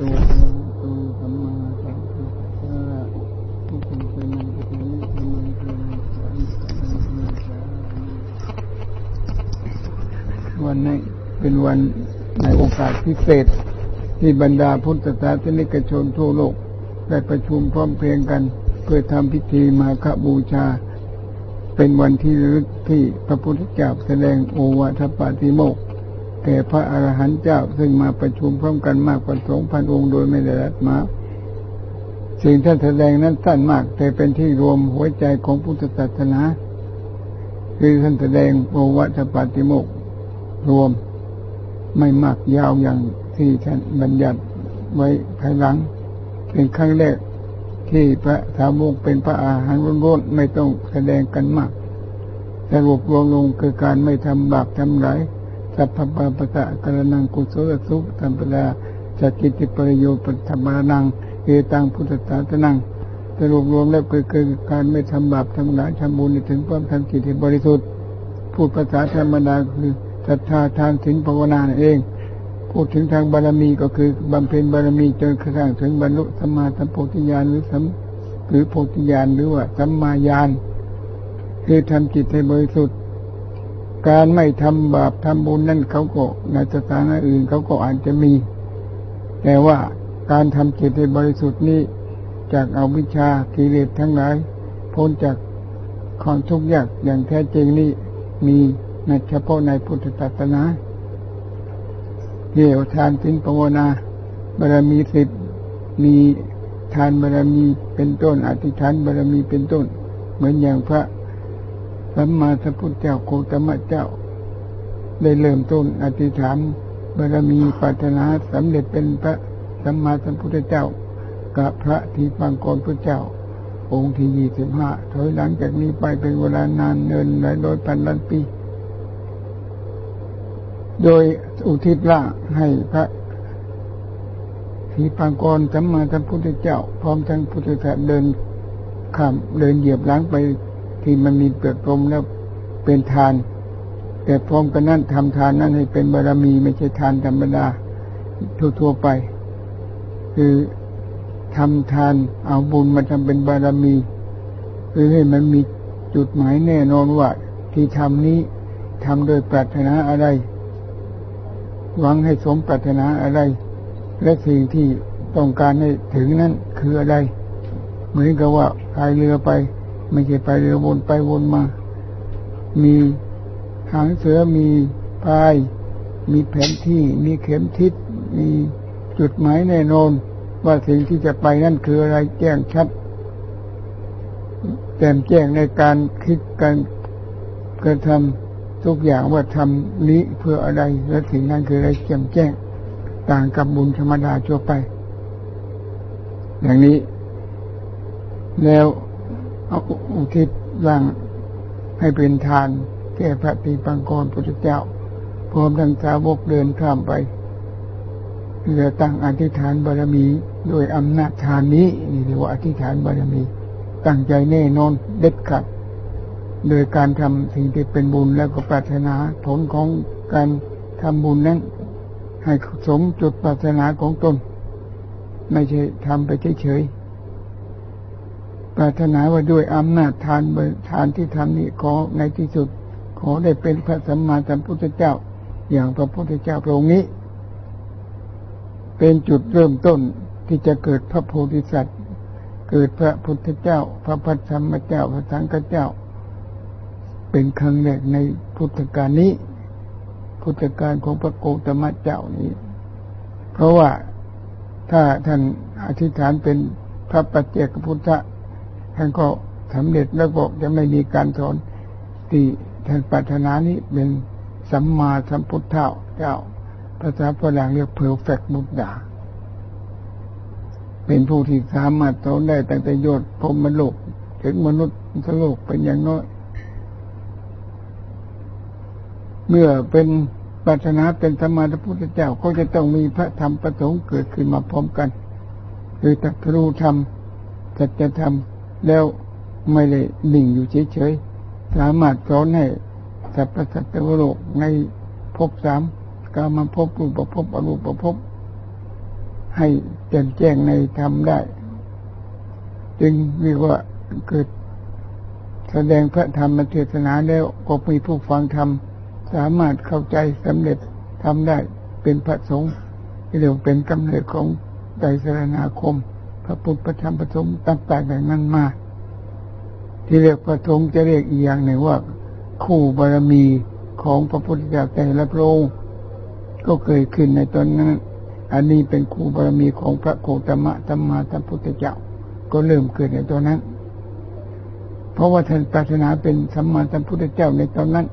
โตโตสัมมาสัมพุทธัสสะทุกคนเป็นมันก็เป็นธรรมันเป็นสัมสัมสาวันนี้เป็นวันในโอกาสพิเศษ ที่บรรดาพุทธศาสนิกชนทั่วโลก ได้ประชุมพร้อมเพรียงกัน เพื่อทำพิธีมาฆบูชา เป็นวันที่ระลึกที่พระพุทธเจ้าแสดงโอวาทปาติโมกข ก่พระอรหันต์เจ้าซึ่งมาประชุมพร้อมกันมากกว่าสองพันองค์โดยไม่ได้รัดมาสิ่งท่านแสดงนั้นสั้นมาก แต่เป็นที่รวมหัวใจของพุทธศาสนาคือท่านแสดงโอวัตปาติโมกรวมไม่มากยาวอย่างที่ท่านบัญญัติไว้ภายหลัง เป็นครั้งแรกที่พระสาวกเป็นพระอาหารร้นๆไม่ต้องแสดงกันมากสรุปรวมลงคือการไม่ทำบาปทำไราย สัพพะปะตะกรนังกุศลสุขธรรมปดาจักิติประโยชน์ปัธรรมานังเอตังพุทธศาสนังสรุปรวมแล้วคือคือการไม่ทำบาปทำร้ายทำบุญถึงความทำจิตให้บริสุทธิ์ พูดภาษาธรรมดาคือศรัทธาทานถึงภาวนาเอง พูดถึงทางบารมีก็คือบำเพ็ญบารมีจนกระทั่งถึงบรรลุสัมมาสัมโพธิญาณหรือสัมหรือโพธิญาณหรือว่าสัมมาญาณคือทำจิตให้บริสุทธิ์ การไม่ทำบาปทำบุญนั่นเขาก็ในสถานะอื่นเขาก็อาจจะมี แต่ว่าการทำจิตให้บริสุทธิ์นี้จากเอาวิชากิเลสทั้งหลาย พ้นจากความทุกข์ยากอย่างแท้จริงนี่มีในเฉพาะในพุทธศาสนาเกี่ยวทานสินภาวนาบารมีสิบมีทานบารมีเป็นต้นอธิษฐานบารมีเป็นต้น เหมือนอย่างพระ สัมมาสัมพุทธเจ้าโคตมะเจ้า ได้เริ่มต้นอธิษฐานบารมีปรารถนาสำเร็จเป็นพระสัมมาสัมพุทธเจ้ากับพระทีปังกรพระเจ้า องค์ที่ยี่สิบห้าถอยหลังจากนี้ไปเป็นเวลานานเนินหลายร้อยพันล้านปี โดยอุทิศละให้พระทีปังกรสัมมาสัมพุทธเจ้า พร้อมทั้งพุทธะเดินข้ามเดินเหยียบล้างไป ที่มันมีเปลือกลมแล้วเป็นทาน แต่พร้อมกันนั้นทำทานนั้นให้เป็นบารมีไม่ใช่ทานธรรมดาทั่วๆไป คือทำทานเอาบุญมาทำเป็นบารมีคือให้มันมีจุดหมายแน่นอนว่าที่ทำนี้ทำโดยปรารถนาอะไร หวังให้สมปรารถนาอะไร และสิ่งที่ต้องการให้ถึงนั้นคืออะไร เหมือนกับว่าพายเรือไป ไม่ใช่ไปเรือวนไปวนมา มีหางเสือมีพาย มีแผนที่ มีเข็มทิศ มีจุดหมายแน่นอน ว่าสิ่งที่จะไปนั่นคืออะไรแจ้งชัดแจ่มแจ้งในการคิดการกระทำทุกอย่างว่าทำนี้เพื่ออะไร และสิ่งนั้นคืออะไรแจ่มแจ้ง ต่างกับบุญธรรมดาทั่วไป อย่างนี้ แล้ว เอาอุทิศร่างให้เป็นทาน แก่พระตีปังกรพุทธเจ้า พร้อมทั้งสาวกเดินข้ามไปเพื่อตั้งอธิษฐานบารมี โดยอำนาจทานนี้นี่เรียกว่าอธิษฐานบารมี ตั้งใจแน่นอนเด็ดขาดโดยการทำสิ่งที่เป็นบุญแล้วก็ปรารถนาผลของการทำบุญนั้น ให้สมจุดปรารถนาของตน ไม่ใช่ทำไปเฉยๆ ปรารถนาว่าด้วยอำนาจทานทานที่ทำนี้ขอในที่สุด ขอได้เป็นพระสัมมาสัมพุทธเจ้า อย่างพระพุทธเจ้าพระองค์นี้ เป็นจุดเริ่มต้นที่จะเกิดพระโพธิสัตว์ เกิดพระพุทธเจ้า พระพัทธรรมเจ้าพระสังฆเจ้า เป็นครั้งแรกในพุทธกาลนี้ พุทธกาลของพระโกตมะเจ้านี้ เพราะว่าถ้าท่านอธิษฐานเป็นพระปัจเจกพุทธ ท่านก็สำเร็จแล้วก็จะไม่มีการสอนที่ท่านปรารถนานี้เป็นสัมมาสัมพุทธเจ้าภาษาฝรั่งเรียก Perfect Buddha เป็นผู้ที่สามารถสอนได้ตั้งแต่ยศพรหมมนุษย์ถึงมนุษย์สโลกเป็นอย่างน้อย เมื่อเป็นปรารถนาเป็นสัมมาสัมพุทธเจ้าก็จะต้องมีพระธรรมพระสงฆ์เกิดขึ้นมาพร้อมกัน คือตรัสรู้ธรรมสัจธรรม แล้วไม่ได้นิ่งอยู่เฉยๆ สามารถสอนให้สัพพสัตวโลกในภพสามกามาภพรูปภพอรูปภพให้แจ่มแจ้งในธรรมได้ จึงเรียกว่าเกิดแสดงพระธรรมเทศนาแล้วก็มีผู้ฟังธรรม สามารถเข้าใจสำเร็จทำได้เป็นพระสงฆ์เรียกเป็นกำเนิดของใจสรนาคม ระพุทธพระธรรมพระสงฆ์ต่างๆแบบนั้นมา ที่เรียกพระสงฆ์จะเรียกอีกอย่างหนึ่งว่า คู่บารมีของพระพุทธเจ้าแต่ละพระองค์ก็เกิดขึ้นในตอนนั้น อันนี้เป็นคู่บารมีของพระโคตมะธรรมาสัมพุทธเจ้า ก็เริ่มเกิดในตอนนั้น เพราะว่าท่านปรารถนาเป็นสัมมาสัมพุทธเจ้าในตอนนั้น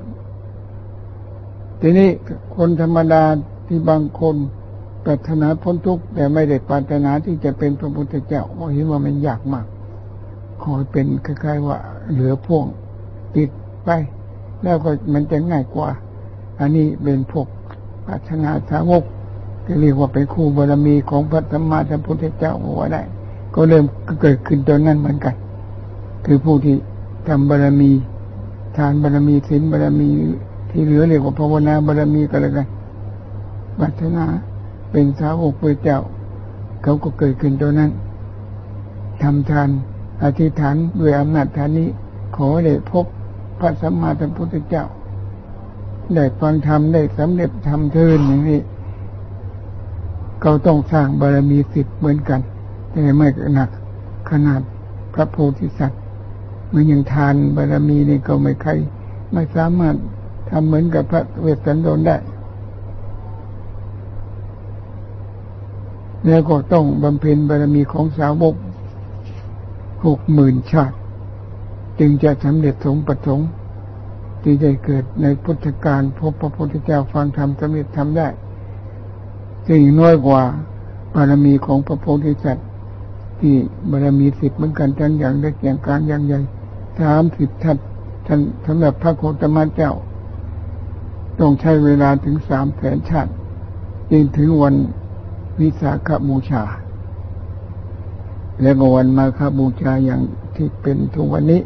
ทีนี้คนธรรมดาที่บางคน ปรารถนาพ้นทุกข์แต่ไม่ได้ปรารถนาที่จะเป็นพระพุทธเจ้าเพราะเห็นว่ามันยากมาก ขอเป็นคล้ายๆว่า เหลือพ่วงติดไป แล้วก็มันจะง่ายกว่า อันนี้เป็นพวกปรารถนาสาวกที่เรียกว่าเป็นคู่บารมีของพระธรรมาสัมพุทธเจ้าว่าได้ ก็เริ่มเกิดขึ้นตอนนั้นเหมือนกัน คือผู้ที่ทำบารมี ทานบารมีศีลบารมี ที่เหลือเรียกว่าภาวนาบารมีก็แล้วกันปรารถนา เป็นสาวกพระเจ้า เขาก็เกิดขึ้นตัวนั้นทำทานอธิษฐานด้วยอำนาจทานนี้ ขอได้พบพระสัมมาสัมพุทธเจ้า ได้ฟังธรรมได้สำเร็จธรรมเทินอย่างนี้เขาต้องสร้างบารมีสิบเหมือนกัน แต่ไม่หนักขนาดพระโพธิสัตว์เมื่อยังทานบารมีนี่ก็ไม่ใคร ไม่สามารถทำเหมือนกับพระเวสสันดรได้ แล้วก็ต้องบำเพ็ญบารมีของสาวกหกหมื่นชาติ จึงจะสำเร็จสมประสงค์ที่จะเกิดในพุทธการพบพระพุทธเจ้าฟังธรรมสำเร็จทำได้สิ่งน้อยกว่าบารมีของพระโพธิสัตว์ที่บารมีสิบเหมือนกันทั้งอย่างเล็กอย่างกลางอย่างใหญ่สามสิบทัดท่านสำหรับพระโคตมะเจ้า ต้องใช้เวลาถึงสามแสนชาติ จึงถึงวัน วิสาขบูชา และวันมาคบูชาอย่างที่เป็นทุกวันนี้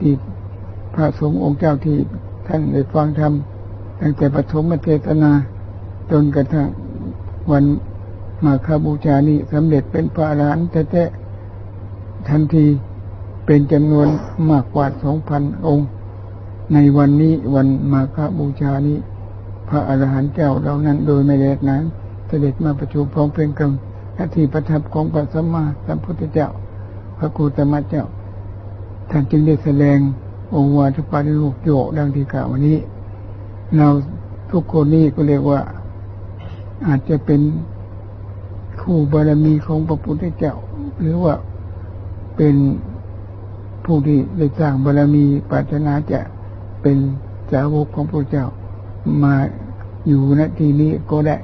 ที่พระสงฆ์องค์เจ้าที่ท่านได้ฟังธรรมตั้งแต่ปฐมเทศนาจนกระทั่งวันมาคบูชานี้สำเร็จเป็นพระอรหันต์แท้ทันทีเป็นจำนวนมากกว่าสองพันองค์ ในวันนี้วันมาคบูชานี้ พระอรหันต์เจ้าเรานั้นโดยไม่เล็กนั้น เสด็จมาประชุมพร้อมเพรียงกันที่ประทับของพระสัมมาสัมพุทธเจ้า พระกูตมเจ้า ท่านจึงได้แสดงองค์วาทปาริโกโยดังที่กล่าววันนี้ เราทุกคนนี้ก็เรียกว่า อาจจะเป็นคู่บารมีของพระพุทธเจ้า หรือว่าเป็นผู้ที่ได้สร้างบารมีปรารถนาจะเป็นสาวกของพระเจ้ามาอยู่ณที่นี้ก็ได้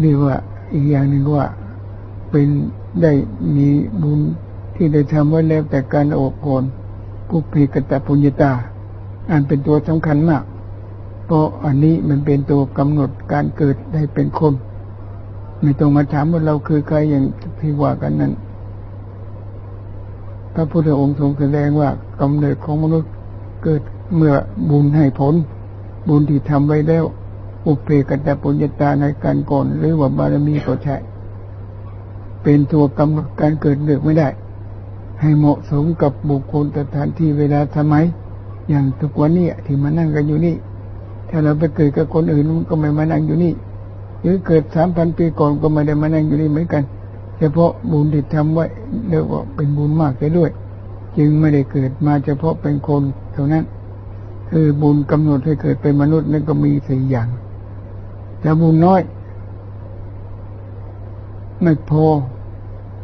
เรียกว่าอีกอย่างหนึ่งว่าเป็นได้มีบุญที่ได้ทำไว้แล้วแต่การโอบกอนกุภิกตปุญญาตา อันเป็นตัวสำคัญมาก เพราะอันนี้มันเป็นตัวกำหนดการเกิดได้เป็นคนไม่ต้องมาถามว่าเราคือใครอย่างที่ว่ากันนั้นพระพุทธองค์ทรงแสดงว่ากำเนิดของมนุษย์เกิดเมื่อบุญให้ผล บุญที่ทำไว้แล้ว อุเพกตปุญญาตาในการก่อน หรือว่าบารมีก็ใช่เป็นตัวกำหนดการเกิดเลือกไม่ได้ ให้เหมาะสมกับบุคคลสถานที่เวลาสมัยอย่างทุกวันนี้ที่มานั่งกันอยู่นี่ ถ้าเราไปเกิดกับคนอื่นก็ไม่มานั่งอยู่นี่ หรือเกิดสามพันปีก่อนก็ไม่ได้มานั่งอยู่นี่เหมือนกัน เฉพาะบุญที่ทำไว้เรียกว่าเป็นบุญมากไปด้วย จึงไม่ได้เกิดมาเฉพาะเป็นคนเท่านั้น คือบุญกำหนดให้เกิดเป็นมนุษย์นั่นก็มีสี่อย่าง แต่บุญน้อย ไม่พอ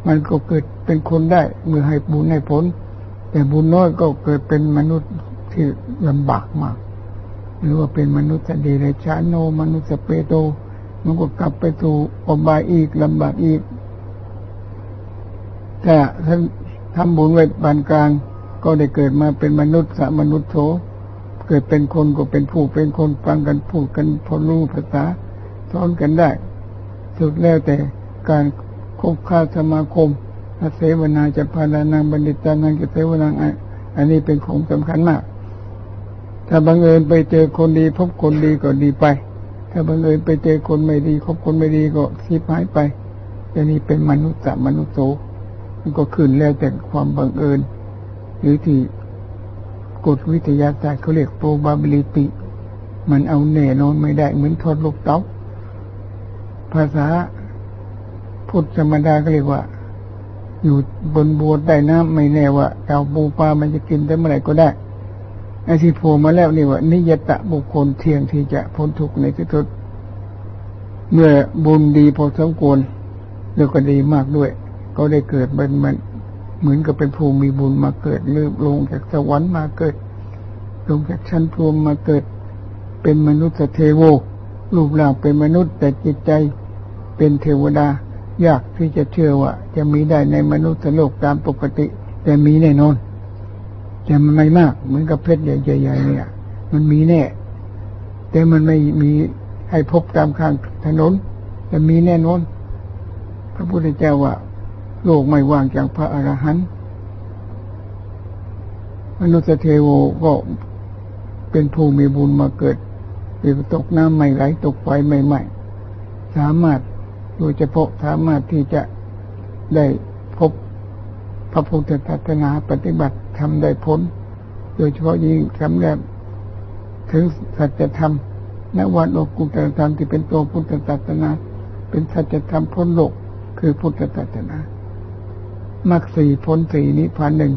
มันก็เกิดเป็นคนได้ เมื่อให้บุญให้ผล แต่บุญน้อยก็เกิดเป็นมนุษย์ที่ลำบากมาก หรือว่าเป็นมนุษย์เดรัจฉานโน มนุษย์เปโต มันก็กลับไปสู่อบายอีกลำบากอีกถ้าท่านทำบุญไว้ปานกลาง ก็ได้เกิดมาเป็นมนุษย์สามนุษย์โถเกิดเป็นคนก็เป็นผู้เป็นคนฟังกันพูดกันพอรู้ภาษา สอนกันได้ สุดแล้วแต่การคบค้าสมาคมเสวนาจะพาลานังบัณฑิตานังจะเสวนาอันนี้เป็นของสำคัญมาก ถ้าบังเอิญไปเจอคนดี พบคนดีก็ดีไป ถ้าบังเอิญไปเจอคนไม่ดีคบคนไม่ดีก็สิบหายไปแต่นี้เป็นมนุษย์สมนุษย์โสมันก็ขึ้นแล้วแต่ความบังเอิญ หรือที่กฎวิทยาศาสตร์เขาเรียก probability มันเอาแน่นอนไม่ได้เหมือนทอดลูกเต๋า ภาษาพุทธธรรมดาก็เรียกว่า อยู่บนบัวใต้น้ำไม่แน่ว่าเต่าปูปลามันจะกินได้เมื่อไหร่ก็ได้ไอ้ที่โผล่มาแล้วนี่ว่า นิยตะบุคคลเที่ยงที่จะพ้นทุกข์ในที่สุดเมื่อบุญดีพอสมควรแล้วก็ดีมากด้วย ก็ได้เกิดเป็นมันเหมือนกับเป็นภูมิบุญมาเกิดลืมลงจากสวรรค์มาเกิด ลงจากชั้นพรมมาเกิด เป็นมนุษย์เทโว รูปร่างเป็นมนุษย์ แต่จิตใจเป็นเทวดายากที่จะเชื่อว่า จะมีได้ในมนุษย์โลกตามปกติ แต่มีแน่นอนแต่มันไม่มาก เหมือนกับเพชรใหญ่ๆเนี่ย มันมีแน่ แต่มันไม่มีให้พบตามข้างถนน แต่มีแน่นอน พระพุทธเจ้าว่า โลกไม่ว่างจากพระอรหันต์มนุษย์เทโวก็เป็นผู้มีบุญมาเกิด หรือตกน้ำไม่ไหลตกไฟไม่ไหม้สามารถโดยเฉพาะสามารถที่จะได้พบพระพุทธศาสนาปฏิบัติทำได้ผลโดยเฉพาะยิ่งสำเร็จถึงสัจธรรมนวันอกกุตธรรมที่เป็นตัวพุทธศาสนา เป็นสัจธรรมพ้นโลกคือพุทธศาสนามรรคสี่พ้นสี่นิพพานหนึ่ง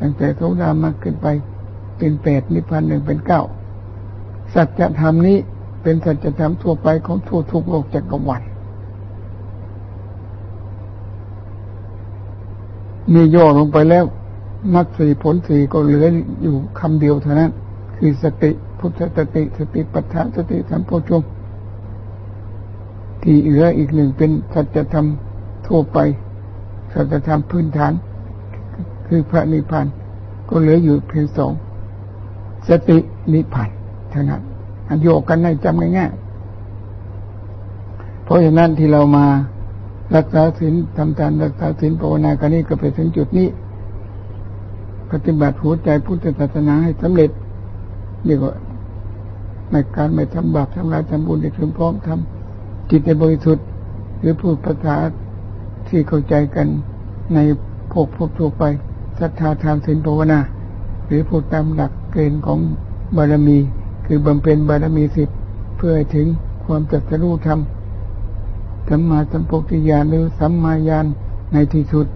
ตั้งแต่โสดามรรคขึ้นไปเป็นแปดนิพพานหนึ่งเป็นเก้า สัจธรรมนี้เป็นสัจธรรมทั่วไปของทั่วทุกโลกจักรวาลมีย่อลงไปแล้วมรรคสี่ผลสี่ก็เหลืออยู่คำเดียวเท่านั้น คือสติพุทธสติสติปัฏฐานสติสัมโพชงที่เหลืออีกหนึ่งเป็นสัจธรรมทั่วไปสัจธรรมพื้นฐาน คือพระนิพพานก็เหลืออยู่เพียงสองสตินิพพาน ท่านั้นอันโยกกันให้จำง่ายๆเพราะฉะนั้นที่เรามารักษาศีลทำทานรักษาศีลภาวนากันนี้ก็ไปถึงจุดนี้ ปฏิบัติหัวใจพุทธศาสนาให้สำเร็จเรียกว่าในการไม่ทำบาปทำลายทำบุญในถึงพร้อมทำจิตในบริสุทธิ์หรือพูดภาษาที่เข้าใจกันในพวกพวกทั่วไปศรัทธาทานศีลภาวนา หรือพูดตามหลักเกณฑ์ของบารมี คือบำเพ็ญบารมีสิบเพื่อถึงความจักรู้ธรรมสัมมาสัมปวิญาณหรือสัมมาญาณในที่สุด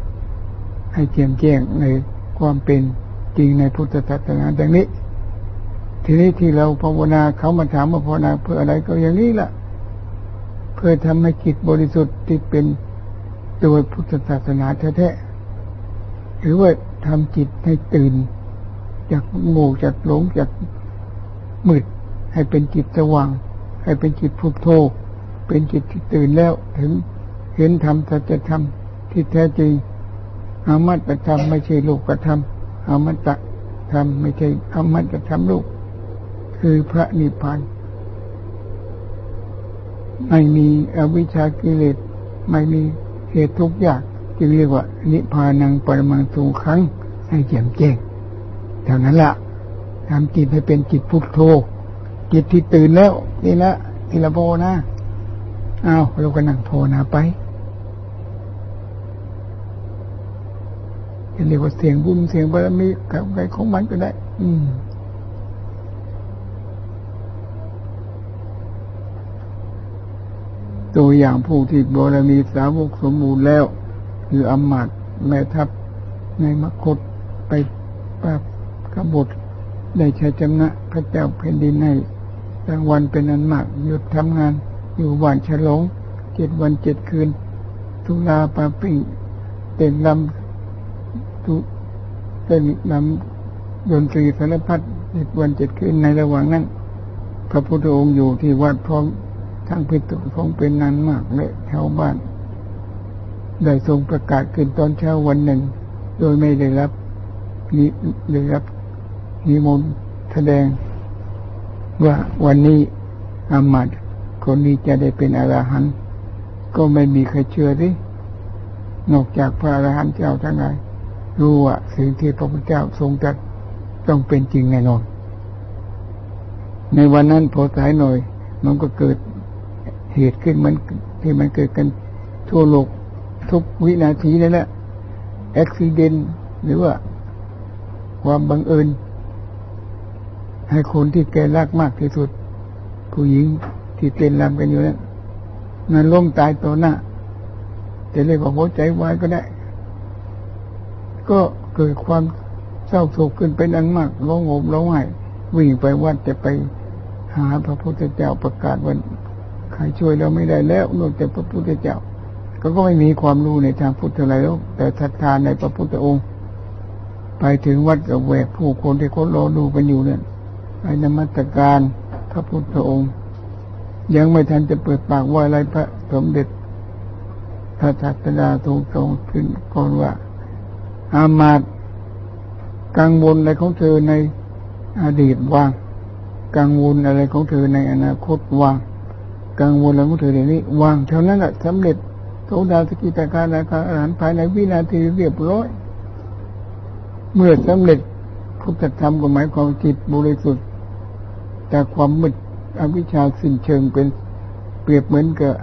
ให้แจ่มแจ้งในความเป็นจริงในพุทธศาสนาดังนี้ ทีนี้ที่เราภาวนาเขามาถามว่าภาวนาเพื่ออะไรก็อย่างนี้แหละเพื่อทำให้จิตบริสุทธิ์ที่เป็นตัวพุทธศาสนาแท้ๆหรือว่าทำจิตให้ตื่น จากโง่จากหลงจาก มืด ให้เป็นจิตสว่าง ให้เป็นจิตพุทโธ เป็นจิตที่ตื่นแล้วถึงเห็นธรรมสัจธรรมที่แท้จริงอามัตธรรมไม่ใช่ลูกกระทำอามัตธรรมไม่ใช่อามัตธรรมลูก คือพระนิพพานไม่มีอวิชากิเลสไม่มีเหตุทุกข์ยากจึงเรียกว่า นิพพานังปรมังสูครั้งให้แจ่มแจ้งเท่านั้นละ ทำจิตให้เป็นจิตพุทโธจิตที่ตื่นแล้ว นี่ละทีละโพนะเอาเราก็นั่งภาวนาไปจะเรียกว่าเสียงบุญเสียงบารมีกับอะไรของมันก็ได้ อืมตัวอย่างผู้ที่บารมีสาวกสมบูรณ์แล้ว คืออมตย์แม่ทัพในมคตไปปราบกบฏ ได้ใช้จำนะพระเจ้าแผ่นดินให้รางวัลเป็นอันมากหยุดทำงาน อยู่บ้านฉลองเจ็ดวันเจ็ดคืน ทุลาปาปิ้งเต้นลำทุเต้นลำดนตรีสารพัดเจ็ดวันเจ็ดคืนในระหว่างนั้น พระพุทธองค์อยู่ที่วัดพร้อมทั้งพิจุพงเป็นนานมากและแถวบ้าน ได้ทรงประกาศขึ้นตอนเช้าวันหนึ่ง โดยไม่ได้รับนิได้รับ นิมนต์แสดง ว่าวันนี้อามัดคนนี้จะได้เป็นอรหันต์ก็ไม่มีใครเชื่อดินอกจากพระอรหันต์เจ้าทั้งหลายรู้ว่าสิ่งที่พระพุทธเจ้าทรงจัดต้องเป็นจริงแน่นอน ในวันนั้นพอสายหน่อย มันก็เกิดเหตุขึ้นมันที่มันเกิดกันทั่วโลกทุกวินาทีนั่นแหละอุบิเหตุหรือว่า ความบังเอิญ ให้คนที่แกรักมากที่สุด ผู้หญิงที่เต้นรำกันอยู่นั้นนั้นล้มตายต่อหน้าจะเรียกว่าหัวใจวายก็ได้ ก็เกิดความเศร้าโศกขึ้นเป็นอันมากร้องโหมร้องไห้วิ่งไปวัดจะไปหาพระพุทธเจ้าประกาศว่าใครช่วยเราไม่ได้แล้วนอกจากพระพุทธเจ้า ก็ก็ไม่มีความรู้ในทางพุทธอะไรแล้วแต่ศรัทธาในพระพุทธองค์ ไปถึงวัดกับแหวกผู้คนที่เขารอดูกันอยู่เนี่ย ไปนมัสการพระพุทธองค์ ยังไม่ทันจะเปิดปากว่าอะไรพระสมเด็จพระศัสดาทรงทรงขึ้นก่อนว่า อามาตกังวลอะไรของเธอในอดีตวาง กังวลอะไรของเธอในอนาคตวาง กังวลอะไรของเธอในนี้วางเท่านั้นแหละสำเร็จโสดาสกิตาการาคาอาหารภายในวินาทีเรียบร้อย เมื่อสำเร็จพุทธธรรมก็หมายความจิตบริสุทธิ์ จากความมืดอวิชชาสิ้นเชิงเป็นเปรียบเหมือนกับ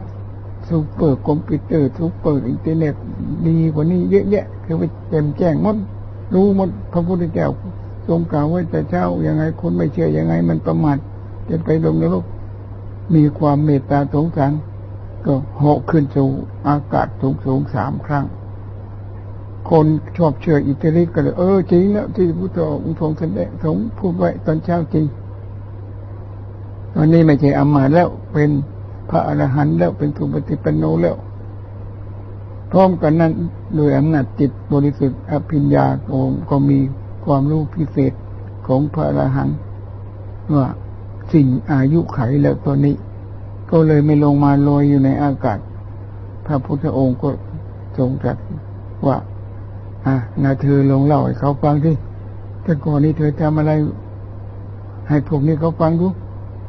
ซูเปอร์คอมพิวเตอร์ซูเปอร์อินเทอร์เน็ตดีกว่านี้เยอะแยะคือไปเต็มแจ้งหมดรู้หมดพระพุทธเจ้าทรงกล่าวไว้แต่เช้ายังไงคนไม่เชื่อยังไงมันประมาทจะไปลงนรกมีความเมตตาสงสารก็เหาะขึ้นสู่อากาศสูงสูงสามครั้ง คนชอบเชื่ออิทธิฤทธิ์ก็เลยเออจริงแล้วที่พุทธองค์ทรงแสดงทรงพูดไว้ตอนเช้าจริง ตอนนี้ไม่ใช่อามาแล้วเป็นพระอรหันต์แล้วเป็นสุปฏิปันโนแล้วพร้อมกันนั้นโดยอำนาจจิตบริสุทธิ์อภิญญาองก็มีความรู้พิเศษของพระอรหันต์ว่าสิ่งอายุไขแล้วตัวนี้ ก็เลยไม่ลงมาลอยอยู่ในอากาศ พระพุทธองค์ก็ทรงตรัสว่าอะนาเธอลงเล่าให้เขาฟังที่แต่ก่อนนี้เธอทำอะไร ให้พวกนี้เขาฟังดู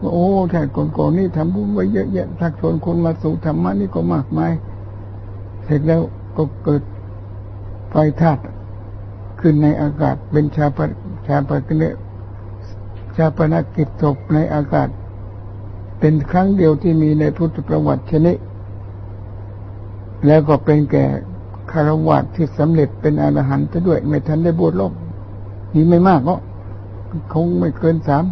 โอ้แต่ก่อนๆนี่ทำบุญไว้เยอะแยะทักชวนคนมาสู่ธรรมะนี่ก็มากมาย เสร็จแล้วก็เกิดไฟธาตุขึ้นในอากาศเป็นชาปชาปกเนชาปนกิจศพในอากาศ เป็นครั้งเดียวที่มีในพุทธประวัติชนิดแล้วก็เป็นแก่คารวะที่สำเร็จเป็นอรหันต์ด้วย ไม่ทันได้บวชโลบนี่ไม่มากก็คงไม่เกินสาม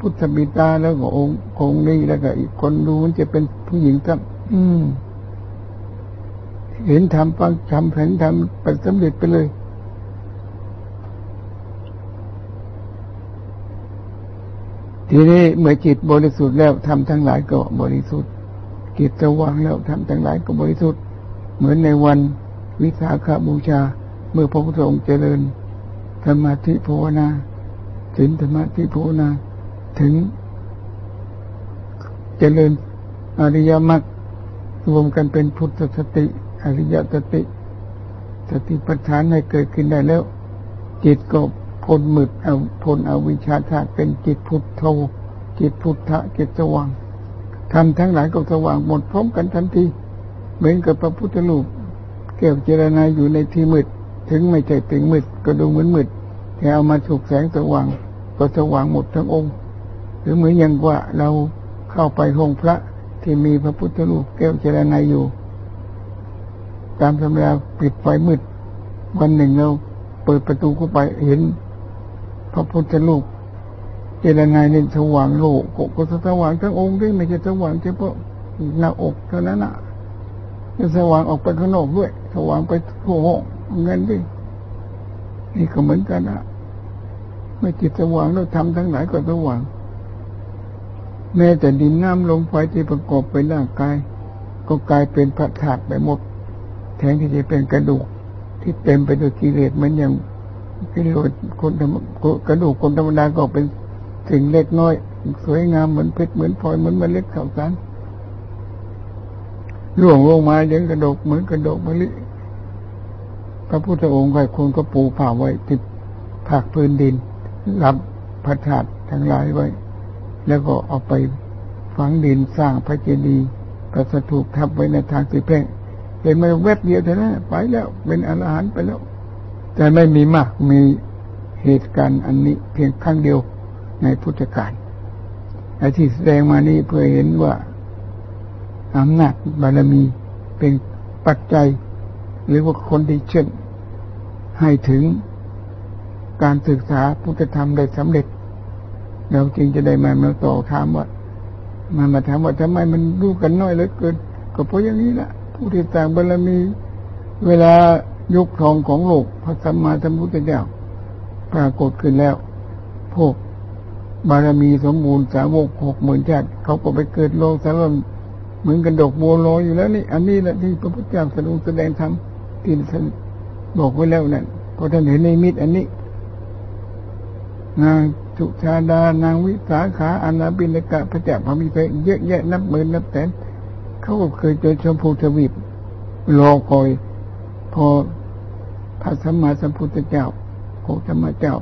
พุทธบิดาแล้วก็องค์องค์นี้แล้วก็อีกคนดูมันจะเป็นผู้หญิงครับอืม เห็นทำฟังทำเห็นทำไปสำเร็จไปเลย ทีนี้เมื่อจิตบริสุทธิ์แล้วทำทั้งหลายก็บริสุทธิ์จิตสว่างแล้วทำทั้งหลายก็บริสุทธิ์ เหมือนในวันวิสาขาบูชา เมื่อพระพุทธองค์เจริญธรรมธิภาวนาสินธรรมธิภาวนา ถึง เจริญอริยมรรครวมกันเป็นพุทธสติ อริยสติ สติปัฏฐานให้เกิดขึ้นได้แล้ว จิตก็พ้นมืดเอาพ้นอวิชชาธาตุเป็นจิตพุทโธจิตพุทธะจิตสว่างทำทั้งหลายก็สว่างหมดพร้อมกันทันทีเหมือนกับพระพุทธรูปเกี่ยวเจรนาอยู่ในที่มืด ถึงไม่ใช่ถึงมืดก็ดูเหมือนมืดแต่เอามาถูกแสงสว่าง ก็สว่างหมดทั้งองค์ หรือเหมือนอย่างว่าเราเข้าไปห้องพระที่มีพระพุทธรูปแก้วเจรนายอยู่ ตามธรรมดาปิดไฟมืด วันหนึ่งเราเปิดประตูเข้าไปเห็น พระพุทธรูปเจรนายเล่นสว่างโลกก็สว่างทั้งองค์ด้วยไม่ใช่สว่างเฉพาะหน้าอกเท่านั้นนะจะสว่างออกไปข้างนอกด้วย สว่างไปทั่วห้องเงินด้วยนี่ก็เหมือนกันนะไม่จิตสว่างแล้วทำทั้งหลายก็สว่าง แม้แต่ดินน้ำลมไฟที่ประกอบเป็นร่างกาย ก็กลายเป็นพระธาตุไปหมด แทนที่จะเป็นกระดูกที่เต็มไปด้วยกิเลสมือนอย่างกิเลสคนธรรมกระดูกคนธรรมดาก็เป็นสิ่งเล็กน้อย สวยงามเหมือนเพชรเหมือนพลอยเหมือนเมล็ดข้าวสารร่วงลงมาเลี้ยงกระดกเหมือนกระดกมะลิพระพุทธองค์ใครคนก็ปูผ่าไว้ติดผักพื้นดินรับพระธาตุทั้งหลายไว้ แล้วก็เอาไปฝังดินสร้างพระเจดีย์พระสถูปทับไว้ในทางสีแพ่งเห็นมาแวบเดียวเท่านั้นไปแล้ว เป็นอรหันต์ไปแล้ว แต่ไม่มีมากมีเหตุการณ์อันนี้เพียงครั้งเดียวในพุทธกาลไอ้ที่แสดงมานี้เพื่อเห็นว่าอำนาจบารมีเป็นปัจจัย หรือว่าคนที่เช่นให้ถึงการศึกษาพุทธธรรมได้สำเร็จ เราจึงจะได้มามาต่อถามว่ามามาถามว่าทำไมมันรู้กันน้อยเหลือเกิน ก็เพราะอย่างนี้แหละผู้ที่ต่างบารมี เวลายุคทองของโลกพระสัมมาสัมพุทธเจ้าปรากฏขึ้นแล้ว พวกบารมีสมบูรณ์สาวกหกหมื่นชาติเขาก็ไปเกิดโลกสารเหมือนกันดอกบัวลอยอยู่แล้วนี่ อันนี้แหละที่พระพุทธเจ้าแสดงแสดงธรรมที่ท่านบอกไว้แล้วนั่นพอท่านเห็นในมิตรอันนี้นาง สุชาดา นางวิสาขาอนาบินกะพระเจ้าพมิตรเยอะแยะนับหมื่นนับแสนเขาก็เคยเจอชมพูทวีปรอคอย พอพระสัมมาสัมพุทธเจ้าโคธรรมเจ้า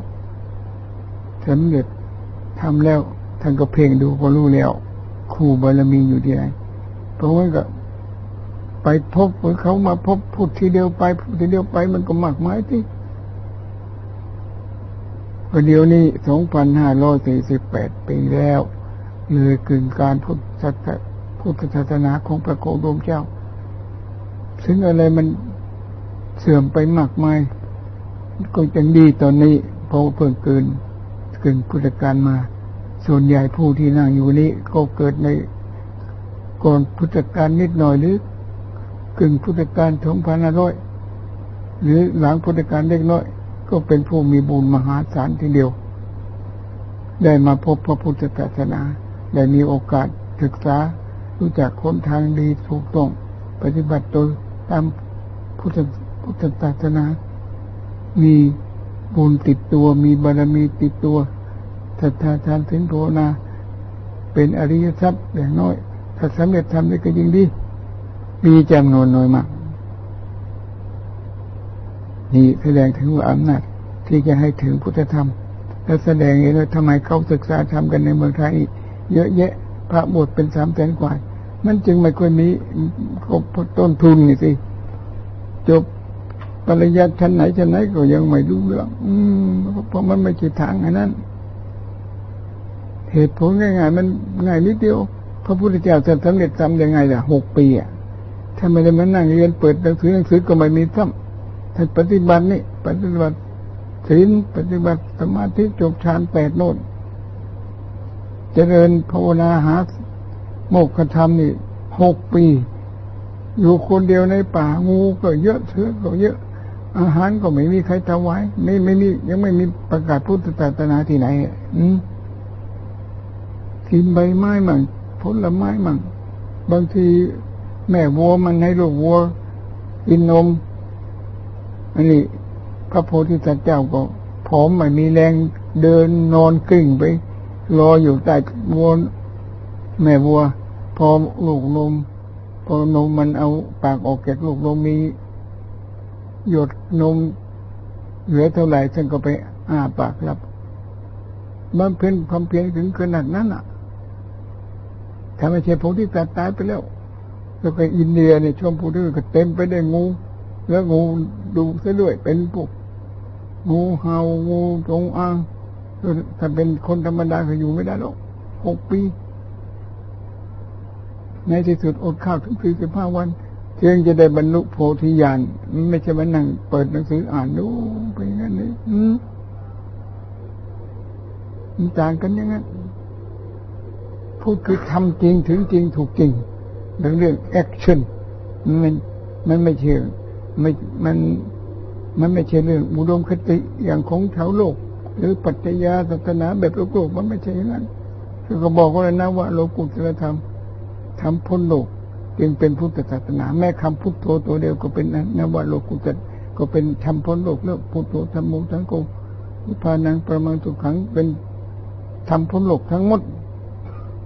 สำเร็จทำแล้วท่านก็เพ่งดูก็รู้แล้วคู่บารมีอยู่ที่ไหนเพราะว่าก็ไปพบเขามาพบพูดทีเดียวไปพูดทีเดียวไปมันก็มากมายที่ ประเดี๋ยวนี้สองพันห้าร้อยสี่สิบแปดปีแล้ว เลยกึ่งการพุทธพุทธศาสนาของพระโคดมเจ้า ซึ่งอะไรมันเสื่อมไปมากมาย ก็ยังดีตอนนี้เพราะเพิ่งเกินเกินพุทธกาลมา ส่วนใหญ่ผู้ที่นั่งอยู่นี้ก็เกิดในก่อนพุทธกาลนิดหน่อยหรือกึ่งพุทธกาลสองพันห้าร้อยหรือหลังพุทธกาลเล็กน้อย ก็เป็นผู้มีบุญมหาศาลทีเดียว ได้มาพบพระพุทธศาสนา ได้มีโอกาสศึกษารู้จักคนทางดีถูกต้อง ปฏิบัติตัวตามพุทธพุทธศาสนา มีบุญติดตัว มีบารมีติดตัวศรัทธาทานถึงโภนา เป็นอริยทรัพย์อย่างน้อย ถ้าสำเร็จทำได้ก็ยิ่งดี มีจำนวนน้อยมาก นี่แสดงถึงว่าอำนาจที่จะให้ถึงพุทธธรรม และแสดงเห็นว่าทำไมเขาศึกษาทำกันในเมืองไทยเยอะแยะพระบทเป็นสามแสนกว่า มันจึงไม่ควรมีต้นทุนนี่สิจบปริญญาชั้นไหนชั้นไหนก็ยังไม่รู้เรื่องอืมเพราะมันไม่ใช่ทางอันนั้น เหตุผลง่ายๆมันง่ายนิดเดียว พระพุทธเจ้าจะสำเร็จทำยังไงล่ะหกปีอะถ้าไม่ได้มานั่งเรียนเปิดหนังสือหนังสือก็ไม่มีซ้ำ ให้ปฏิบัตินี่ปฏิบัติศีลปฏิบัติสมาธิจบฌานแปดโน่นเจริญภาวนาหาโมกขธรรมนี่หกปี อยู่คนเดียวในป่างูก็เยอะเสือก็เยอะ อาหารก็ไม่มีใครถวายไม่ไม่มียังไม่มีประกาศพุทธศาสนาที่ไหนอืมกินใบไม้มั่งผลไม้มั่งบางทีแม่วัวมันให้ลูกวัวกินนม อันนี้พระโพธิสัตว์เจ้าก็ผอมไม่มีแรงเดินนอนกลิ้งไป รออยู่ใต้วัวแม่วัว พอลูกนมพอนมมันเอาปากออกแกกลูกนมมี หยดนมเหลือเท่าไหร่ฉันก็ไปอ้าปากรับมันเพียนความเพียรถึงขนาดนั้นอะถ้าไม่ใช่โพธิสัตว์ตายไปแล้ว แล้วก็อินเดียเนี่ยชมพูด้วยก็เต็มไปได้วยงู แล้วงูดูซะด้วย เป็นพวกงูเห่างูจงอางถ้าเป็นคนธรรมดาก็อยู่ไม่ได้หรอกหกปี ในที่สุดอดข้าวถึงสี่สิบห้าวันเพียงจะได้บรรลุโพธิญาณไม่ใช่มานั่งเปิดหนังสืออ่านดูไปงั้นเลยมันต่างกันยังไงพูดคือทำจริงถึงจริงถูกจริงเรื่องเรื่อง action มันมันไม่เชื่อ ไม่มันมันไม่ใช่เรื่องอุดมคติอย่างของชาวโลก หรือปัจจัยาศาสนาแบบโลกโลกมันไม่ใช่อย่างนั้นคือก็บอกว่านะว่าโลกุตรธรรมทำพ้นโลก จึงเป็นพุทธศาสนา แม้คำพุทโธตัวเดียวก็เป็นนะว่าโลกุตรก็เป็นทำพ้นโลกแล้วพุทโธธรรมโมทั้งโกนิพานังประมังทุกขังเป็นทำพ้นโลกทั้งหมด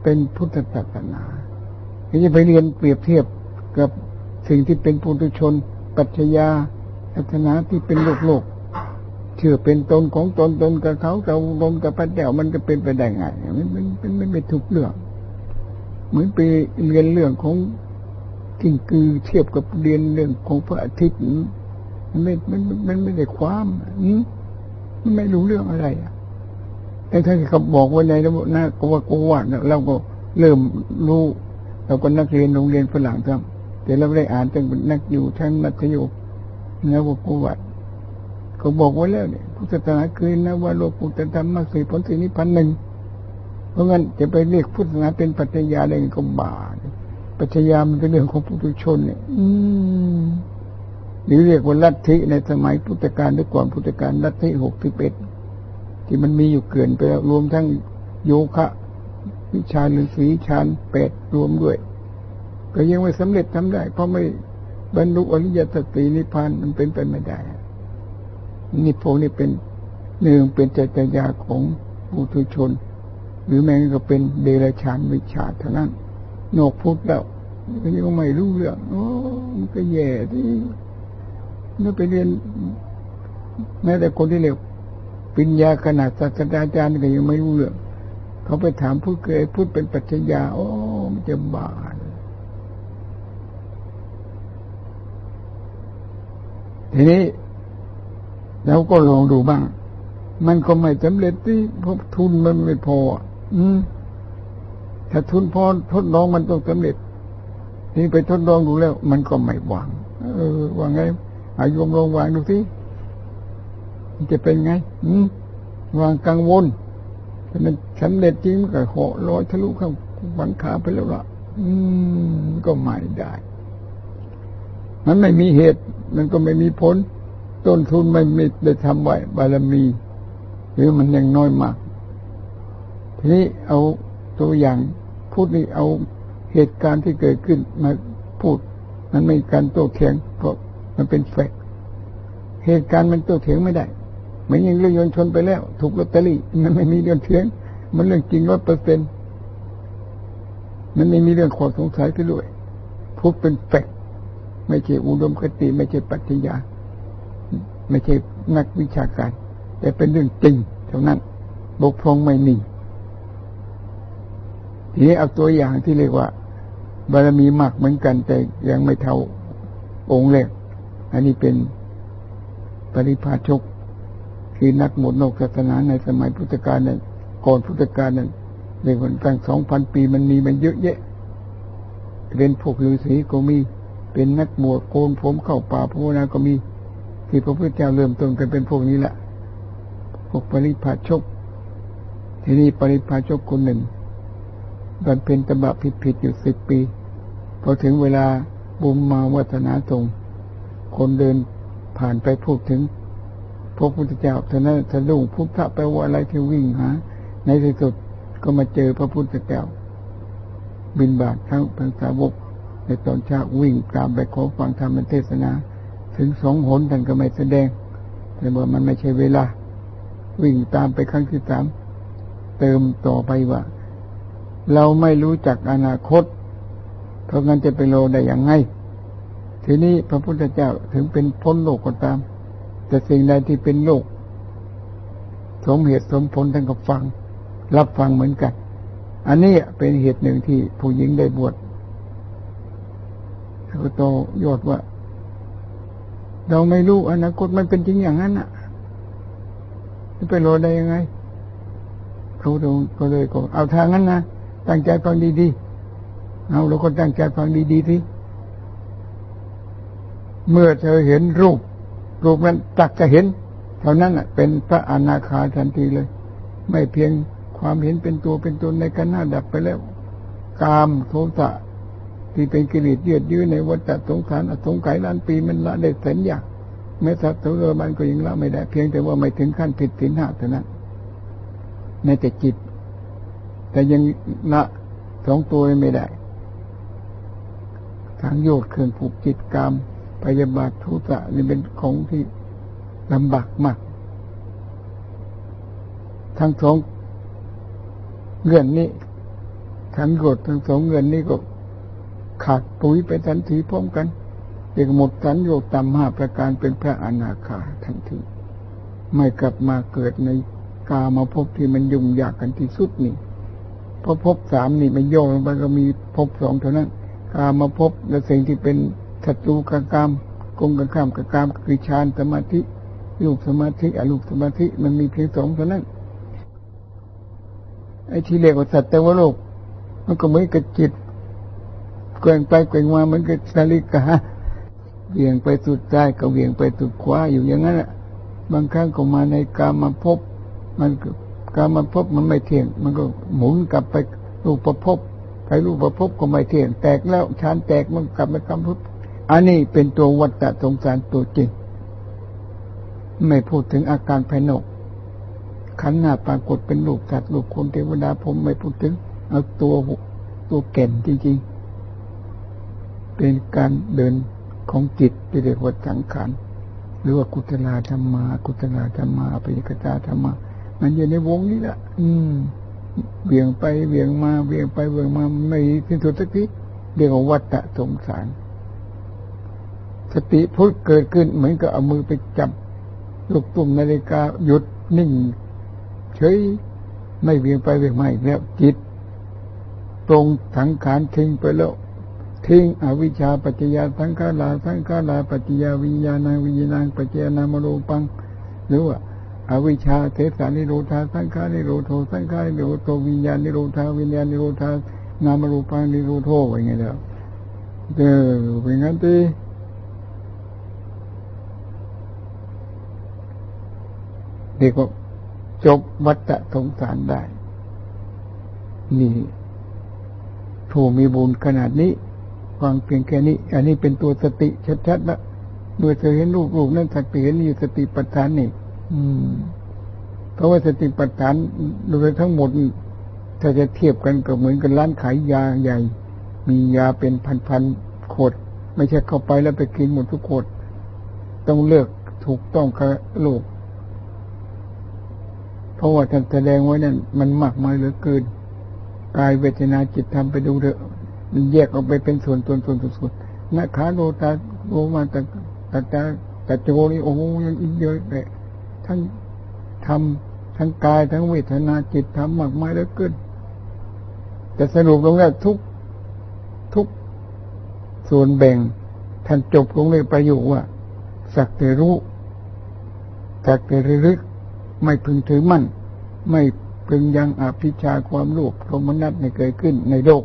เป็นพุทธศาสนาที่จะไปเรียนเปรียบเทียบกับสิ่งที่เป็นปุถุชน ปัจจยาลักษณะที่เป็นโลกโลกเชื่อเป็นตนของตนตนกับเขาเราตนกับพระเจ้ามันจะเป็นไปได้ไงมันเป็นเป็นไม่ถูกเรื่อง เหมือนไปเรียนเรื่องของกิ่งกือเทียบกับเรียนเรื่องของพระอาทิตย์มันไม่มันมันไม่ได้ความมันไม่รู้เรื่องอะไรอะแต่ถ้าเขาบอกว่าในระบบหน้าก็ว่ากูว่าเราก็เริ่มรู้เราก็นักเรียนโรงเรียนฝรั่งครับ แต่เราได้อ่านตั้งนักอยู่ชั้นมัธยมแล้วประวัติก็บอกไว้แล้วเนี่ยพุทธศาสนาคือนะว่าโลกุตธรรมมรรคสี่ผลสี่นิพพานหนึ่งเพราะงั้นจะไปเรียกพุทธศาสนาเป็นปัจจัยอะไรก็บาปปัจจัยมันเป็นเรื่องของปุถุชนเนี่ย อืมหรือเรียกว่าลัทธิในสมัยพุทธกาลหรือก่อนพุทธกาลลัทธิหกสิบเอ็ดที่มันมีอยู่เกินไปแล้วรวมทั้งโยคะ วิชาฤาษีฌานแปดรวมด้วย ก็ยังไม่สำเร็จทำได้ เพราะไม่บรรลุอริยสัจสีนิพพานมันเป็นไปไม่ได้นี่พวกนี้เป็นหนึ่งเป็นจตยาของปุถุชน หรือแม้ก็เป็นเดรัจฉานวิชาเท่านั้นนกพุทธแล้วก็ยังไม่รู้เรื่องโอ้มันก็แย่ที่นั่นไปเรียน แม้แต่คนที่เรียกปัญญาขนาดศาสตราจารย์ก็ยังไม่รู้เรื่อง เขาไปถามผู้เคยพูดเป็นปัจจยา โอ้มันจะบาด ทีนี้เราก็ลองดูบ้าง มันก็ไม่สำเร็จที่เพราะทุนมันไม่พอ อืมถ้าทุนพอทดลองมันต้องสำเร็จ นี่ไปทดลองดูแล้ว มันก็ไม่หวัง เออว่าไงอายุลองวางดูสิจะเป็นไงอืมวางกังวลถ้ามันสำเร็จจริงมันก็เหาะลอยทะลุเข้าบังขาไปแล้วล่ะ อืม ก็ไม่ได้ มันไม่มีเหตุ มันก็ไม่มีผล ต้นทุนไม่มีได้ทำไว้บารมี หรือมันยังน้อยมาก ทีนี้เอาตัวอย่างพูดนี่เอาเหตุการณ์ที่เกิดขึ้นมาพูด มันไม่การโต้เถียงเพราะมันเป็นแฟกเหตุการณ์มันโต้เถียงไม่ได้เหมือนอย่างเรื่องยนชนไปแล้ว ถูกลอตเตอรี่ มันไม่มีเรื่องเถียง มันเรื่องจริงร้อยเปอร์เซ็นมันไม่มีเรื่องขอสงสัยไปด้วยพูดเป็นแฟก ไม่ใช่อุดมคติ ไม่ใช่ปัจจยาไม่ใช่นักวิชาการ แต่เป็นเรื่องจริงเท่านั้น บกพร่องไม่มีทีนี้เอาตัวอย่างที่เรียกว่า บารมีมากเหมือนกัน แต่ยังไม่เท่าองค์แรกอันนี้เป็นปริพาชกคือนักหมดโลกศาสนาในสมัยพุทธกาลนั้นก่อนพุทธกาลนั้นในคนกลางสองพันปีมันมีมันเยอะแยะเป็นพวกฤาษีก็มี เป็นนักบวชโกนผมเข้าป่าพวกนั้นก็มีที่พระพุทธเจ้าเริ่มต้นกันเป็นพวกนี้แหละพวกปริพาชก ที่นี้ปริพาชกคนหนึ่งบำเพ็ญตบะผิดๆอยู่สิบปี พอถึงเวลาบุมมาวัฒนาตรงคนเดินผ่านไปพูดถึงพระพุทธเจ้าท่านั้นทะลุพุทธะไปว่าอะไรที่วิ่งหาในที่สุดก็มาเจอพระพุทธเจ้า บินบาตทั้งพระสาวก ตอนเช้าวิ่งตามไปขอฟังธรรมเทศนา ถึงสองหนท่านก็ไม่แสดง แต่ว่ามันไม่ใช่เวลา วิ่งตามไปครั้งที่สามเติมต่อไปว่า เราไม่รู้จักอนาคต เพราะงั้นจะไปโลได้อย่างไงทีนี้พระพุทธเจ้าถึงเป็นพ้นโลกก็ตาม แต่สิ่งใดที่เป็นโลก สมเหตุสมผลท่านก็ฟัง รับฟังเหมือนกัน อันนี้เป็นเหตุหนึ่งที่ผู้หญิงได้บวช เขาโตยอดว่า เราไม่รู้อนาคตมันเป็นจริงอย่างนั้นอะจะไปโลได้ยังไงเขาก็เลยก็เอาทางนั้นนะตั้งใจฟังดีๆเอาเราก็ตั้งใจฟังดีๆทีเมื่อเธอเห็นรูป รูปนั้นตักจะเห็นเท่านั้นเป็นพระอนาคาทันทีเลย ไม่เพียงความเห็นเป็นตัวเป็นตนในกันหน้าดับไปแล้ว กามโทสะ ที่เป็นกิเลสยืดยื้อในวัฏสงสารอสงไขยล้านปีมันละได้แสนยากแม้สัตว์ตัวมันก็ยังละไม่ได้ เพียงแต่ว่าไม่ถึงขั้นผิดศีลห้าเท่านั้นในแต่จิต แต่ยังละสองตัวไม่ได้ทางโยดเครื่องผูกจิตกรรมพยาบาททุสะนี่เป็นของที่ลำบากมาก ทั้งสองเงื่อนนี้ทั้งโยดทั้งสองเงื่อนนี้ก็ ขาดปุ๋ยไปทันทีพร้อมกันเด็กหมดสันโยตามห้าประการเป็นพระอนาคาทันทีไม่กลับมาเกิดในกามาพบที่มันยุ่งยากกันที่สุดนี่พอพบสามนี่มันโยงลงไปก็มีพบสองเท่านั้น กามาพบและสิ่งที่เป็นศัตรูกากามกงกันข้ามกากามคือฌานสมาธิลูกสมาธิอลูกสมาธิมันมีเพียงสองเท่านั้นไอ้ที่เรียกว่าสัตว์แต่ว่าโลก มันก็เหมือนกับจิต เกว่งไปเกว่งมาเหมือนกับนาฬิกาเวียงไปสุดซ้ก็เวียงไปสุดขวาอยู่อย่างนั้นแหละบางครั้งก็มาในกามาพบ มันกามาพบมันไม่เที่ยง มันก็หมุนกลับไปรูปประพบไปรูปประพบก็ไม่เที่ยง แตกแล้วชานแตกมันกลับไปกำพบอันนี้เป็นตัววัฏฏะสงสารตัวจริง ไม่พูดถึงอาการภายนอกขันหน้าปรากฏเป็นรูปสัตว์รูปคนเทวดาผมไม่พูดถึง เอาตัวตัวแก่นจริง ๆ เป็นการเดินของจิตที่เรียกว่าสังขารหรือว่ากุศลธรรมา กุศลธรรมาอภิกตาธรรมา มันอยู่ในวงนี้แหละอืมเบี่ยงไปเบี่ยงมาเบี่ยงไปเบี่ยงมาไม่สิ้นสุดสักทีเรียกว่าวัฏสงสาร สติพุทธเกิดขึ้นเหมือนกับเอามือไปจับลูกตุ่มนาฬิกาหยุดนิ่ง เฉยไม่เวียงไปเวียงมาอีกแล้วจิต ตรงสังขารทิ้งไปแล้ว ทิ้งอวิชชาปัจจยาสังขาราสังขาราปัจจยาวิญญาณังวิญญาณังปัจจยานามโรปัง หรือว่าอวิชชาเทสานิโรธาสังขานิโรโทสังขานิโรโทวิญญาณนิโรธาวิญญาณนิโรธานามรูปังนิโรโทอย่างเงี้ยแล้วเออเป็นงั้นทีเด็กก็จบวัฏสงสารได้ นี่ผู้มีบุญขนาดนี้ ฟังเพียงแค่นี้ อันนี้เป็นตัวสติชัดๆละเมื่อเธอเห็นรูปรูปนั่นสักเห็นอยู่สติปัฏฐานนี่ อืม เพราะว่าสติปัฏฐานโดยทั้งหมดถ้าจะเทียบกันก็เหมือนกับร้านขายยาใหญ่ มียาเป็นพันๆขวด ไม่ใช่เข้าไปแล้วไปกินหมดทุกขวด ต้องเลือกถูกต้องกับลูกเพราะว่าท่านแสดงไว้นั่นมันมากมายเหลือเกินกายเวทนาจิตทำไปดูเถอะ แยกออกไปเป็นส่วนส่วนส่วนส่วนนะขาโลตาโลมาตาตาตาตาโจนี่โอ้ยังอีกเยอะเลยทั้งทำทั้งกายทั้งเวทนาจิตทำมากมายแล้วเกินแต่สรุปลงแล้วทุกทุกส่วนแบ่งท่านจบลงเลยประโยคว่า สักแต่รู้สักแต่ระลึก ไม่พึงถือมั่น ไม่พึงยังอภิชาความโลภโทมนัสในเกิดขึ้นในโลก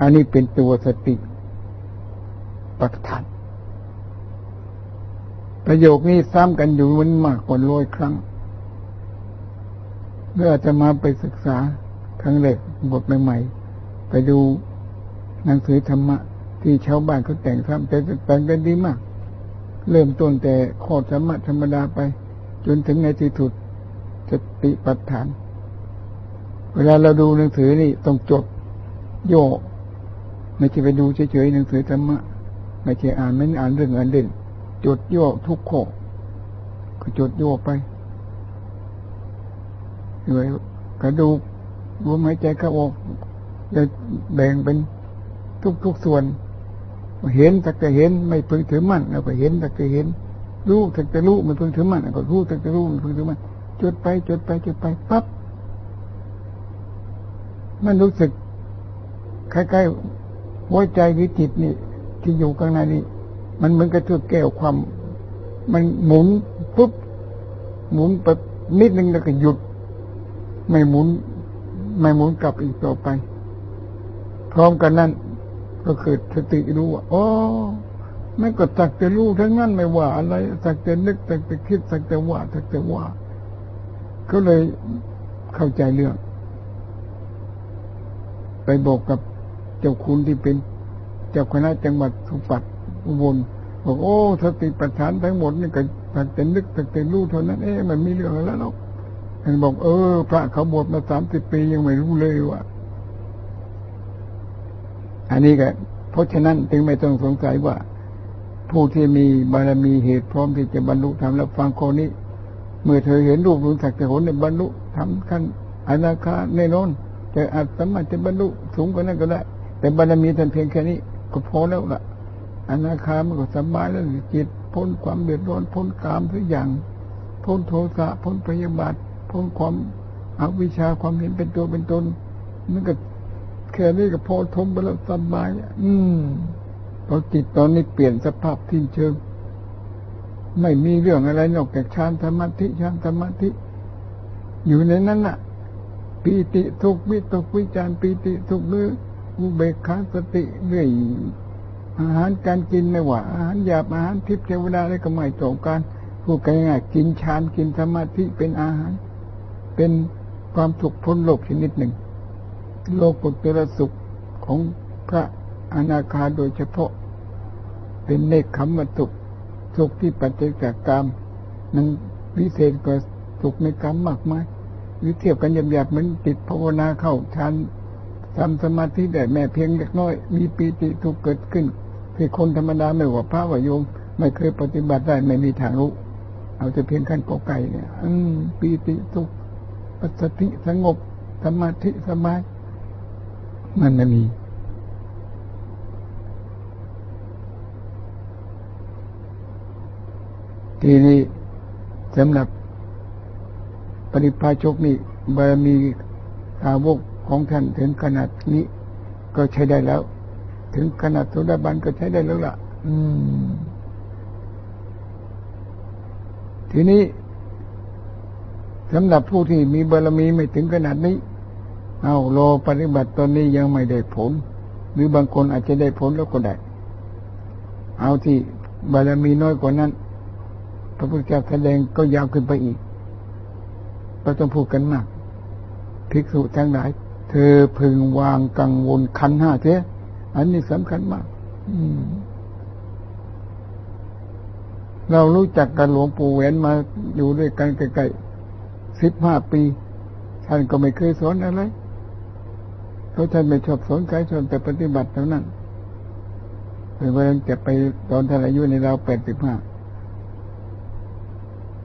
อันนี้เป็นตัวสติปัฏฐานประโยคนี้ซ้ำกันอยู่มันมากกว่าร้อยครั้งเมื่อจะมาไปศึกษาครั้งแรกบทใหม่ๆไปดูหนังสือธรรมะ ที่ชาวบ้านเขาแต่งทำแต่แต่งกันดีมาก เริ่มต้นแต่ข้อธรรมะธรรมดาไป จนถึงในที่สุดสติปัฏฐาน เวลาเราดูหนังสือนี่ต้องจดโย ไม่ใช่ไปดูเฉยๆหนังสือธรรมะไม่ใช่อ่านไม่อ่านเรื่องอ่านเด่นจดโยกทุกข้อก็จดโยกไปเลยกระดูกรวมหายใจเข้าออกจะแบ่งเป็นทุกๆส่วน เห็นแต่จะเห็น ไม่พึงถือมั่นเราก็เห็นแต่จะเห็น รู้แต่จะรู้ไม่พึงถือมั่นก็รู้แต่จะรู้ไม่พึงถือมั่นจดไปจดไปจดไปปั๊บมันรู้สึกคล้ายๆ หัวใจหรือจิตนี่ ที่อยู่ข้างในนี่มันเหมือนกับตัวแก้วความ มันหมุนปุ๊บหมุนไปนิดนึงแล้วก็หยุด ไม่หมุน ไม่หมุนกลับอีกต่อไป พร้อมกันนั้นก็เกิดสติรู้ว่าอ๋อไม่ก็สักแต่รู้ทั้งนั้นไม่ว่า อะไรสักแต่นึกสักแต่คิดสักแต่ว่าสักแต่ว่า ก็เลยเข้าใจเรื่อง ไปบอกกับ เจ้าคุณที่เป็น เจ้าคณะจังหวัดสุปัตอุบลบอกโอ้สติปัฏฐานทั้งหมดนี่ก็ตักแต่นึกตักแต่รู้เท่านั้นเอ๊ะมันมีเรื่องอะไรแล้วท่านบอกเออ พระเขาบวชมาสามสิบปียังไม่รู้เลยว่าอันนี้ก็เพราะฉะนั้นจึงไม่ต้องสงสัยว่า ผู้ที่มีบารมีเหตุพร้อมที่จะบรรลุธรรมแล้วฟังข้อนี้ เมื่อเธอเห็นรูปรู้สักแต่หนในบรรลุทำขั้นอนาคาแน่นอนจะอาจสามารถจะบรรลุสูงกว่านั้นก็ได้ แต่บารมีท่านเพียงแค่นี้ ก็พอแล้วล่ะอนาคามันก็สบายแล้วจิตพ้นความเดือดร้อนพ้นกามทุกอย่าง พ้นโทสะพ้นพยาบาทพ้นความอวิชชาความเห็นเป็นตัวเป็นตนมันก็แค่นี้ก็พอทมไปแล้วสบายอืมพอจิตตอนนี้เปลี่ยนสภาพทิ้งเชิง ไม่มีเรื่องอะไรนอกจากฌานสมาธิฌานสมาธิ อยู่ในนั้นน่ะปีติทุกวิตกวิจารปีติทุกเนื้อ อุเบกขาสติเรื่อยอาหารการกินไม่ว่า อาหารหยาบอาหารทิพย์เทวดาอะไรก็ไม่ตรงกันพูดง่ายๆกินฌานกินสมาธิเป็นอาหาร เป็นความสุขพ้นโลกชนิดหนึ่ง โลกปุตตรสุขของพระอนาคาโดยเฉพาะ เป็นเนคขมสุขสุขที่ปัจจัยจกกรรมนั้นวิเศษกว่าสุขในกรรมมากมายหรือเทียบกันหยาบๆเหมือนติดภาวนาเข้าฌาน ทำสมาธิได้แม่เพียงเล็กน้อย มีปีติทุกเกิดขึ้นที่คนธรรมดาไม่ว่าพระว่าโยม ไม่เคยปฏิบัติได้ไม่มีทางรู้ เอาแต่เพียงขั้นกอไก่เนี่ย อืมปีติทุกปัสติสงบสมาธิสบายมันไม่มีทีนี้สำหรับปริพาชกนี่บารมีสาวก ของท่านถึงขนาดนี้ ก็ใช้ได้แล้ว ถึงขนาดโสดาบันก็ใช้ได้แล้วล่ะ อืม ทีนี้สำหรับผู้ที่มีบารมีไม่ถึงขนาดนี้ เอาโลปฏิบัติตอนนี้ยังไม่ได้ผล หรือบางคนอาจจะได้ผลแล้วก็ได้ เอาที่บารมีน้อยกว่านั้น พระพุทธเจ้าแสดงก็ยาวขึ้นไปอีก เราต้องพูดกันมากภิกษุทั้งหลาย เธอพึงวางกังวลขันห้าเสียอันนี้สำคัญมากเรารู้จักกันหลวงปู่แหวนมาอยู่ด้วยกันใกล้ๆสิบห้าปี ท่านก็ไม่เคยสอนอะไรเพราะท่านไม่ชอบสอนใครชอบแต่ปฏิบัติเท่านั้นเมื่อวันจะไปตอนท่านอายุในเราแปดสิบห้า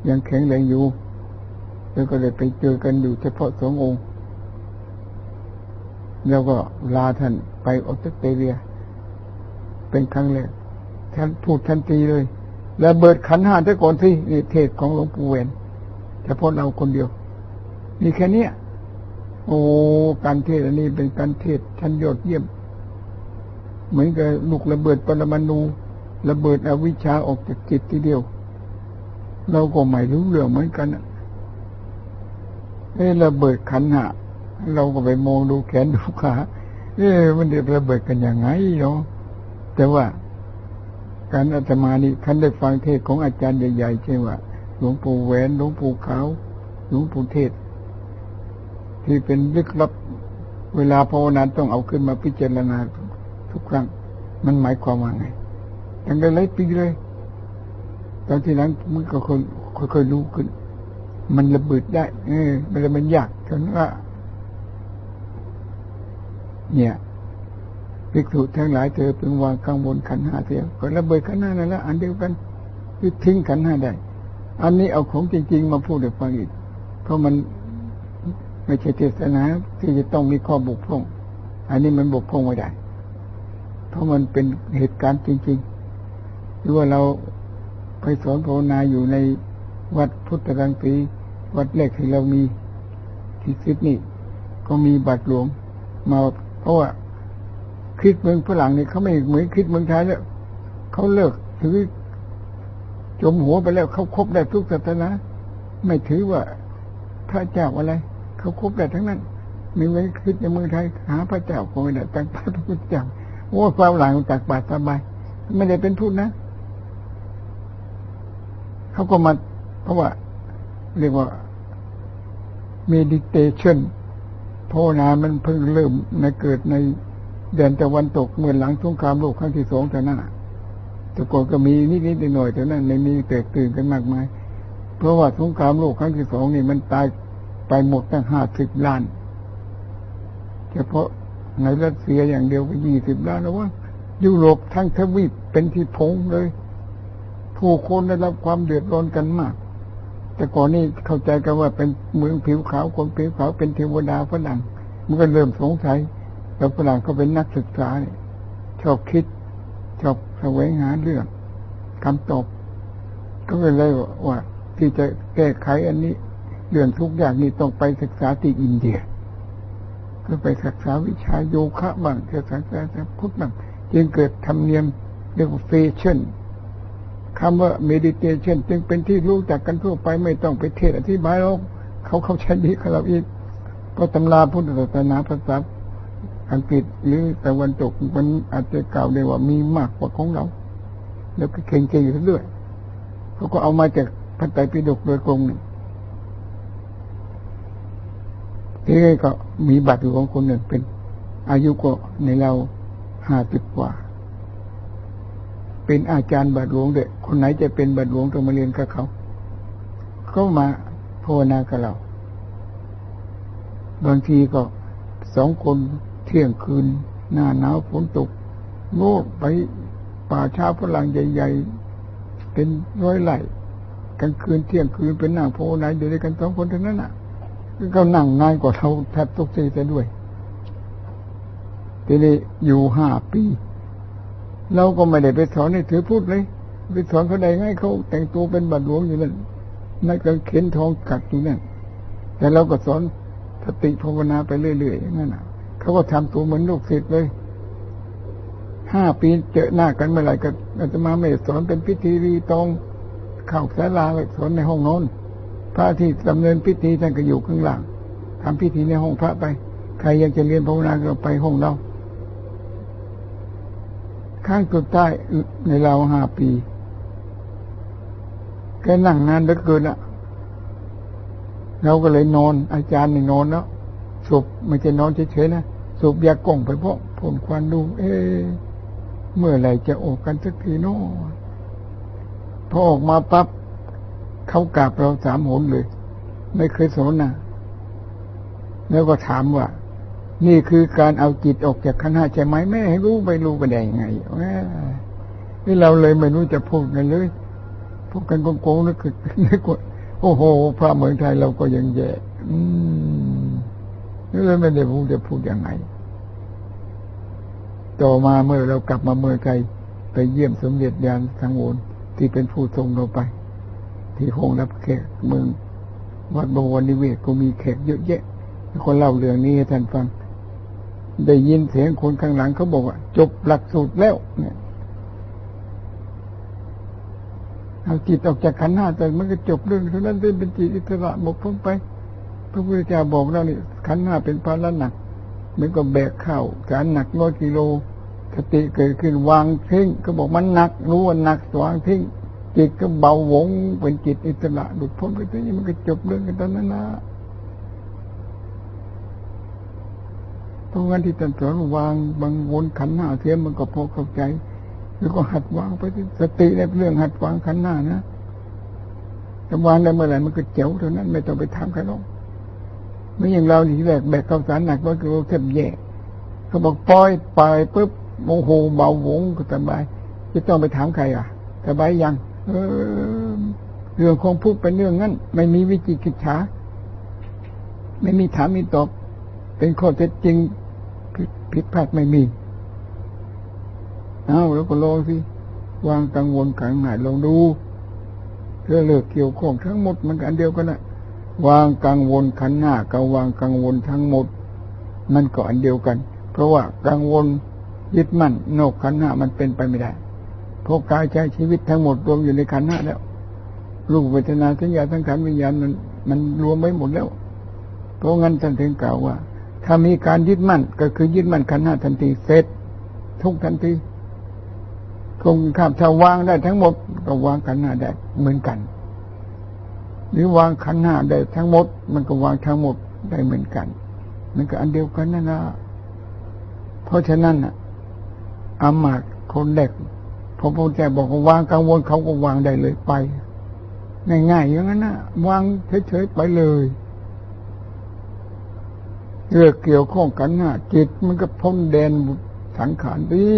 ยังแข็งแรงอยู่แล้วก็เลยไปเจอกันอยู่เฉพาะสององค์ แล้วก็ลาท่านไปออสเตรเลีย เป็นครั้งแรกท่านพูดทันทีเลย แล้วเบิดขันห้าได้ก่อนที่นี่เทศของหลวงปู่เวนเฉพาะเราคนเดียว มีแค่นี้โอ้การเทศอันนี้เป็นการเทศชั้นยอดเยี่ยม เหมือนกับลูกระเบิดปรมาณูระเบิดอวิชชาออกจากจิตทีเดียว เราก็ไม่รู้เรื่องเหมือนกันเอ้ระเบิดขันหะ เราก็ไปมองดูแขนดูขาเอ้มันเดือดระเบิดกันยังไงเนาะแต่ว่า การอาตมานี่ท่านได้ฟังเทศของอาจารย์ใหญ่ๆเช่ว่าหลวงปู่แหวนหลวงปู่ขาวหลวงปู่เทศ ที่เป็นลึกลับเวลาภาวนาต้องเอาขึ้นมาพิจารณาทุกครั้ง มันหมายความว่าไงตั้งแต่หลายปีเลย ตอนที่นั้นมันก็ค่อยๆรู้ขึ้น มันระเบิดได้ เออมันมันยากจนว่า เนี่ยภิกษุทั้งหลายเธอเพิ่งวางข้างบนขันห้าเสียก็ระเบิดขันห้านั่นแหละอันเดียวกันคือทิ้งขันห้าได้ อันนี้เอาของจริง ๆ มาพูดให้ฟังอีก เพราะมันไม่ใช่เทศนาที่จะต้องมีข้อบกพร่อง อันนี้มันบกพร่องไม่ได้ เพราะมันเป็นเหตุการณ์จริงๆหรือว่าเราไปสอนภาวนาอยู่ในวัดพุทธรังสีวัดแรกที่เรามีที่ซิดนี่ก็มีบัตรหลวงมา เพราะว่าคิดเมืองฝรั่งนี่เขาไม่เหมือนคิดเมืองไทยแล้วเขาเลิกถือจมหัวไปแล้วเขาครบได้ทุกศาสนาไม่ถือว่าพระเจ้าอะไร เขาครบได้ทั้งนั้นมีไว้คิดในเมืองไทยหาพระเจ้าคงไม่ได้ตั้งพระพุทธเจ้าโอ้ฝรั่งจากบาทสบายไม่ได้เป็นทูตนะเขาก็มาเพราะว่า เรียกว่า meditation ภาวนามันเพิ่งเริ่มในเกิดในแดนตะวันตกเมื่อหลังสงครามโลกครั้งที่สองเท่นั้นแต่ก่อนก็มีนิดๆหน่อยๆเท่นั้นในมีแตกตื่นกันมากมาย เพราะว่าสงครามโลกครั้งที่สองนี่มันตายไปหมดตั้งห้าสิบล้านเฉพาะในรัสเซียอย่างเดียวก็ยี่สิบล้านแล้วว่ายุโรปทั้งทวีปเป็นที่พงเลย ผู้คนได้รับความเดือดร้อนกันมาก แต่ก่อนนี้เข้าใจกันว่าเป็นเมืองผิวขาวคนผิวขาวเป็นเทวดาฝรั่งมันก็เริ่มสงสัยแล้วฝรั่งก็เป็นนักศึกษาเนี่ยชอบคิดชอบแสวงหาเรื่องคำตอบ ก็เลยว่า ที่จะแก้ไขอันนี้ เรื่องทุกอย่างนี้ต้องไปศึกษาที่อินเดีย ก็ไปศึกษาวิชาโยคะบ้างศึกษาพุทธบ้างจึงเกิดธรรมเนียมเรียกว่าเฟชั่น คำว่า meditation จึงเป็นที่รู้จักกันทั่วไปไม่ต้องไปเทศอธิบายหรอกเขาเข้าใจดีกับเราอีกเพราะตำราพุทธศาสนาภาษาอังกฤษหรือตะวันตกมันอาจจะกล่าวได้ว่ามีมากกว่าของเรา แล้วก็เข่งเก่งอยู่ด้วยเขาก็เอามาจากพระไตรปิฎกโดยตรงนี่ที่ก็มีบัตรหลวงคนหนึ่งเป็น อายุก็ในเราห้าสิบกว่า เป็นอาจารย์บัตรหลวงเด็กคนไหนจะเป็นบัตรหลวงต้องมาเรียนกับเขาเขามาภาวนากับเรา บางทีก็สองคนเที่ยงคืน หน้าหนาวฝนตกโง่ไปป่าชาฝรั่งใหญ่ๆ เป็นร้อยไร่กลางคืนเที่ยงคืนเป็นนั่งภาวนาอยู่ด้วยกันสองคนเท่านั้นน่ะก็นั่งนานกว่าเราแทบทุกทีจะด้วย ทีนี้อยู่ห้าปี เราก็ไม่ได้ไปสอนให้ถือพูดเลยไปสอนเขาได้ง่ายเขาแต่งตัวเป็นบัตรหลวงอยู่นั่นนั่นก็เข็นทองกัดอยู่นั่นแต่เราก็สอนสติภาวนาไปเรื่อยๆอย่างนั้นอะเขาก็ทำตัวเหมือนลูกศิษย์เลยห้าปีเจอหน้ากันเมื่อไหร่ก็อาตมาไม่สอนเป็นพิธีรีตองเข้าสาลาสอนในห้องนอนพระที่ดำเนินพิธีท่านก็อยู่ข้างหล่างทำพิธีในห้องพระไป ใครอยากจะเรียนภาวนาก็ไปห้องเรา ข้างสุดใต้ในเราห้าปีแกนั่งนานเหลือเกินอะเราก็เลยนอน อาจารย์นี่นอนแล้วสูบไม่ใช่นอนเฉยๆนะสูบยากล่องไปเพราะผลควันดู เอ๊เมื่อไหร่จะออกกันสักทีโน่พอออกมาปั๊บเขากราบเราสามหนเลย ไม่เคยสนนะแล้วก็ถามว่า นี่คือการเอาจิตออกจากขันห้าใช่ไหมไม่ให้รู้ไม่รู้ไปได้ยังไงนี่เราเลยไม่รู้จะพูดกันเลยพูดกันโกงๆนึกนึกว่าโอ้โห พระเมืองไทยเราก็ยังแย่อืมนี่เลยไม่ได้พูดจะพูดยังไง ต่อมาเมื่อเรากลับมาเมืองไทยไปเยี่ยมสมเด็จยานสังวรที่เป็นผู้ทรงเราไป ที่ห้องรับแขกเมืองวัดบวรนิเวศก็มีแขกเยอะแยะคนเล่าเรื่องนี้ให้ท่านฟัง ได้ยินเสียงคนข้างหลังเขาบอกว่า จบหลักสูตรแล้ว เนี่ยเอาจิตออกจากขันห้าแต่มันก็จบเรื่องเท่านั้นเป็นจิตอิสระหมกพ้นไป พระพุทธเจ้าบอกเรานี่ขันห้าเป็นภาระหนักเหมือนกับแบกข้าวสารหนักร้อยกิโลสติเกิดขึ้นวางทิ้งก็บอกมันหนักรู้ว่าหนักวางทิ้งจิตก็เบาหวงเป็นจิตอิสระหลุดพ้นไปทีนี้มันก็จบเรื่องกันตอนนั้นนะ เพราะงั้นที่ท่านสอนวางบางวนขันหน้าเทียมมันก็พอเข้าใจ แล้วก็หัดวางไปสติในเรื่องหัดวางขันหน้านะจะวางได้เมื่อไหร่มันก็เจ๋วเท่านั้น ไม่ต้องไปทำใครหรอกไม่อย่างเราที่แรกแบกข้าวสารหนักว่าคือเทบแย่เขาบอกปล่อยไปปุ๊บโมโหเบาหวงก็สบายจะต้องไปถามใครอะสบายยังเออเรื่องของพูดเป็นเรื่องนั้น ไม่มีวิจิกิจฉาไม่มีถามมีตอบ เป็นข้อเท็จจริง ผิดพลาดไม่มี เอาแล้วก็ลองสิ วางกังวลขังหายลองดูเพื่อเลิกเกี่ยวข้องทั้งหมดมันกันเดียวกันนะวางกังวลขันหน้ากับวางกังวลทั้งหมดมันก็อันเดียวกัน เพราะว่ากังวลยึดมั่นโนกขันหน้ามันเป็นไปไม่ได้เพราะกายใจชีวิตทั้งหมดรวมอยู่ในขันหน้าแล้วรูปเวทนาสัญญาทั้งขันวิญญาณมันมันรวมไว้หมดแล้วเพราะงั้นท่านถึงกล่าวว่า ถ้ามีการยึดมั่น ก็คือยึดมั่นขันห้าทันทีเสร็จทุกทันทีคงข้ามถ้าวางได้ทั้งหมดก็วางขันห้าได้เหมือนกัน หรือวางขันห้าได้ทั้งหมด มันก็วางทั้งหมดได้เหมือนกันมันก็อันเดียวกันนั่นนะเพราะฉะนั้นอะอามาตคนเด็กพอพระเจ้าบอกว่าวางกังวลเขาก็วางได้เลยไปง่ายๆอย่างนั้นนะวางเฉยๆไปเลย เรื่องเกี่ยวข้องกันหน้าจิตมันก็พ้นแดนสังขารดี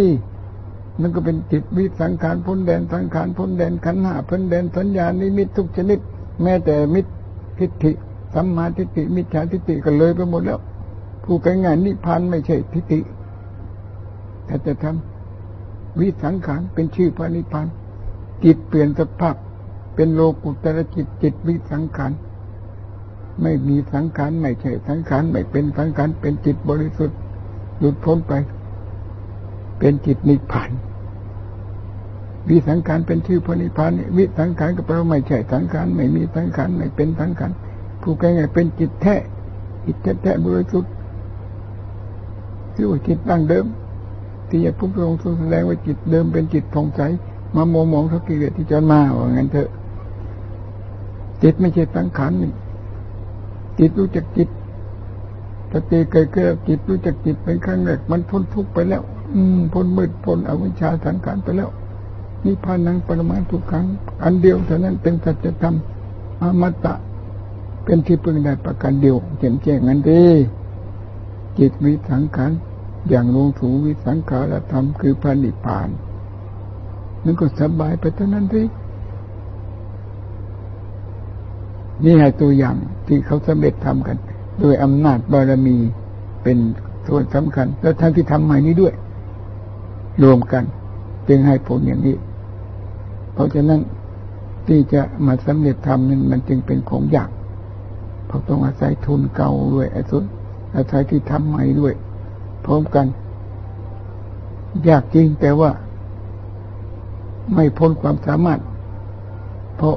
นั่นก็เป็นจิตวิสังขารพ้นแดนสังขารพ้นแดนขันหาพ้นแดนสัญญานิมิตทุกชนิด แม้แต่มิตรทิฏฐิสัมมาทิฏฐิมิจฉาทิฏฐิก็เลยไปหมดแล้วผู้กงานนิพพานไม่ใช่ทิฏฐิแต่จะทำวิสังขารเป็นชื่อพระนิพพานจิตเปลี่ยนสภาพเป็นโลกุตระจิตจิตวิสังขาร ไม่มีสังขารไม่ใช่สังขารไม่เป็นสังขารเป็นจิตบริสุทธิ์หลุดพ้นไป เป็นจิตนิพพานวิสังขารเป็นชื่อพระนิพพานวิสังขารก็แปลว่าไม่ใช่สังขารไม่มีสังขารไม่เป็นสังขารผู้ใกล้ๆเป็นจิตแท้จิตแท้บริสุทธิ์คือว่าจิตตั้งเดิม ที่จะพุทธองค์ทรงแสดงว่าจิตเดิมเป็นจิตผ่องใสมาโมมองทุกกิเลสที่จนมาว่างั้นเถอะจิตไม่ใช่สังขารนี่ จิตรู้จักจิตสติเกิดขึ้นจิตรู้จักจิตเป็นครั้งแรกมันพ้นทุกข์ไปแล้ว อืมพ้นมืดพ้นอวิชชาสังขารไปแล้วนิพพานังปรมาทุกขังอันเดียวเท่านั้นเป็นสัจธรรมอมตะ เป็นที่พึ่งได้ประการเดียวเห็นแจ้งนั้นดีจิตวิสังขารอย่างลงสู่วิสังขารธรรมคือพระนิพพานนั่นก็สบายไปเท่านั้นสิ นี่ให้ตัวอย่างที่เขาสำเร็จทำกัน โดยอำนาจบารมีเป็นส่วนสำคัญ แล้วท่านที่ทำใหม่นี้ด้วย รวมกัน จึงให้ผลอย่างนี้ เพราะฉะนั้นที่จะมาสำเร็จทำนั้นมันจึงเป็นของยากเพราะต้องอาศัยทุนเก่าด้วยอาศัยอาศัยที่ทำใหม่ด้วย พร้อมกัน ยากจริงแต่ว่า ไม่พ้นความสามารถ เพราะ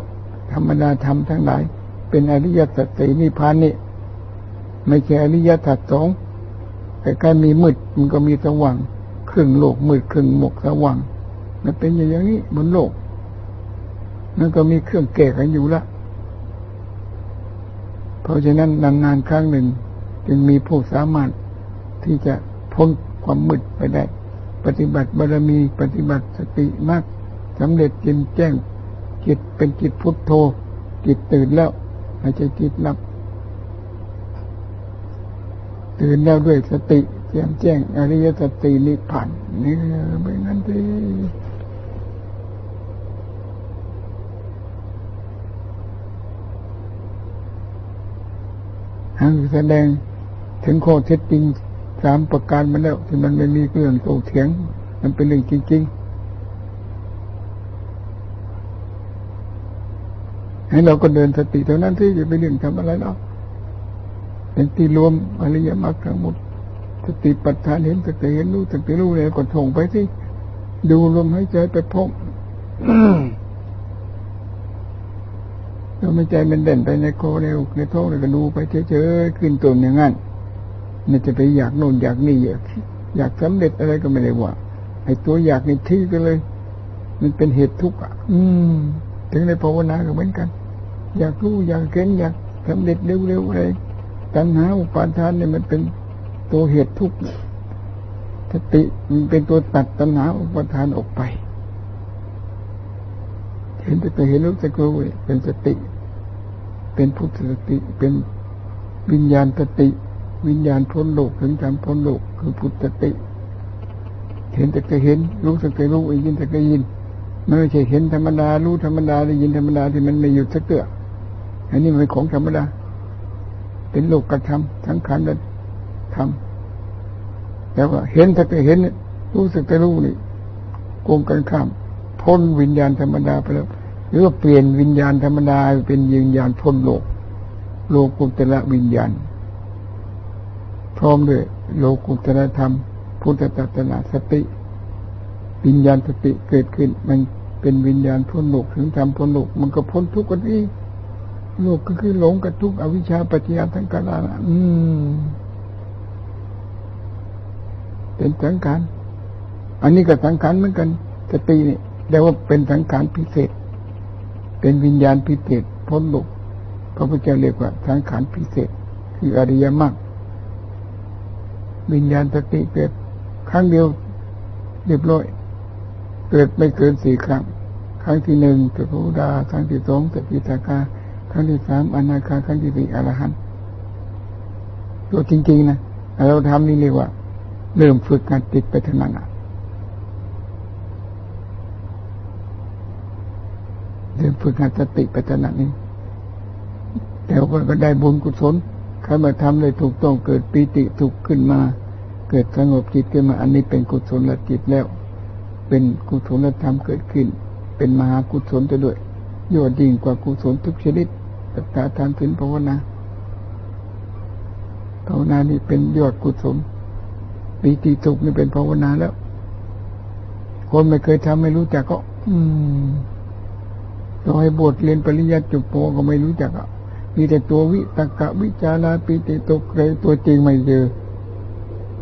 ธรรมดาธรรมทั้งหลาย เป็นอริยสัจสี่นิพพานนี่ไม่ใช่อริยสัจสองแต่การมีมืดมันก็มีสว่างครึ่งโลกมืดครึ่งหมกสว่างมันเป็นอย่างนี้บนโลกนั่นก็มีเครื่องแก่กันอยู่ละเพราะฉะนั้นนานๆครั้งหนึ่ง จึงมีผู้สามารถที่จะพ้นความมืดไปได้ ปฏิบัติบารมีปฏิบัติสติมากสำเร็จจินแจ้งจิตเป็นจิตพุทโธจิตตื่นแล้ว ไม่ใช่จิตหลับ ตื่นแล้วด้วยสติแจ่มแจ้งอริยสตินิพพานนี่เป็นงั้นที่หังแสดงถึงข้อเท็จจริงสามประการมาแล้วที่มันไม่มีเรื่องโตเถียง มันเป็นเรื่องจริง ๆ ให้เราก็เดินสติเท่านั้นที่จะไปเรื่องทำอะไรแล้วเป็นที่รวมอริยมรรคทั้งหมดสติปัฏฐานเห็นสติเห็นรู้สติรู้เลยก็ท่องไปที่ดูลมหายใจไปพบเราไม่ใจมันเด่นไปในคอในอกในท้องเลยก็ดูไปเฉยๆขึ้นตัวอย่างนั้นไม่จะไปอยากโน่นอยากนี่อยากอยากสำเร็จอะไรก็ไม่ได้ว่าไอ้ตัวอยากนี่ที่ก็เลย มันเป็นเหตุทุกข์อะ อืม ถึงในภาวนาก็เหมือนกัน อยากรู้อยากเก่งอยากสำเร็จเร็วๆอะไรตัณหาอุปาทานเนี่ยมันเป็นตัวเหตุทุกข์สติมันเป็นตัวตัดตัณหาอุปาทานออกไป เห็นแต่เห็นรู้สึกรู้เป็นสติ เป็นพุทธสติเป็นวิญญาณสติ วิญญาณพ้นโลกถึงจำพ้นโลกคือพุทธสติ เห็นแต่เห็นรู้สึกแต่รู้ยินแต่ก็ยินไม่ใช่เห็นธรรมดารู้ธรรมดาได้ยินธรรมดาที่มันไม่หยุดสักเกือ อันนี้มันของธรรมดา เป็นโลกกระทำทั้งขันธ์ทำแล้วก็เห็นถ้าเห็น รู้สึกแต่รู้นี่โกงกันข้ามพ้นวิญญาณธรรมดาไปแล้วหรือว่าเปลี่ยนวิญญาณธรรมดาเป็นวิญญาณพ้นโลก โลกุตระวิญญาณ พร้อมด้วยโลกุตระธรรม พุทธตตนาสติ วิญญาณสติเกิดขึ้น มันเป็นวิญญาณพ้นโลกถึงทำพ้นโลก มันก็พ้นทุกข์กันอีก โลกก็คือหลงกับทุกอวิชชาปัจจยาทั้งกาลาอืม เป็นสังขารอันนี้ก็สังขารเหมือนกันสตินี่เรียกว่าเป็นสังขารพิเศษ เป็นวิญญาณพิเศษพ้นโลกพระพุทธเจ้าเรียกว่าสังขารพิเศษ คืออริยมรรควิญญาณสติเกิดครั้งเดียวเรียบร้อย เกิดไม่เกินสี่ครั้ง ครั้งที่หนึ่งเกิดพระดาครั้งที่สองเกิดพิธากา ครั้งที่สามอนาคาครั้งที่สี่อรหันต์ตัวจริง ๆ นะเราทำนี่เรียกว่า เริ่มฝึกการติดไปทางนั้นเริ่มฝึกการสติไปทางนั้นนี่แต่ว่าก็ได้บุญกุศลใครมาทำเลยถูกต้องเกิดปีติถูกขึ้นมา เกิดสงบจิตขึ้นมา อันนี้เป็นกุศลจิตแล้ว เป็นกุศลธรรมเกิดขึ้น เป็นมหากุศลจะด้วย ยอดยิ่งกว่ากุศลทุกชนิดตัตาทานถึงภาวนาภาวนานี่เป็นยอดกุศลปีติสุขนี่เป็นภาวนาแล้ว คนไม่เคยทำไม่รู้จักก็ อืมต่อให้บทเรียนปริยัติจุปโปก็ไม่รู้จักอะมีแต่ตัววิตกะวิจาราปีติตกเลยตัวจริงไม่เจอ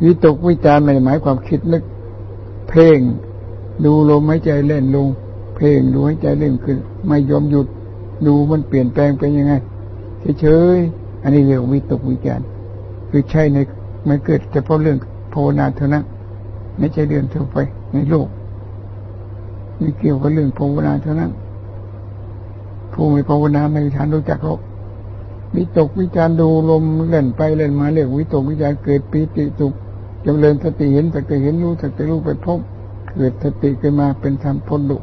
วิตกวิจารไม่หมายความคิดนึก เพ่งดูลมหายใจเล่นลง เพ่งดูใหายใจเล่นขึ้น ไม่ยอมหยุดดูมันเปลี่ยนแปลงไปยังไงเฉยๆอันนี้เรียกวิตกวิจารคือใช่ในไม่เกิดเฉพาะเรื่องภาวนาเท่านั้นไม่ใช่เรื่องทั่วไปในโลกนี่เกี่ยวกับเรื่องภาวนาเท่านั้นผู้ไม่ภาวนาไม่ทานรู้จักหรอกวิตกวิจารดูลมเล่นไปเล่นมาเรียกวิตกวิจารเกิดปีติสุขจำเริญสติเห็นสักแต่เห็นรู้สักแต่รู้ไปพบ เกิดสติขึ้นมาเป็นธรรมพ้นดุ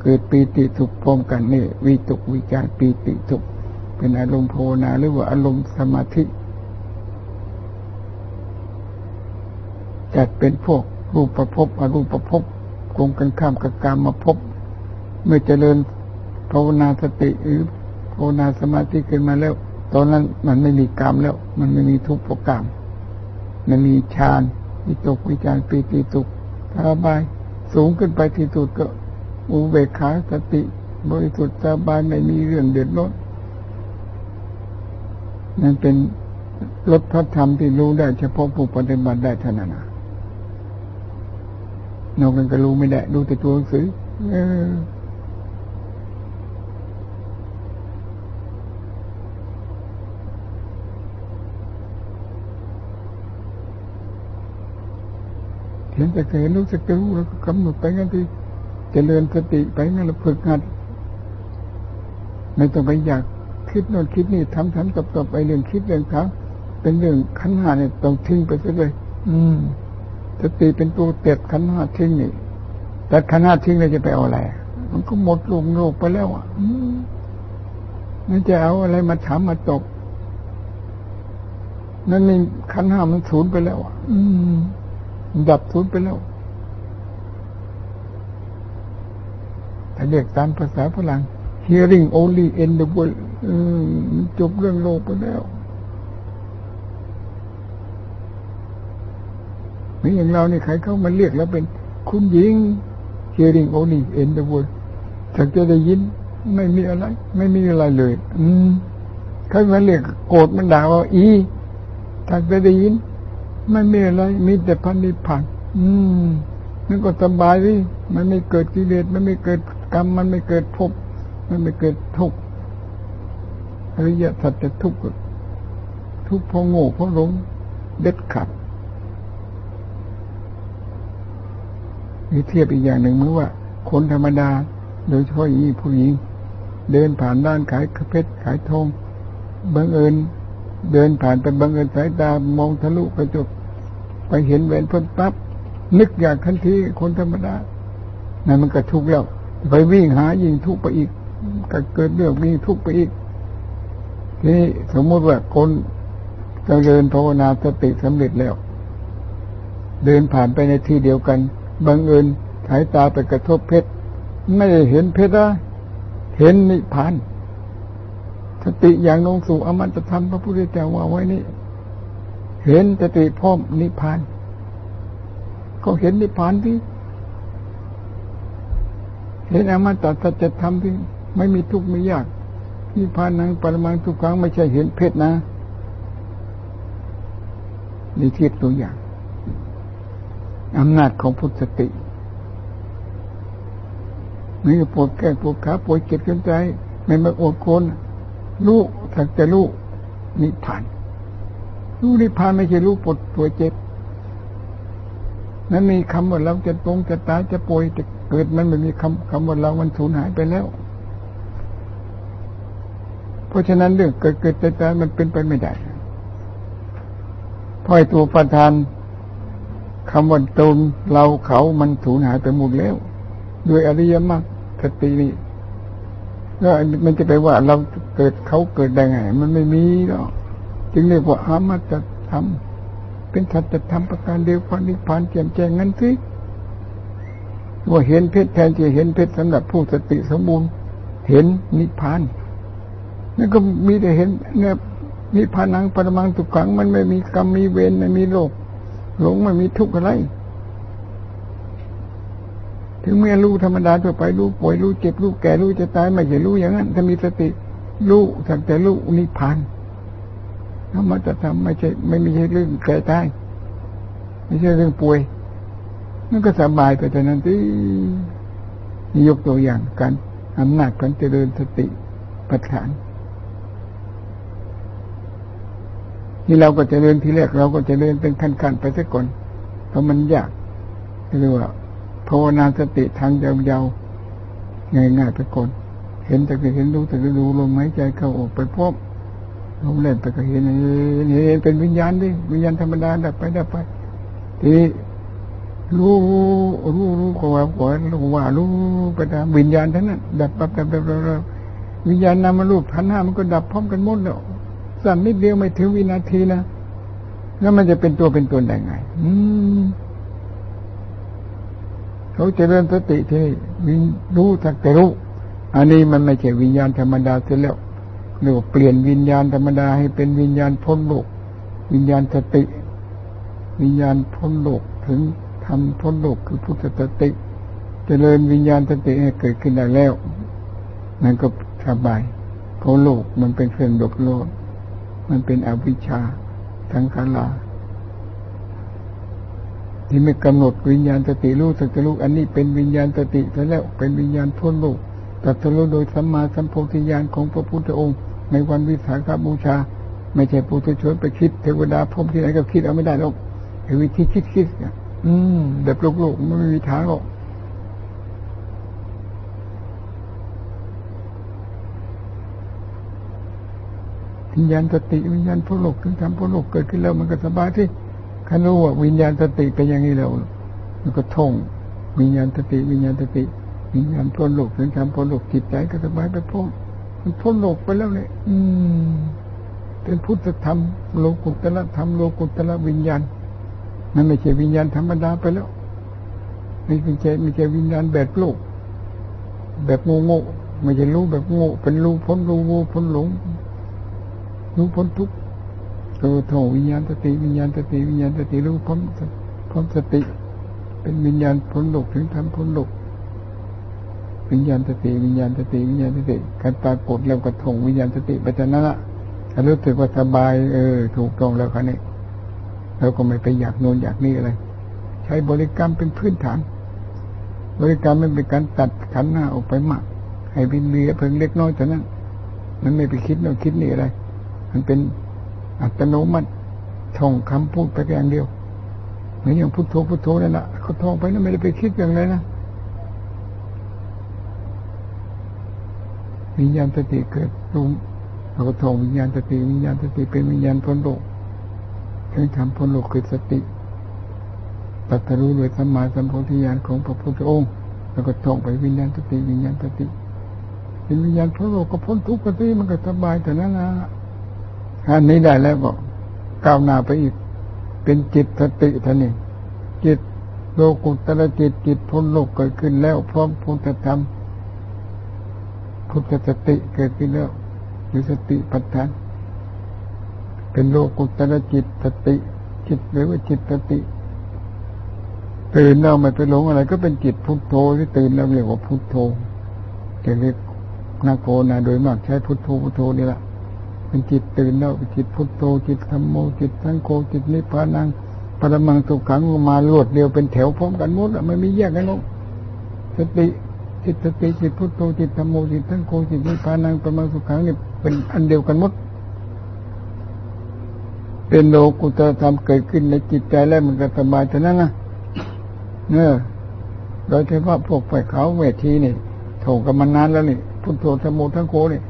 เกิดปีติสุขพร้อมกันนี่วิตกวิจารปีติสุขเป็นอารมณ์ภาวนาหรือว่าอารมณ์สมาธิจัดเป็นพวกรูปประพบอรูปประพบกงกันข้ามกับกามมาพบเมื่อเจริญภาวนาสติหรือภาวนาสมาธิขึ้นมาแล้ว ตอนนั้นมันไม่มีกรรมแล้ว มันไม่มีทุกข์กรรมมันมีฌานวิตกวิจารปีติตุกสบายสูงขึ้นไปที่สุดก็ อุเบกขาสติ บริสุทธิ์สบายไม่มีเรื่องเดือดร้อนนั่นเป็นรถพระธรรมที่รู้ได้เฉพาะผู้ปฏิบัติได้เท่านั้นนอกนั้นก็รู้ไม่ได้ดูแต่ตัวหนังสือเห็นแต่เห็นรู้สึกรู้แล้วก็กำหนดไปงั้นที่ เจริญสติไปงั้นเราฝึกหัดไม่ต้องไปอยากคิดโน่นคิดนี่ทำทำตบตบไปเรื่องคิดเรื่องทำเป็นเรื่องขันหาเนี่ยต้องทิ้งไปซะเลย อืมสติเป็นตัวเต็ดขันห้าทิ้งนี่แต่ขันห้าทิ้งเราจะไปเอาอะไรมันก็หมดลงโลกไปแล้วอะมันจะเอาอะไรมาถามมาตกนั่นนี่ขันห้ามันสูญไปแล้วอะดับสูญไปแล้วถ้า เรียกตามภาษาฝรั่ง hearing only in the world จบเรื่องโลกไปแล้วนี่อย่างเรานี่ใครเข้ามาเรียกแล้วเป็นคุณหญิง hearing only in the world ถ้าจะได้ยินไม่มีอะไร ไม่มีอะไรเลย อืมใครมาเรียกโกรธมันด่าว่าอีถ้าจะได้ยิน ไม่มีอะไร มีแต่พันนิพพานอืมนั่นก็สบายดิมันไม่เกิดกิเลสมันไม่เกิด กรรมมันไม่เกิดภพมันไม่เกิดทุกข์อริยสัจจะทุกข์ทุกข์เพราะโง่เพราะหลงเด็ดขาดมีเทียบอีกอย่างหนึ่งเมื่อว่า คนธรรมดา โดยเฉพาะอย่างนี้ผู้หญิง เดินผ่านด้านขายเพชรขายทองบังเอิญเดินผ่านไปบังเอิญสายตามองทะลุกระจกไปเห็นแหวนเพิ่นปั๊บนึกอยากทันทีคนธรรมดานั่นมันก็ทุกข์แล้ว ไปวิ่งหายิ่งทุกข์ไปอีกก็เกิดเรื่องมีทุกข์ไปอีกทีนี้สมมติว่าคนเจริญภาวนาสติสำเร็จแล้ว เดินผ่านไปในที่เดียวกันบังเอิญสายตาไปกระทบเพชรไม่ได้เห็นเพชรนะเห็นนิพพานสติอย่างลงสู่อมตะธรรมพระพุทธเจ้าว่าไว้นี่ เห็นสติพร้อมนิพพานเขาเห็นนิพพานที่ เห็นอมตะสัจธรรมที่ไม่มีทุกข์ไม่ยากนิพพานนังปรมังทุกครั้งไม่ใช่เห็นเพชรนะนี่เทียบตัวอย่างอำนาจของพุทธสตินี่ปวดแก้ปวดขาปวดเจ็บจนใจ ไม่มาอดคนรู้สักแต่รู้นิพพานรู้นิพพานไม่ใช่รู้ปวดปวดเจ็บนั้นมีคำว่าเราจะตรงจะตายจะป่วยจะ เกิดมันไม่มีคำคำว่าเรา มันสูญหายไปแล้ว เพราะฉะนั้นเรื่องเกิดเกิดแตายตายมันเป็นไปไม่ได้พ่อยตัวประธานคำว่าตนเราเขามันสูญหายไปหมดแล้ว ด้วยอริยมรรคสตินี่ก็มันจะไปว่าเราเกิดเขาเกิดได้ไง มันไม่มีหรอกจึงเรียกว่าอามาจะทำเป็นสัจธรรมประการเดียวกันนิพพานแจ่มแจ้งงั้นสิ ว่าเห็นเพชรแทนจะเห็นเพชรสำหรับผู้สติสมบูรณ์ เห็นนิพพานนั่นก็มีแต่เห็นเนี่ยนิพพานังปรมังตุกขังมันไม่มีกรรมมีเวรไม่มีโลกหลงไม่มีทุกข์อะไร ถึงแม้รู้ธรรมดาทั่วไปรู้ป่วยรู้เจ็บรู้แก่รู้จะตายไม่ใช่รู้อย่างนั้นถ้ามีสติรู้สักแต่รู้นิพพานธรรมะจะทำไม่ใช่ไม่มีใช่เรื่องแก่ตายไม่ใช่เรื่องป่วย มันก็สบายไปแต่นั้นที่ยกตัวอย่างการอำนาจการเจริญสติปัฏฐาน ที่เราก็จะเรียนทีแรกเราก็จะเรียนเป็นขั้นๆไปสักก่อนเพราะมันยากเรียกว่าภาวนาสติทางยาวๆง่ายๆไปก่อนเห็นแต่ก็เห็นรู้แต่ก็รู้ลมหายใจเข้าออกไปพบลมเล่นไปก็เห็นเห็นเป็นวิญญาณดิวิญญาณธรรมดาดับไปดับไป ที รู้รู้รู้ก็ว่าก่อนรู้ว่ารู้ไปตามวิญญาณทั้งนั้นดับปั๊บดับดับดับวิญญาณนามรูปพันห้ามันก็ดับพร้อมกันหมดแล้วสั้นนิดเดียวไม่ถึงวินาทีนะแล้วมันจะเป็นตัวเป็นตนได้ไง อืมเขาจะเริญสติที่วิรู้สักแต่รู้ อันนี้มันไม่ใช่วิญญาณธรรมดาเสียแล้วเรียกเปลี่ยนวิญญาณธรรมดาให้เป็นวิญญาณพ้นโลก วิญญาณสติ วิญญาณพ้นโลกถึง ทำพ้นโลกคือพุทธสติจเจริญวิญญาณสติให้เกิดขึ้นได้แล้ว นั่นก็สบายเพราะโลกมันเป็นเครื่องดกโลดมันเป็นอวิชชาทั้งขาลาที่ไม่กำหนดวิญญาณสติรู้สักรู้อันนี้เป็นวิญญาณสติแล้วเป็นวิญญาณพ้นโลกตัดสรู้โดยสัมมาสัมโพธิญาณของพระพุทธองค์ ในวันวิสาขบูชา ไม่ใช่ปุถุชนไปคิดเทวดาพรมที่ไหนก็คิดเอาไม่ได้หรอกวิธีคิดคิด อืมแบบโลกๆมันไม่มีทางหรอกวิญญาณสติวิญญาณพระโลกถึงทำพระโลกเกิดขึ้นแล้วมันก็สบายที่ขันรู้ว่าวิญญาณสติเป็นอย่างนี้แล้วมันก็ท่องวิญญาณสติ วิญญาณสติ วิญญาณพ้นโลกถึงทำพ้นโลกจิตใจก็สบายไปพ้นมันพ้นโลกไปแล้วเนี่ยอืมเป็นพุทธธรรมโลกุตละธรรมโลกุตละวิญญาณ มันไม่ใช่วิญญาณธรรมดาไปแล้วไม่ใช่ไม่ใช่วิญญาณแบบโลกแบบโง่โง่ไม่ใช่รู้แบบโง่เป็นรู้พ้นรู้วูพ้นหลงรู้พ้นทุกข์ตัวโถวิญญาณสติวิญญาณสติวิญญาณสติรู้พ้นพ้นสติ เป็นวิญญาณพ้นโลกถึงทำพ้นโลกวิญญาณสติวิญญาณสติวิญญาณสติการปรากฏแล้วก็ถงวิญญาณสติไปจากนั้นละรู้สึกว่าสบายเออ ถูกตรงแล้วคันนี้ เราก็ไม่ไปอยากโน่นอยากนี่อะไร ใช้บริกรรมเป็นพื้นฐาน บริกรรมไม่เป็นการตัดขันหน้าออกไปมาก ให้เป็นเรือเพิ่งเล็กน้อยเท่านั้น มันไม่ไปคิดโน่นคิดนี่อะไร มันเป็นอัตโนมัติท่องคำพูดไปอย่างเดียวเหมือนอย่างพุทโธพุทโธนั่นแหละเขาท่องไปนั่นไม่ได้ไปคิดอย่างไรนะวิญญาณสติเกิดรู้เราก็ท่องวิญญาณสติวิญญาณสติเป็นวิญญาณพ้นโลก ถึงทำพ้นโลกคือสติตัดรู้โดยสัมมาสัมโพธิญาณของพระพุทธองค์ แล้วก็ท่องไปวิญญาณสติวิญญาณสติวิญญาณพ้นโลกก็พ้นทุกข์ก็ที่มันก็สบายแต่นั้นนะอันนี้ได้แล้วก็ก้าวหน้าไปอีก เป็นจิตสติท่านี่จิตโลกุตระจิตจิตพ้นโลกเกิดขึ้นแล้วพร้อมพุทธธรรมพุทธสติเกิดขึ้นแล้วหรือสติปัฏฐาน เป็นโลกุตระจิตสติ จิตหรือว่าจิตสติตื่นแล้วไม่ไปหลงอะไร ก็เป็นจิตพุทโธที่ตื่นแล้วเรียกว่าพุทโธจะเรียกนาโกนาโดยมากใช้พุทโธพุทโธนี่แหละเป็นจิตตื่นแล้วจิตพุทโธจิตธรรมโมจิตสังโฆจิตนิพพานังปรมังสุขังมาลวดเดียวเป็นแถวพร้อมกันหมดไม่มีแยกกันหรอกสติจิตสติจิตพุทโธจิตธรรมโมจิตสังโฆจิตนิพพานังปรมังสุขังนี่เป็นอันเดียวกันหมด เป็นโลกุตธรรมเกิดขึ้นในจิตใจแล้วมันก็สบายเท่านั้นนะเนอะโดยเฉพาะพวกไฟเขาเวทีนี่โถกันมานานแล้วนี่พุทโธธโมทั้งโคนี่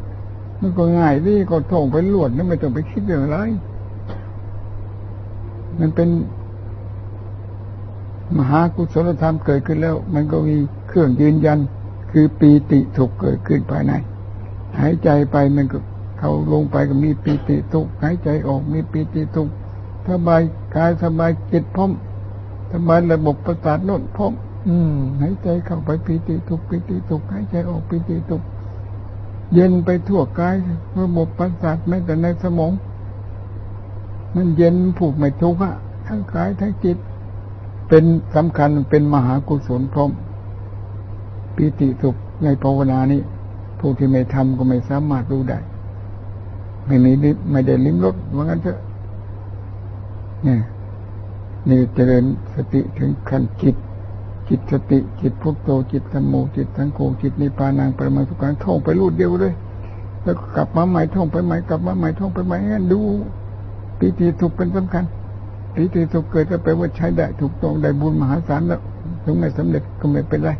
มันก็ง่ายดิก็ท่องไปลวดนั่นไม่ต้องไปคิดเรื่องอะไรมันเป็น มหากุศลธรรมเกิดขึ้นแล้ว มันก็มีเครื่องยืนยัน คือปีติถูกเกิดขึ้นภายใน หายใจไปมันก็ เขาลงไปก็มีปีติทุกหายใจออกมีปีติทุกสบายกายสบายจิตพร้อมสบายระบบประสาทน้นพร้อมอืมหายใจเข้าไปปีติทุกปีติทุกหายใจออกปีติทุกเย็นไปทั่วกายระบบประสาทแม้แต่ในสมอง มันเย็นผูกไม่ทุกข์อะทั้งกายทั้งจิต เป็นสำคัญเป็นมหากุศลพร้อมปิติสุขในภาวนานี้ผู้ที่ไม่ทำก็ไม่สามารถรู้ได้ ไม่มีไม่ได้ลิ้มรสว่างั้นเถอะเนี่ยนี่เจริญสติถึงขั้นจิต จิตสติจิตพุทโธจิตธรรมโมจิตสังโฆจิตนิพพานังปรมาสุขังท่องไปรูดเดียวเลย แล้วกลับมาใหม่ท่องไปใหม่กลับมาใหม่ท่องไปใหม่งั้นดูปีติสุขเป็นสำคัญปีติสุขเกิดก็แปลว่าใช้ได้ถูกต้องได้บุญมหาศาลแล้วถึงไม่สำเร็จก็ไม่เป็นไร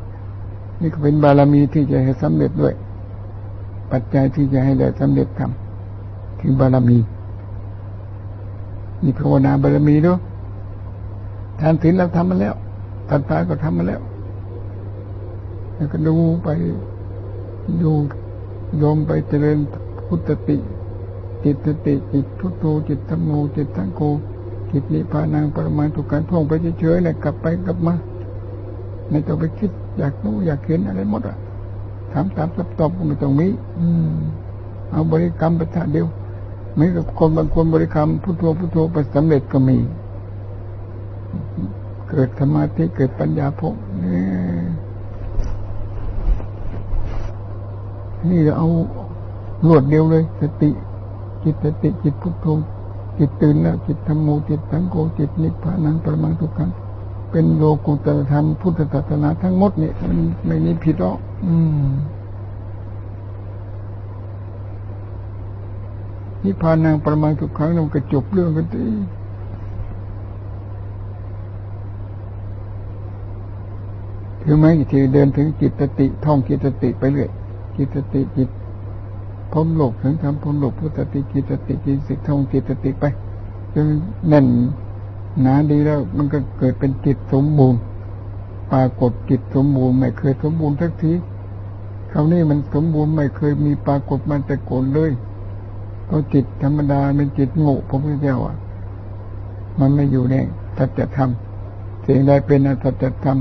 นี่ก็เป็นบารมีที่จะให้สำเร็จด้วย ปัจจัยที่จะให้ได้สำเร็จทำ ถึงบารมีนี่ภาวนาบารมีด้วยทานศีลเราทำมาแล้วตัณหาก็ทำมาแล้ว แล้วก็ดูไปดูโยมไปเจริญพุทธติ จิตสติจิตพุทโธจิตธรรมโมจิตสังโฆจิตนิพพานังปรมาทุการท่องไปเฉยๆเนี่ยกลับไปกลับมาไม่ต้องไปคิด อยากรู้อยากเห็นอะไรหมดอะถามตามตอบตอบก็ไม่ต้องมี อืม เอาบริกรรมไปท่าเดียว เหมือนกับคนบางคนบริกรรมพุทโธพุทโธไปสำเร็จก็มี เกิดสมาธิเกิดปัญญาพกนี่นี่เอารวดเดียวเลย สติ จิตสติจิตพุทโธจิตตื่นแล้วจิตธรรมโมจิตสังโฆจิตนิพพานังประมังทุกขังเป็นโลกุตธรรมพุทธศาสนาทั้งหมดเนี่ยมันไม่มีผิดหรอกอืม นิพพานังประมาณทุกครั้งเราก็จบเรื่องกันทีคือไหมที่เดินถึงจิตติท่องจิตติไปเรื่อยจิตติจิตพ้นโลกถึงทำพ้นโลกพุทธติจิตติจิตสิท่องจิตติไปจนแน่นหนาดีแล้ว มันก็เกิดเป็นจิตสมบูรณ์ปรากฏจิตสมบูรณ์ไม่เคยสมบูรณ์ทักทีคราวนี้มันสมบูรณ์ไม่เคยมีปรากฏมันแต่โกนเลย ก็จิตธรรมดาเป็นจิตโง่พระพุทธเจ้าอะ มันไม่อยู่ในสัจธรรมสิ่งใดเป็นอสัจธรรม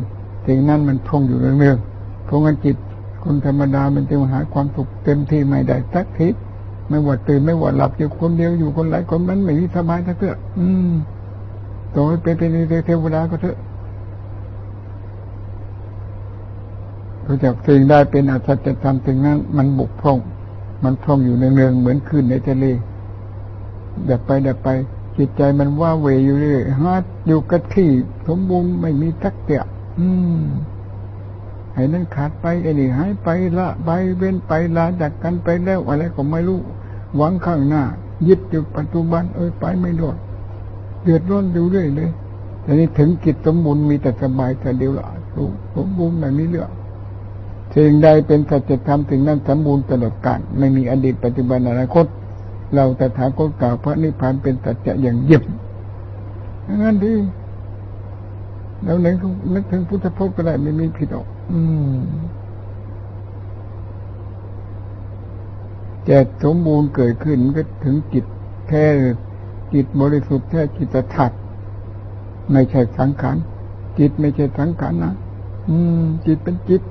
สิ่งนั้นมันท่องอยู่เรื่องๆเพราะงั้นจิตคนธรรมดามันจะหาความสุขเต็มที่ไม่ได้สักทีไม่ว่าตื่นไม่ว่าหลับอยู่คนเดียวอยู่คนหลายคนมันไม่มีสบายทั้งเถอะอืมต่อให้เป็นเป็นเทวดาก็เถอะรู้จักสิ่งได้เป็นอสัจธรรมสิ่งนั้นมันบุกพร่อง มันพร่องอยู่ในเมืองเหมือนขึ้นในทะเลดับไปดับไป จิตใจมันว่าเวอยู่เรื่อยฮาดอยู่กับที่สมบูรณ์ไม่มีทักเตียอืมไอ้นั้นขาดไปไอ้นี่หายไปละไปเว้นไปลาจากกันไปแล้วอะไรก็ไม่รู้ หวังข้างหน้า ยึดอยู่ปัจจุบันเอ้ยไปไม่รอดเดือดร้อนอยู่เรื่อยเลยแต่นี้ถึงจิตสมบูรณ์มีแต่สบายแต่เดียวละสมบูรณ์แบบนี้เรื่อง สิ่งใดเป็นสัจธรรมสิ่งนั้นสมบูรณ์ตลอดกาลไม่มีอดีตปัจจุบันอนาคต เราแต่ถาคตกล่าวพระนิพพานเป็นสัจจะอย่างเยี่ยมงั้นดีแล้วไหนนึกถึงพุทธพจน์ก็ได้ไม่มีผิดออก อืมแต่สมบูรณ์เกิดขึ้นก็ถึงจิตแท้จิตบริสุทธิ์แท้จิตถัดไม่ใช่สังขารจิตไม่ใช่สังขารนะอืม จิตเป็นจิต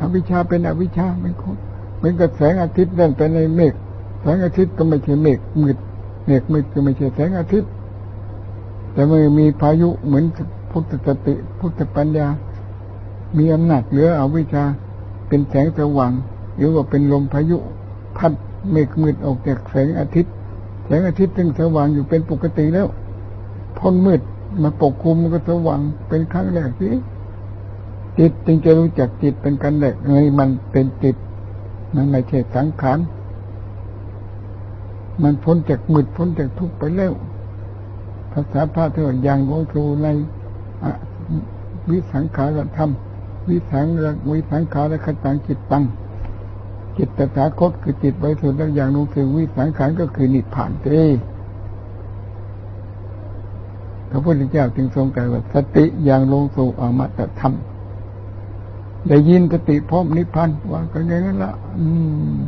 อวิชชาเป็นอวิชชาเป็นคนเหมือนกับแสงอาทิตย์เดินไปในเมฆแสงอาทิตย์ก็ไม่ใช่เมฆมืดเมฆมืดก็ไม่ใช่แสงอาทิตย์ แต่เมื่อมีพายุเหมือนพุทธสติพุทธปัญญา มีอำนาจเหลืออวิชชาเป็นแสงสว่างหรือว่าเป็นลมพายุ พัดเมฆมืดออกจากแสงอาทิตย์ แสงอาทิตย์จึงสว่างอยู่เป็นปกติแล้วพ้นมืดมาปกคลุมมันก็สว่างเป็นครั้งแรกสิ จิตจึงจะรู้จักจิตเป็นกันแหลกเงยมันเป็นจิต มันไม่ใช่สังขารมันพ้นจากมืดพ้นจากทุกข์ไปแล้วภาษาพระเถอะอย่างโงครูในวิสังขารธรรม วิสังวิสังขารคตังจิตตังจิตตถาคตคือจิตไว้สุดแล้วอย่างลงสู่วิสังขารก็คือนิพพานเองพระพุทธเจ้าจึงทรงกล่าวว่าสติอย่างลงสู่อมตะธรรม ได้ยินสติพบนิพพานว่ากันอย่างนั้นละอืม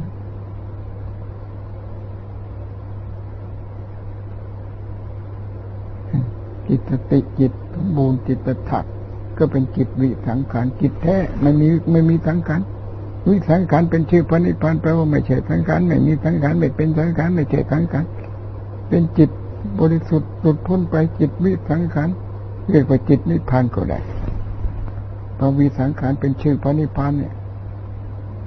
จิตสติจิตสมบูรณ์จิตถักก็เป็นจิตวิสังขารจิตแท้ไม่มีไม่มีสังขารวิสังขารเป็นชื่อพระนิพพานแปลว่าไม่ใช่สังขารไม่มีสังขารไม่เป็นสังขารไม่ใช่สังขารเป็นจิตบริสุทธิ์หลุดพ้นไปจิตวิสังขารเรียกว่าจิตนิพพานก็ได้ พระวิสังขารเป็นชื่อพระนิพพานเนี่ย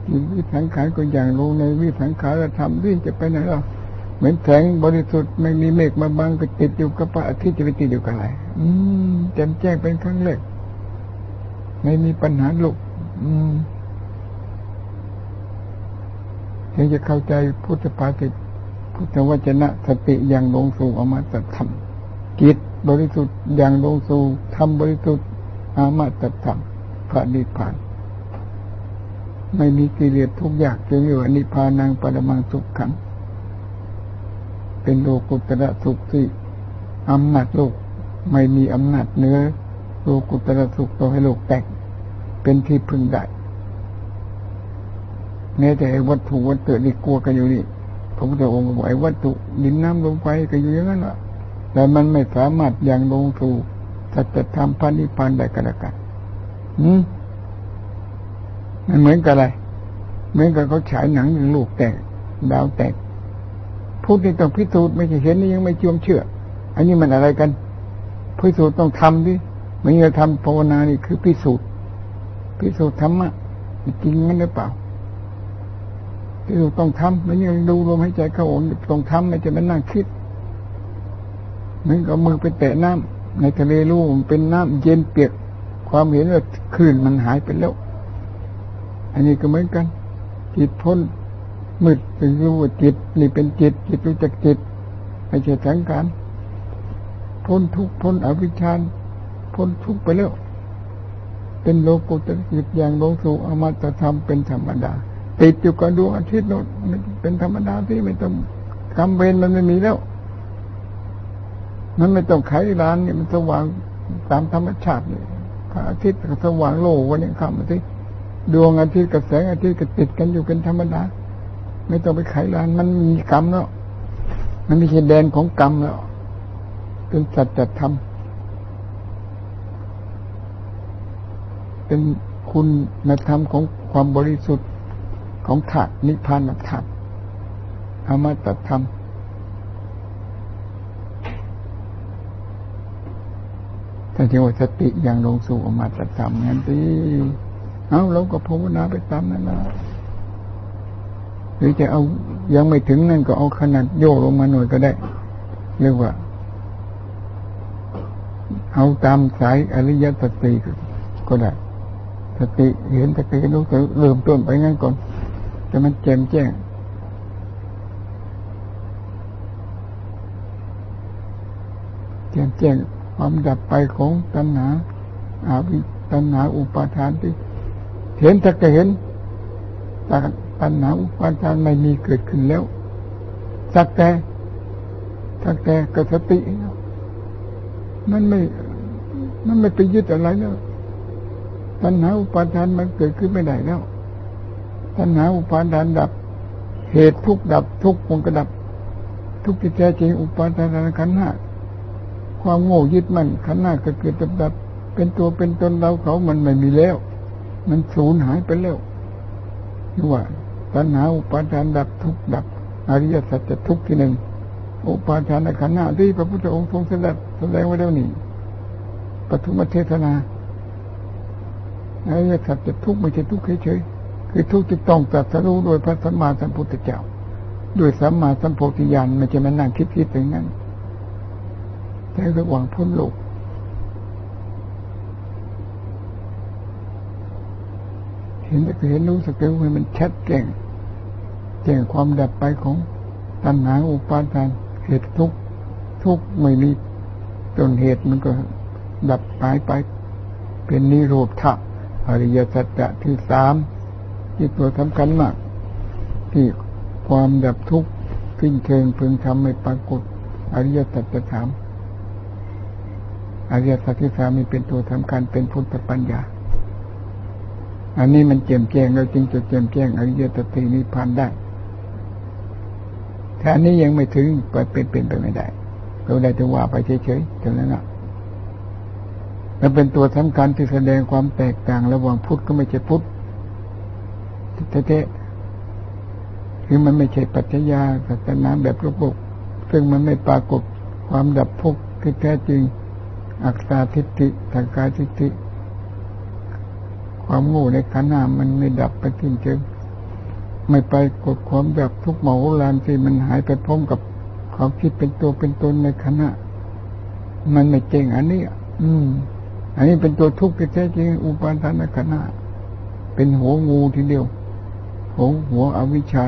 จิตวิสังขารก็อย่างรู้ในวิสังขารธรรมวิ่งจะไปไหนหรอมือนแสงบริสุทธิ์ไม่มีเมฆมาบังก็ติดอยู่กับพระอาทิตย์จะไปติดอยู่กับอะไร อืมแจ่มแจ้งเป็นครั้งแรกไม่มีปัญหาลูกอืมยังจะเข้าใจพุทธภาษิตพุทธวจนะสติอย่างลงสู่อมตะธรรมจิตบริสุทธิ์อย่างลงสู่ธรรมบริสุทธิ์อมตะธรรม ระนิพพาน ไม่มีกิเลสทุกอย่างจึงเรียกว่านิพพานังปรมังสุขขัง เป็นโลกุตระสุขที่อำนาจโลกไม่มีอำนาจเนื้อโลกุตระสุขต่อให้โลกแตก เป็นที่พึงได้แม้แต่วัตถุวัตถุนี่กลัวกันอยู่นี่พระพุทธองค์บอกไอ้วัตถุดินน้ำลมไฟก็อยู่อย่างนั้นแหละแต่มันไม่สามารถยังลงสู่สัจธรรมพันิพพานได้กันละกัน มันเหมือนกับอะไร เหมือนกับเขาฉายหนังอย่างลูกแตก ดาวแตกพูดนี่ต้องพิสูจน์ไม่ใช่เห็นนี่ยังไม่เชื่อเชื่อ อันนี้มันอะไรกันพิสูจน์ต้องทำดิไม่ใช่ทำภาวนานี่คือพิสูจน์พิสูจน์ธรรมะจริงมันหรือเปล่าพิสูจน์ต้องทำไม่ใช่ดูลมหายใจเข้าออกต้องทำไม่จะมันนั่งคิดเหมือนกับมือไปแตะน้ำในทะเลรู้มันเป็นน้ำเย็นเปียก ความเห็นว่าคลื่นมันหายไปแล้ว อันนี้ก็เหมือนกัน จิตพ้นมืดถึงรู้ว่าจิต นี่เป็นจิต จิตรู้จักจิตไม่ใช่สังขารพ้นทุกพ้นอวิชชาพ้นทุกไปแล้ว เป็นโลกุตจิตอย่างลงสู่อมตะธรรมเป็นธรรมดา ติดอยู่กับดวงอาทิตย์โน่นเป็นธรรมดาที่ไม่ต้องกำเวรมันไม่มีแล้ว มันไม่ต้องไขร้านนี่มันสว่างตามธรรมชาติเลย พระอาทิตย์ก็สว่างโลวันนี้คำอาทิตย์ดวงอาทิตย์กับแสงอาทิตย์ก็ติดกันอยู่เป็นธรรมดา ไม่ต้องไปไขลานมันมีกรรมแล้วมันม่ใช่แดนของกรรมแล้ว เป็นสัจธรรมเป็นคุณธรรมของความบริสุทธิ์ของถาดนิพพานถาดอมตะธรรม ถ้าเรียกว่าสติย่างลงสู่อมาตะธรรมงั้นที่เอาเราก็ภาวนาไปตามนั้นนะหรือจะเอายังไม่ถึงนั่นก็เอาขนาดโยลงมาหน่อยก็ได้ เรียกว่า เอาตามสายอริยสติก็ได้สติเห็นสติรู้สึกเริ่มต้นไปงั้นก่อนแต่มันแจ่มแจ้งแจ่มแจ้ง ความดับไปของตัณหาอาวิตัณหาอุปาทานที่เห็นถ้าก็เห็นต่ตัณหาอุปาทานไม่มีเกิดขึ้นแล้ว สักแต่สักแต่กสติมันไม่ มันไม่ไปยึดอะไรแล้วตัณหาอุปาทานมันเกิดขึ้นไม่ได้แล้วตัณหาอุปาทานดับ เหตุทุกดับทุกมันก็ดับ ทุกที่แท้จริงอุปาทานขันธ์ห้า ความโง่ยึดมั่นขันธ์ห้าก็เกิดดับดับเป็นตัวเป็นตนเราเขามันไม่มีแล้ว มันสูญหายไปแล้วนี่ว่าตัณหาอุปาทานดับทุกดับ อริยสัจจะทุกที่หนึ่งอุปาทานในขันหน้าที่พระพุทธองค์ทรงแสดงแสดงไว้แล้วนี่ปฐมเทศนาอริยสัจจะทุกไม่ใช่ทุกเฉยๆคือทุกที่ต้องตรัสรู้โดยพระสัมมาสัมพุทธเจ้าด้วยสัมมาสัมโพธิญาณไม่ใช่มันนั่งคิดคิดอย่างนั้น แต่ระหว่างพ้นโลกเห็นก็เห็นรู้สึกว่ามันชัดแจ้งแจ้งความดับไปของตัณหาอุปาทานเหตุทุกทุกไม่มีจนเหตุมันก็ดับหายไป เป็นนิโรธะอริยสัจจะที่สามที่ตัวสำคัญมาก ที่ความดับทุกข์สิ้นเชิงพึงทำให้ปรากฏอริยสัจจะสาม อริยสัจที่สามีเป็นตัวสำคัญเป็นพุทธปัญญา อันนี้มันเจียมแจ้งเราจึงจะเจียมแจ้งอริยสัจนิพพานได้ถ้าอันนี้ยังไม่ถึงไปเป็นเป็นไปไม่ได้เราได้แต่ว่าไปเฉยๆเท่านั้นนะมันเป็นตัวสำคัญที่แสดงความแตกต่างระหว่างพุทธก็ไม่ใช่พุทธแท้ๆคือมันไม่ใช่ปัจจยาศาสนาแบบโลกซึ่งมันไม่ปรากฏความดับทุกข์ที่แท้จริง อักษาทิฏฐิทางกายทิฏฐิความโง่ในขันธ์ามันไม่ดับไปทิ้งเชิงไม่ไปกดความแบบทุกหมอลานที่มันหายไปพร้อมกับความคิดเป็นตัวเป็นตนในขณะ มันไม่เจงอันนี้ อืม อันนี้เป็นตัวทุกข์แท้จริงอุปาทานขณะ เป็นหัวงูทีเดียวหัวหัวอวิชชา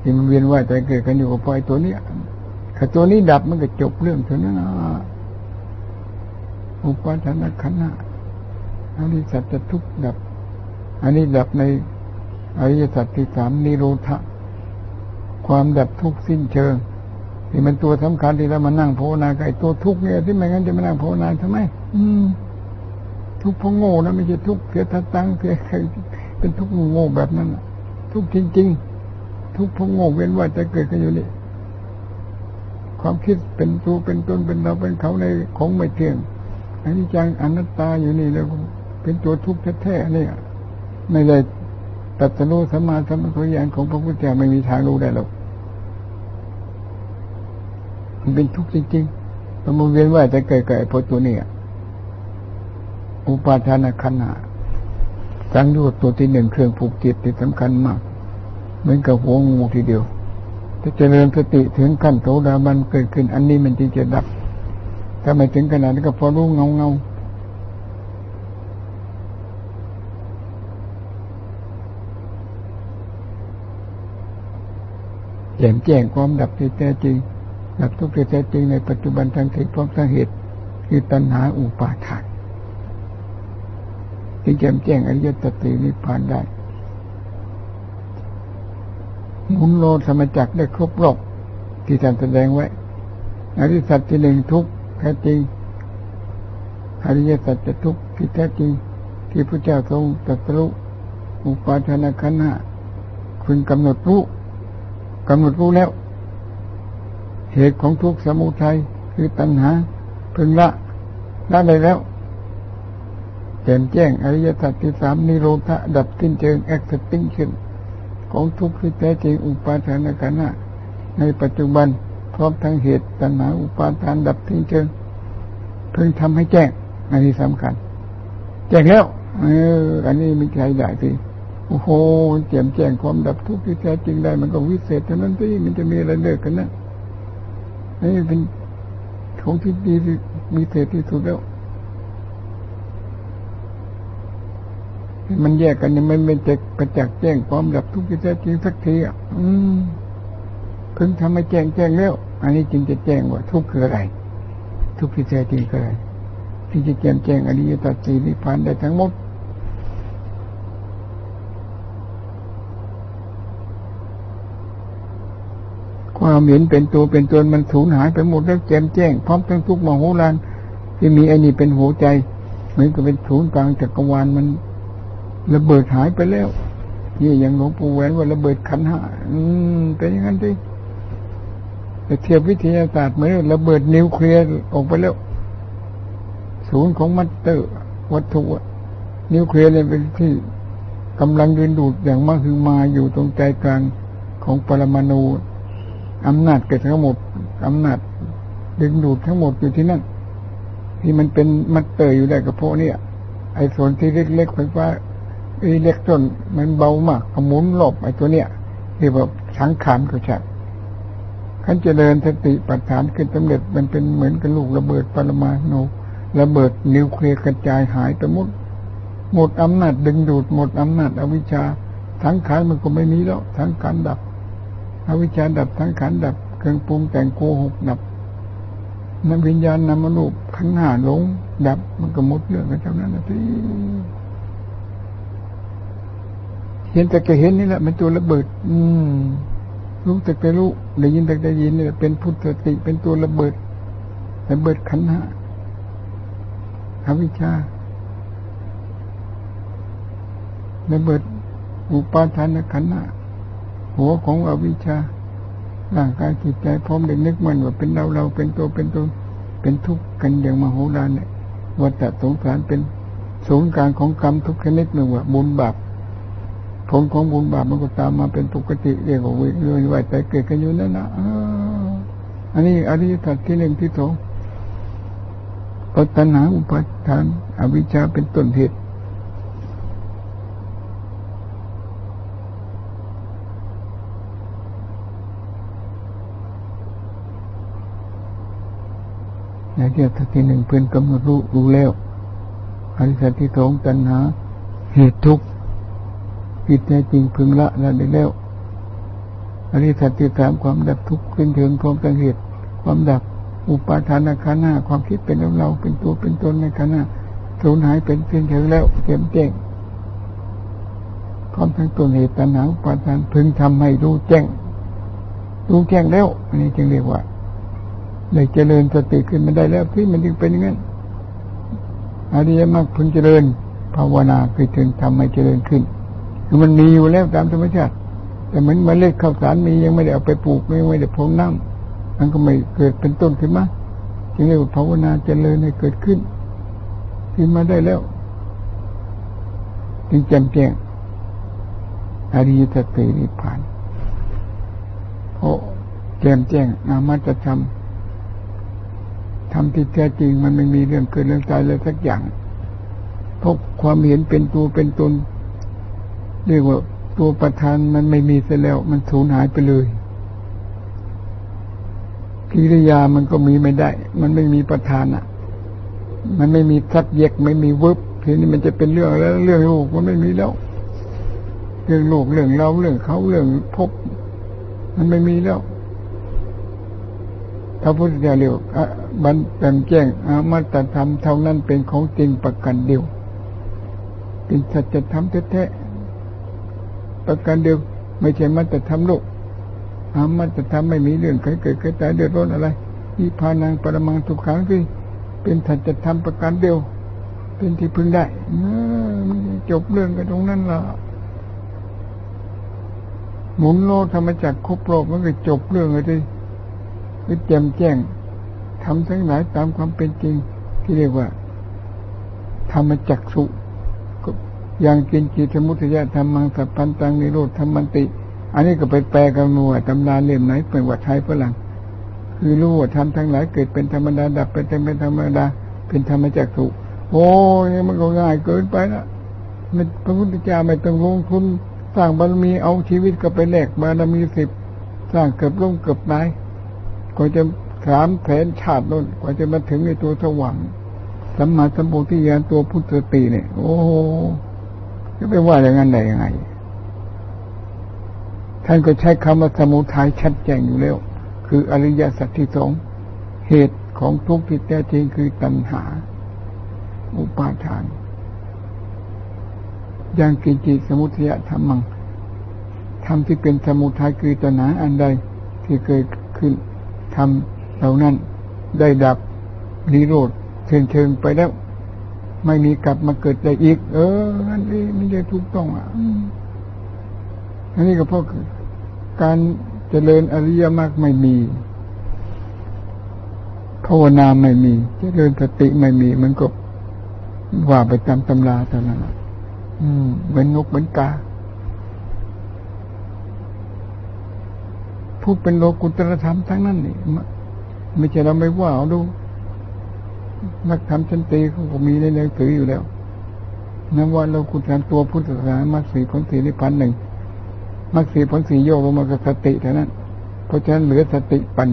ที่มันเวียนว่ายใจเกิดกันอยู่กับไฟตัวนี้ถ้าตัวนี้ดับมันก็จบเรื่องเท่านั้น อุปาทานขันธ์อันนี้สัจทุกดับ อันนี้ดับในอริยสัจที่สามนิโรธะความดับทุกสิ้นเชิงที่มันตัวสำคัญที่เรามานั่งภาวนาไอ้ตัวทุกเนี่ยที่ไม่งั้นจะมานั่งภาวนาทำไม อืม ทุกพงโง่นะไม่ใช่ทุกเสียทัตังเสียใครเป็นทุกโง่แบบนั้นทุกจริง ๆ ทุกเพงโง่เว้นว่าจะเกิดกันอยู่นี่ความคิดเป็นตัวเป็นตนเป็นเราเป็นเขาในของไม่เที่ยง อันนี้จังอนัตตาอยู่นี่แล้วเป็นตัวทุกข์แท้ๆนี่ไม่ได้ตัดสู้สมาสมาธิญาณของพระพุทธเจ้าไม่มีทางรู้ได้หรอกมันเป็นทุกข์จริงๆมันเวียนว่ายแต่เกิดกับไอ้พตัวนี้อุปาทานขันธ์สังโยชน์ตัวที่หนึ่งเครื่องผูกจิตที่สำคัญมาก เหมือนกับหัวงูทีเดียวถ้าเจริญสติถึงขั้นโสดาบันเกิดขึ้น อันนี้มันจึงจะดับ ถ้าไม่ถึงขนาดนี้ก็พอรู้เงาเงาแจ่มแจ้งความดับที่แท้จริง ดับทุกข์ที่แท้จริงในปัจจุบันทางเหตุพร้อมทางเหตุคือตัณหาอุปาทานที่แจ่มแจ้งอริยสัจสี่นิพพานได้หมุนโลธรรมจักได้ครบรอบที่ท่านแสดงไว้อริสัจที่หนึ่งทุก แท้จริงอริยสัจจะทุกข์ที่แท้จริง ที่พระเจ้าทรงตรัสรู้อุปาทานขันธ์คุณกำหนดรู้กำหนดรู้แล้ว เหตุของทุกข์สมุทัยคือตัณหาพึงละละได้แล้วแจ่มแจ้งอริยสัจที่สามนิโรธะดับสิ้นเชิง extinction ของทุกข์ที่แท้จริงอุปาทานขันธ์ในปัจจุบัน พร้อมทั้งเหตุตัณหาอุปาทานดับทิ้งเชิงเพิ่งทำให้แจ้ง อันนี้สำคัญ แจ้งแล้ว เออ อันนี้ม่ใช่ได้สิโอ้โหแจ่มแจ้งความดับทุกข์ที่แท้จริงได้ มันก็วิเศษเท่านั้นที่มันจะมีอะไรเลิกกันนะนี่เป็นของที่ดีที่มีเศษที่สุดแล้วมันแยกกันยังไม่เป็นจะประจักแจ้งความดับทุกข์ที่แท้จริงสักทีอะ อืม พิ่งทำให้แจ้งแจ้งแล้วอันนี้จึงจะแจ้งว่าทุกข์คืออะไร ทุกข์ที่แท้จริงคืออะไรที่จะแจ้งแจ้งอริยสัจสี่นิพพานได้ทั้งหมดความเห็นเป็นตัวเป็นตนมันสูญหายไปหมดแล้วแจ่มแจ้งพร้อมทั้งทุกมโหฬารที่มีไอ้นี่เป็นหัวใจ เหมือนกับเป็นศูนย์กลางจักรวาลมันระเบิดหายไปแล้วนี่อย่างหลวงปู่แหวนว่าระเบิดขันห้าอืมเป็นอย่างนั้นดิ เทียบวิทยาศาสตร์เหมือนระเบิดนิวเคลียร์ออกไปแล้ว ศูนย์ของ matter วัตถุนิวเคลียร์เนี่ยเป็นที่กำลังยืนดูดอย่างมากคือมาอยู่ตรงใจกลางของปรมาณูอำนาจเกิดทั้งหมดอำนาจดึงดูดทั้งหมดอยู่ที่นั่น ที่มันเป็น matter อยู่ได้กับพวกนี้ไอ้ส่วนที่เล็กๆไฟฟ้าอิเล็กตรอนมันเบามากหมุนหลบไอ้ตัวเนี้ยที่แบบสังขารก็ชัด ขันเจริญสติปัฏฐานขึ้นสำเร็จมันเป็นเหมือนกับลูกระเบิดปรมาณูระเบิดนิวเคลียร์กระจายหายไปหมดหมดอำนาจดึงดูดหมดอำนาจอวิชชาสังขารมันก็ไม่มีแล้วสังขารดับ อวิชชาดับสังขารดับ เครื่องปรุงแต่งโกหกดับนัวิญญาณนามรูปขันหาหลง ดับมันก็หมดเรื่องกันเท่านั้นนะที่เห็นแต่แกเห็นนี่แหละเป็นตัวระเบิด อืม รู้แต่แกรู้ได้ยินแต่ได้ยินเนี่ยเป็นพุทธติเป็นตัวระเบิดระเบิดขันธ์อวิชชาระเบิดอุปาทานขันธ์หัวของอวิชชาร่างกายจิตใจพร้อมได้นึกมันว่าเป็นเราเราเป็นตัวเป็นตนเป็นทุกข์กันอย่างมโหฬารเนี่ยวัฏสงสารเป็นศูนย์กลางของกรรมทุกชนิดหนึ่งว่าบุญบาป ผลของบุญบาปมันก็ตามมาเป็นปกติเรียกว่าเรื่อยๆแต่เกิดกันอยู่นั่นนะอันนี้อริยสัจที่หนึ่งที่สองปัตนาอุปาทาน อวิชชาเป็นต้นเหตุในเรื่องที่หนึ่งเพื่อนกำหนดรู้รู้แล้วอริยสัตที่สองตัณหาเหตุทุกข์ จิตแท้จริงพึงละละได้แล้วอริสัตที่สามความดับทุกข์ขึ้นถึงพร้อมกันเหตุ ความดับอุปาทานขันธ์ความคิดเป็นของเราเป็นตัวเป็นตนในขันธ์สูญหายเป็นสิ้นเชิงแล้วเต็มแจ้งพร้อมทั้งตัวเหตุตัณหาอุปาทานพึงทำให้รู้แจ้งรู้แจ้งแล้วอันนี้จึงเรียกว่าเลยเจริญสติขึ้นมาได้แล้วที่มันจึงเป็นอย่างนั้นอริยมรรคพึงเจริญภาวนาคือจึงทำให้เจริญขึ้น คือมันมีอยู่แล้วตามธรรมชาติ แต่เหมือนเมล็ดข้าวสารมียังไม่ได้เอาไปปลูกยังไม่ได้พรมน้ำมันก็ไม่เกิดเป็นต้นขึ้นมาจึงเรียกว่าภาวนาเจริญให้เกิดขึ้น ขึ้นมาได้แล้วจึงแจ่มแจ้งอริยสัจสี่นิพพานเพราะแจ่มแจ้งนามัจะทำทำที่แท้จริงมันไม่มีเรื่องเกิดเรื่องตายเลยสักอย่างพบความเห็นเป็นตัวเป็นตน เรียกว่าตัวประธานมันไม่มีเสียแล้ว มันสูญหายไปเลยกิริยามันก็มีไม่ได้ มันไม่มีประธานอะ มันไม่มีทัดเยกไม่มีวึบทีนี้มันจะเป็นเรื่องแล้ว เรื่องโลกมันไม่มีแล้ว เรื่องโลกเรื่องเราเรื่องเขาเรื่องพบ มันไม่มีแล้วพระพุทธเจ้าเรียกบันแจ่มแจ้งอามาตธรรมเท่านั้นเป็นของจริงประกันเดียว เป็นสัจธรรมแท้ๆ ประกันเดียวไม่ใช่มาตธรรมโลกอามาตธรรมไม่มีเรื่องใครเกิดใครตายเดือดร้อนอะไรนิพานังปรมังทุกขังที่เป็นสัดจธรรมประกันเดียว เป็นที่พึงได้จบเรื่องกันตรงนั้นละหมุนโลกธรรมจักรครบรอบมันก็จบเรื่องเลยที่คือแจ่มแจ้งทำทั้งหลายตามความเป็นจริง ที่เรียกว่า ธรรมจักสุ ย่างกินจิตมุทยะธรรมังสัพพันตังนิโรธธรรมันติ อันนี้ก็ไปแปลกันหน่วตำราเล่มไหนเป็นว่าไทยฝรั่งคือรู้ว่าทำทั้งหลายเกิดเป็นธรรมดาดับไปเป็นธรรมดา เป็นธรรมจักสุโอ้ยมันก็ง่ายเกินไปละมันพระพุทธเจ้าไม่ต้องลงทุนสร้างบารมีเอาชีวิตก็ไปแลกบารมีสิบสร้างเกือบลงเกือบตายกว่าจะสามแผนชาติน้นกว่าจะมาถึงในตัวสว่างสัมมาสัมปทิยานตัวพุทธตีเนี่ย โอ้ จะไปว่าอย่างนั้นได้ยังไง ท่านก็ใช้คำว่าสมุทัยชัดแจ้งอยู่แล้ว คืออริยสัจที่สองเหตุของทุกข์ที่แท้จริงคือตัณหา อุปาทานอย่างกินจิสมุทยธรรมังทำที่เป็นสมุทัยคือตัณหาอันใดที่เกิดขึ้นทำเหล่านั้นได้ดับนิโรธเชิงเชิงไปแล้ว ไม่มีกลับมาเกิดได้อีก เออนั่นเองไม่ใช่ถูกต้องอะอันนี้ก็เพราะการเจริญอริยมรรคไม่มีภาวนาไม่มี เจริญสติไม่มี มันก็ว่าไปตามตำราเท่านั้นอืมเหมือนนกเหมือนกาพูดเป็นโลกุตรธรรมทั้งนั้นนี่ไม่ใช่เราไม่ว่าเอาดู นักธรรมชั้นตีเขาก็มีในหนังสืออยู่แล้วนับว่าเรากุตรตัวพุทธศาสนามรรคสีผลสีนิพพานหนึ่งมรรคสีผลสีโยกลงมากับสติเท่านั้น เพราะฉะนั้นเหลือสติปัญ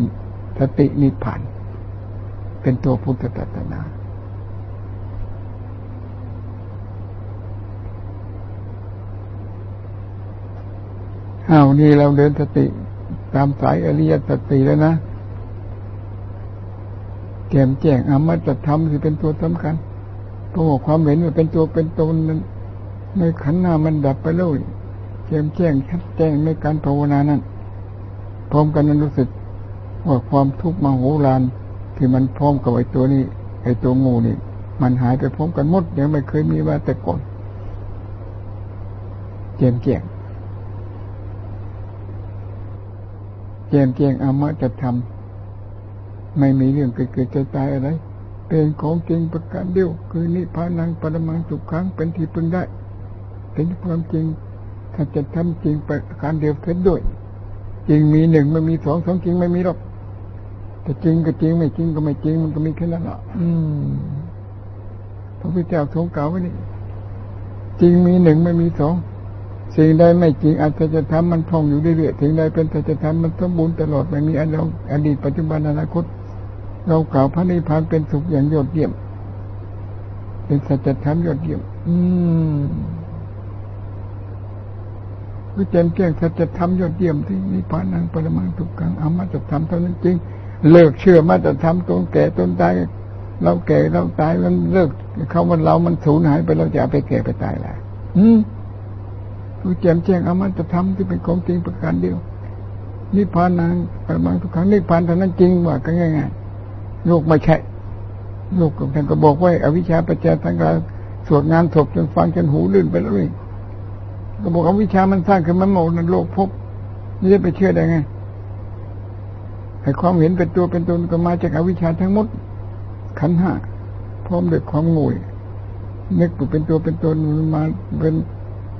สตินิพพาน เป็นตัวพุทธศาสนาอ้าวนี่เราเดินสติ ตามสายอริยสัจสี่แล้วนะ แจ่มแจ้งอมตะธรรมที่เป็นตัวสำคัญเพราะความเห็นว่าเป็นตัวเป็นตนนั้นในขันหน้ามันดับไปเลยแจ่มแจ้งชัดแจ้งในการภาวนานั้นพร้อมกันนั้นรู้สึกว่าความทุกข์มาโหรานที่มันพร้อมกับไอ้ตัวนี้ไอ้ตัวงูนี่ มันหายไปพร้อมกันหมดยังไม่เคยมีว่าแต่ก่อนแจ่มแจ้งแจ้งแจ้งอมจะทำ ไม่มีเรื่องเกิดเกิดใจตายอะไร เป็นของจริงประการเดียว คือนิพพานังปรมังสุขขังเป็นที่พึงได้เป็นความจริงถ้าจะทำจริงประการเดียวเท่าด้วย จริงมีหนึ่งไม่มีสองสองจริงไม่มีหรอกแต่จริงก็จริงไม่จริงก็ไม่จริงมันก็มีแค่นั้นแหละอืมพระพุทธเจ้าทรงกล่าวไว้นี่จริงมีหนึ่งไม่มีสองสิ่งใดไม่จริงอาจจะทำมันพองอยู่เรื่อยๆสิ่งใดเป็นสัจธรรมมันสมบูรณ์ตลอดไม่มีอดีตปัจจุบันอนาคต เรากล่าวพระนิพพานเป็นสุขอย่างยอดเยี่ยม เป็นสัจธรรมยอดเยี่ยม อืมวิจารแจ้งสัจธรรมยอดเยี่ยมที่นิพพานังปรมังทุกขังอามาตธรรมเท่านั้นจริง เลิกเชื่อมาตธรรมตนแก่ตนตายเราแก่เราตายมันเลิกเขามันเรามันสูญหายไปเราจะไปแก่ไปตายแล้วอืมรู้แจ่มแจ้งอามตะธรรมที่เป็นของจริงประการเดียวนิพพานังปรมังทุกขังนิพพานเท่านั้นจริงว่ากันง่ายๆ ลกไม่ใช่โลกท่านก็บอกไว้อวิชชาปัจจัยทั้งการสวดงานศพจนฟังจนหูลื่นไปแล้วนี่ก็บอกอวิชชามันสร้างขึ้นมาหมดในโลกพบนี่จะไปเชื่อได้ไงให้ความเห็นเป็นตัวเป็นตนก็มาจากอวิชชาทั้งหมด ขันห้าพร้อมด้วยความงวยนึกเป็นตัวเป็นตนมาเป็น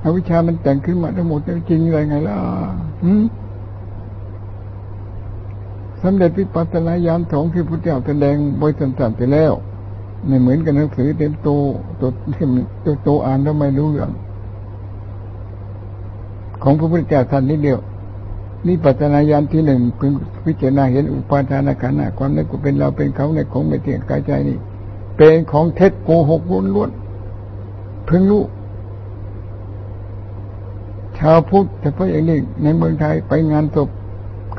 อวิชามันแต่งขึ้นมาทั้งหมดจริงอะไรไงล่ะ สำเร็จวิปัสสนาญาณสองที่พุทธเจ้าแสดงบริสันๆไปแล้วไม่เหมือนกันหนังสือเต็มโตตัวตัวโตอ่านแล้วไม่รู้เรื่องของพระพุทธเจ้าท่านนี้เดียวนี่ปัจนาญาณที่หนึ่งพึงพิจารณาเห็นอุปาทานขันธ์ความนึกเป็นเราเป็นเขาในของไม่เที่ยงกายใจนี่ เป็นของเท็จโกหกล้วนๆพึงรู้ชาวพุทธเฉพาะอย่างนี้ในเมืองไทยไปงานศพ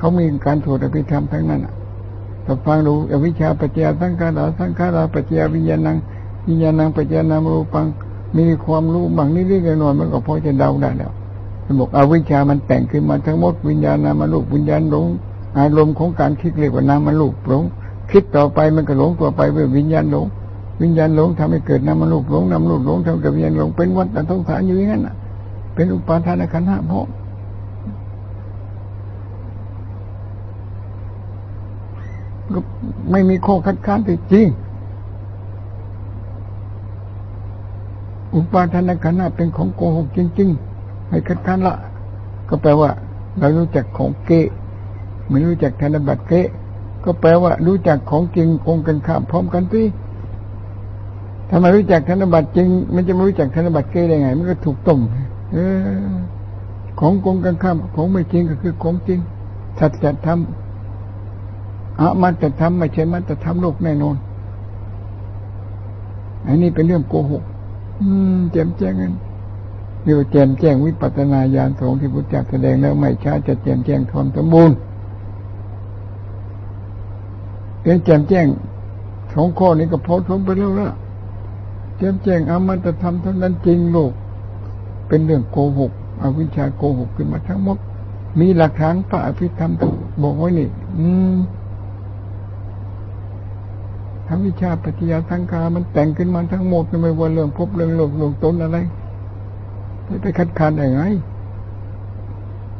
เขามีการสวดอภิธรรมทั้งนั้นอะถ้าฟังดูอวิชชาปัจจยสังขาราสังขาราปัจจยวิญญาณังวิญญาณังปัจจยนามรูปังมีความรู้บางนิดๆหน่อยมันก็พอจะเดาได้แล้วมันบอกอวิชามันแต่งขึ้นมาทั้งหมดวิญญาณนามาลูกวิญญาณหลงอารมณ์ของการคิดเรียกว่านามาลูกหลงคิดต่อไปมันก็หลงต่อไปเพื่อวิญญาณหลงวิญญาณหลงทำให้เกิดนามาลูกหลงนามาลูกหลงทำให้เกิดวิญญาณหลงเป็นวัฏฏะสงสารอยู่อย่างนั้นน่ะเป็นอุปาทานขันธ์ห้าพราะ ไม่มีข้อคัดค้านแต่จริง อุปาทานขันธ์เป็นของโกหกจริง ๆ ให้คัดค้านละ ก็แปลว่า เรารู้จักของเกะไม่รู้จักธนบัตรเกะก็แปลว่า รู้จักของจริงคงกันข้ามพร้อมกันสิถ้ามารู้จักธนบัตรจริง มันจะไม่รู้จักธนบัตรเกะได้ไง มันก็ถูกต้มเออของกงกันข้ามของไม่จริงก็คือของจริงสัจธรรม อะมันจะทำไม่ใช่มันจะทำโลกแน่นอน อันนี้เป็นเรื่องโกหก อืมแจ่มแจ้งกันเรียกว่าแจ่มแจ้งวิปัสนาญาณสองที่พุทธเจ้าแสดงแล้วไม่ช้าจะแจ่มแจ้งความสมบูรณ์เรื่องแจ่มแจ้งสองข้อนี้ก็พอสมไปแล้วละแจ่มแจ้งอมตะธรรมเท่านั้นจริงโลก เป็นเรื่องโกหกอวิชชาโกหกขึ้นมาทั้งหมด มีหลักฐานพระอภิธรรมบอกไว้นี่ อืม ธรรมวิชาปัจจยาสังขามันแต่งขึ้นมาทั้งหมดไม่ว่าเรื่องพบเรื่องโลกเรื่องตนอะไรไปคัดค้านได้ไง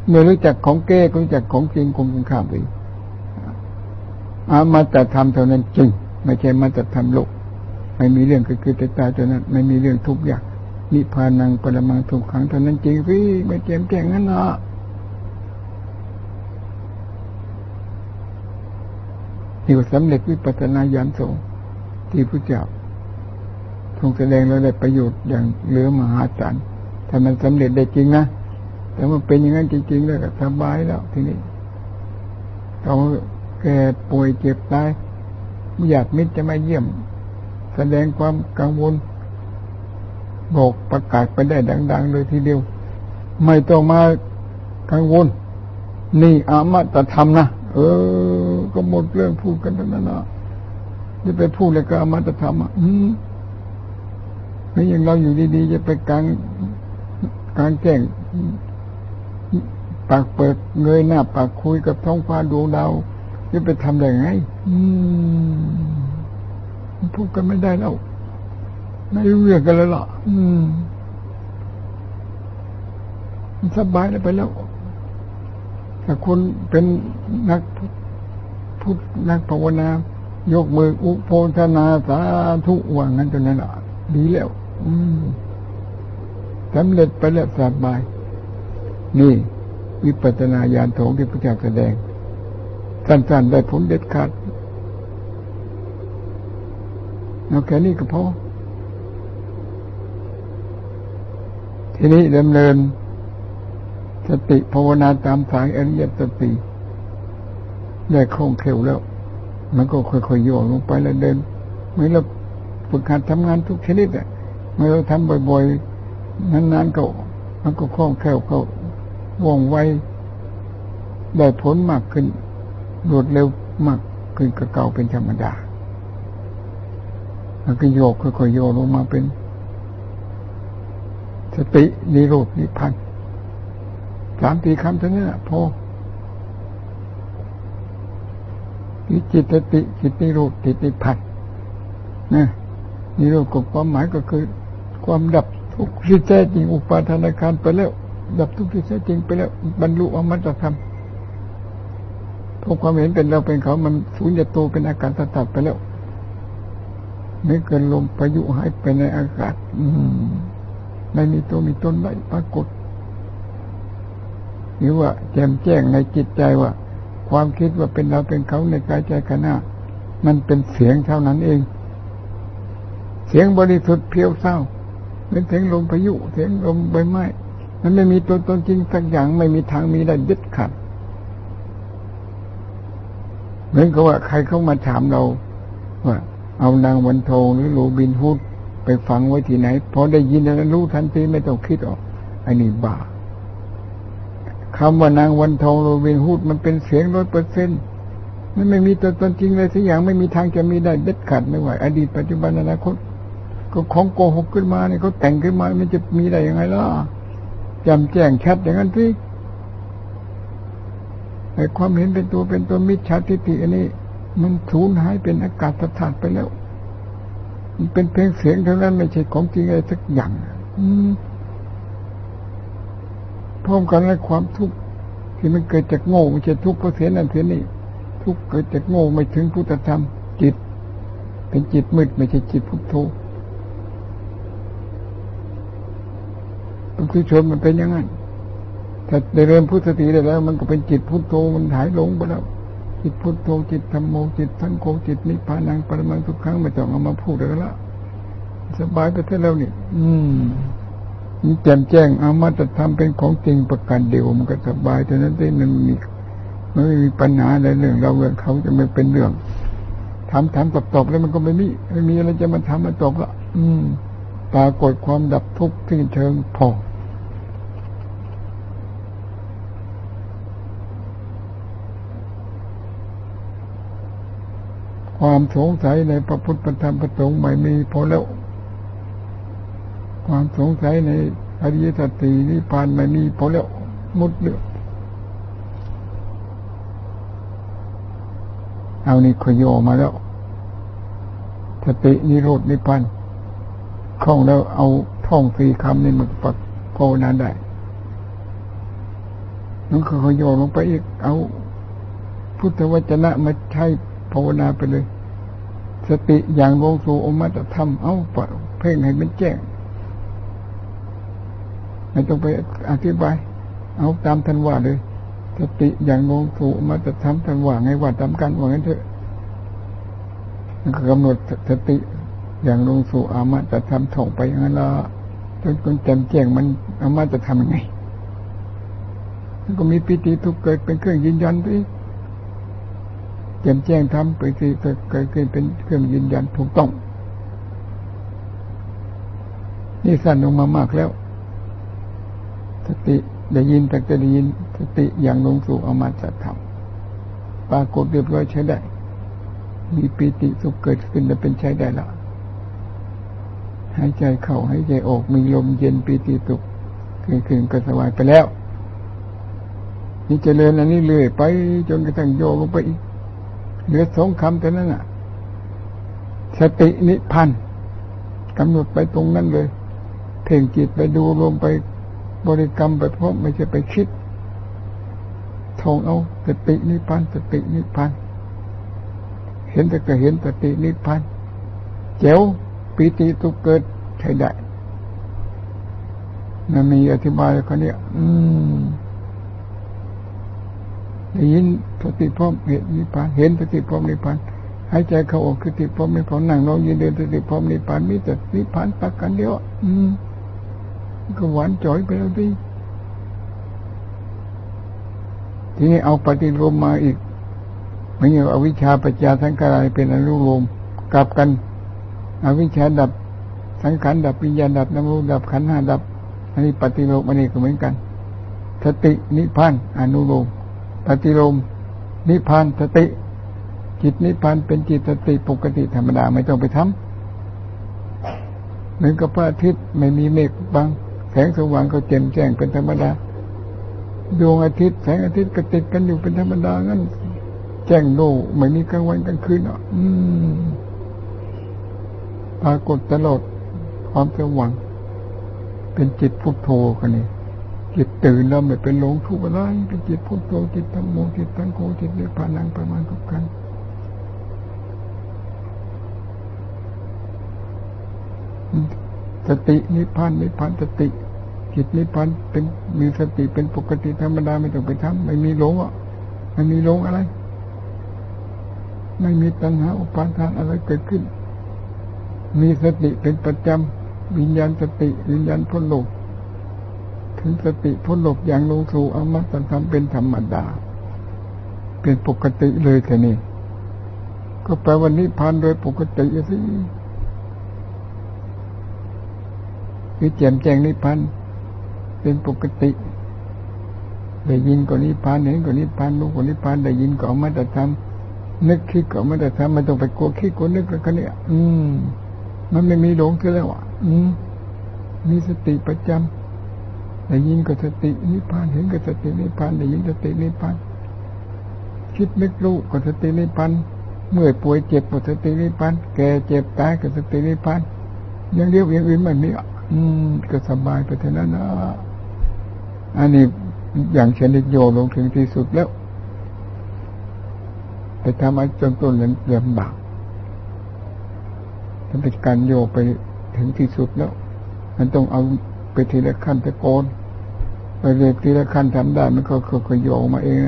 เมื่อรู้จักของเก้รู้จักของจริงคงกันข้ามไปอามาแต่ทำเท่านั้นจริง ไม่ใช่มาแต่ทำโลก ไม่มีเรื่องคือคือตายเท่านั้น ไม่มีเรื่องทุกอย่างนิพพานังปรมังทุกขังเท่านั้นจริงพี่ไม่เจียมแจ้งงั้นเนาะ นี่ว่สำเร็จวิปัสสนาญาณสงที่พระเจ้าทรงแสดงแล้วได้ประโยชน์อย่างเหลือมหาศาลถ้ามันสำเร็จได้จริงนะแต่มันเป็นอย่างนั้นจริงๆแล้วก็สบายแล้วทีนี้ต้องแก่ป่วยเจ็บตายไม่อยากมิตรจะมาเยี่ยม แสดงความกังวลบอกประกาศไปได้ดัง ๆ เลยทีเดียว ไม่ต้องมากังวล นี่อามาตธรรมนะ เออ ก็หมดเรื่องพูดกันแล้วนะจะไปพูดเลยก็อมาตธรรมอะอืมไม่อย่างเราอยู่ดีๆจะไปกลางการแจ้งปากเปิดเงยหน้าปากคุยกับท้องฟ้าดวงดาวจะไปทำได้ไงอืมพูดกันไม่ได้แล้วไม่รู้เรื่องกันแล้วล่ะอืมสบายแล้วไปแล้ว ถ้าคนเป็นนักพุทธนักภาวนายกมืออุโพธนาสาธุว่างั้นจนนั้นอะดีแล้ว อืมสำเร็จไปแล้วสบาย นี่ วิปัสนาญาณโถงที่พระเจ้าแสดง สั้นๆได้ผลเด็ดขาดเอาแค่นี้ก็พอทีนี้ดำเนิน สติภาวนาตามสายอริยสติ ได้คล่องแคล่วแล้ว มันก็ค่อยๆโยนลงไปแล้วเดินเมือนเราฝึกหัดทำงานทุกชนิดอะเมื่อเราทำบ่อยๆนานๆก็มันก็คล่องแคล่วก็ว่องไวได้ผลมากขึ้นรวดเร็วมากขึ้นกับเก่าเป็นธรรมดามันก็โยกค่อยๆโยกลงมาเป็น สตินิโรธนิพพาน สามตีคำเท่านั้นพอวิจิตติจิตนิโรธจิตนิพพานะนิโรธกับความหมายก็คือ ความดับทุกข์ที่แท้จริงอุปาทานการไปแล้ว ดับทุกข์ที่แท้จริงไปแล้ว บรรลุอมตะธรรมพวกความเห็นเป็นเราเป็นเขามันสูญญโตเป็นอากาศตัดไปแล้วไม่เกินลมพายุหายไปในอากาศ อืมไม่มีตัวมีตนได้ปรากฏ หรือว่าแจ่มแจ้งในจิตใจว่า ความคิดว่าเป็นเราเป็นเขาในกายใจขณะมันเป็นเสียงเท่านั้นเอง เสียงบริสุทธิ์เพียวเศร้าเป็นเสียงลมพายุ เสียงลมใบไม้มันไม่มีตัวตนจริงสักอย่างไม่มีทางมีได้ยึดขัดเหมือนกับว่าใครเข้ามาถามเรา ว่า เอานางวันทองหรือโรบินฮูดไปฟังไว้ที่ไหนพอได้ยินแล้วรู้ทันทีไม่ต้องคิดออกอันนี้บ้า คำว่านางวันทองโรบินฮูดมันเป็นเสียงร้อยเปอร์เซ็นต์มันไม่มีตัวตนจริงเลยสักอย่างไม่มีทางจะมีได้เด็ดขาดไม่ไหวอดีตปัจจุบันอนาคตก็ของโกหกขึ้นมาเนี่ยเขาแต่งขึ้นมา มันจะมีได้ยังไงล่ะจำแจ้งชัดอย่างนั้นสิไอ้ความเห็นเป็นตัวเป็นตัวมิจฉาทิฏฐิอันนี้ มันสูญหายเป็นอากาศธาตุไปแล้ว มันเป็นเพียงเสียงเท่านั้นไม่ใช่ของจริงอะไรสักอย่าง อืม พร้อมกันและความทุกข์ที่มันเกิดจากโง่ไม่ใช่ทุกข์เพราะเสียนั่นเสียนี่ ทุกข์เกิดจากโง่ไม่ถึงพุทธธรรมจิต เป็นจิตมืดไม่ใช่จิตพุทโธมันคือชนมันเป็นอย่างนั้นถ้าได้เริ่มพุทธสติได้แล้ว มันก็เป็นจิตพุทโธมันหายหลงไปแล้วจิตพุทโธจิตธรรมโมจิตทั้งโคจิตนิพพานังปรมังทุกครั้งไม่ต้องเอามาพูดเลยละสบายไปเท่าแล้วนี่ อืม นี่แจ่มแจ้งเอามาจะทำเป็นของจริงประกันเดียวมันก็สบายเท่านั้นที่มันมีมันไม่มีปัญหาอะไรเรื่องเราเรื่องเขาจะไม่เป็นเรื่องทำทำตอบตบแล้วมันก็ไม่มีไม่มีอะไรจะมาทำมมาตอบละอืมปรากฏความดับทุกข์ที่เชิงพอความสงสัยในพระพุทธธรรมประสงค์ไม่มีพอแล้ว ความสงสัยในอริยสัจสี่นิพพานไม่มีพอแล้วมุดเลือกเอานี่ขยโยมาแล้วสตินิโรดนิพพานคล่องแล้วเอาท่องสี่คำนี่มันปักโพนาได้นั่นคือขยโยลงไปอีก เอา พุทธวจนะมาใช้ภาวนาไปเลย สติอย่างลงสู่อมัตธรรม เอาปเพ่งให้มันแจ้ง ไม่ต้องไปอธิบาย เอาตามท่านว่าเลยสติอย่างลงสู่อมัตธรรมท่านว่าไงว่าตามกันว่างั้นเถอะมันก็กำหนดสติอย่างลงสู่อามาจะทำถ่องไปอย่างนั้นละจนคนแจ่มแจ้งมันอามาจะทำยังไงมันก็มีปิติทุกเกิดเป็นเครื่องยืนยันด้วยแจ่มแจ้งทำไปสิเกิดขึ้นเป็นเครื่องยืนยันถูกต้อง นี่สั้นลงมามากแล้ว สติได้ยินแต่จะได้ยินสติอย่างลงสู่อามาจะทำปรากฏเรียบร้อยใช้ได้ มีปิติสุขเกิดขึ้นแล้วเป็นใช้ได้ละหายใจเข้าหายใจออกมีลมเย็นปีติสุขเกิดขึ้นก็สบายไปแล้ว นี่เจริญอันนี้เลยไปจนกระทั่งโยลงไปอีกเหลือสองคำเท่นั้นอะ สตินิพันธ์กำหนดไปตรงนั้นเลย เพ่งจิตไปดูลมไป บริกรรมไปพบไม่ใช่ไปคิดทองเอาสตินิพันสตินิพันเห็นแต่ก็เห็นสตินิพันเจ๋วปีติตุกเกิดใช้ได้นั่นมีอธิบายเขาเนี่ย อืมได้ยินสติพร้อมเห็นนิพพานเห็นสติพร้อมนิพพานหายใจเข้าออกสติพร้อมนิพพานนั่งนอนยืนเดินสติพร้อมนิพพานมีแต่นิพพานปักกันเดียว อืม ก็หวานจ่อยไปแล้วดิทีนี้เอาปฏิโลมมาอีกไม่ใช่อวิชชาปัจจาสังขารเป็นอนุโลมกลับกัน อวิชชาดับสังขารดับวิญญาดับนามรูปดับขันห้าดับ อันนี้ปฏิโลมอันนี้ก็เหมือนกันสตินิพพานอนุโลมปฏิโลมนิพพานสติ จิตนิพพานเป็นจิตสติปกติธรรมดาไม่ต้องไปทำเหมือนกับพระอาทิตย์ไม่มีเมฆบัง แสงสว่างก็แจ่มแจ้งเป็นธรรมดาดวงอาทิตย์แสงอาทิตย์ก็ติดกันอยู่เป็นธรรมดางั้น แจ้งโลกไม่มีกลางวันกลางคืนอะอืมปรากฏตลอดความสว่างเป็นจิตพุทโธกันนี่จิตตื่นแล้วไม่เป็นหลงทุกข์อะไรเป็นจิตพุทโธจิตธรรมโมจิตตังโฆจิตเนพานังประมาณทุกกัน สตินิพพานนิพพานสติ จิตนิพพานเป็นมีสติเป็นปกติธรรมดาไม่ต้องไปทำไม่มีหลงอะไม่มีหลงอะไร ไม่มีตัณหาอุปาทานอะไรเกิดขึ้น มีสติเป็นประจำวิญญาณสติวิญญาณพ้นโลกถึงสติพ้นโลกอย่างลงสู่อมตะธรรมเป็นธรรมดา เป็นปกติเลยแค่นี้ก็แปลว่านิพพานโดยปกติสิ คือแจ่มแจ้งนิพพานเป็นปกติได้ยินก็นิพพานเห็นก็นิพพานรู้ก็นิพพานได้ยินก็มาแต่ทำนึกคิดก็มาแต่ทำไม่ต้องไปกลัวคิดกลัวนึกกันเนี่ยอืม มันไม่มีหลงคือแล้วอะ อืมมีสติประจำได้ยินก็สตินิพพานเห็นก็สตินิพพานได้ยินสตินิพพานคิดนึกรู้ก็สตินิพพานเมื่อป่วยเจ็บก็สตินิพพานแก่เจ็บตายก็สตินิพพานยังเรียกอย่างอื่นไม่มีอะ อืม ก็สบายไปเท่านั้นนะอันนี้อย่างเช่นโยลงถึงที่สุดแล้วไปทำไอ้จนต้นนั้นลำบากมันเป็นการโยไปถึงที่สุดแล้ว มันต้องเอาไปทีละขั้นตะโกนไปเรียกทีละขั้นทำได้ มันก็ค่อยๆโยมาเอง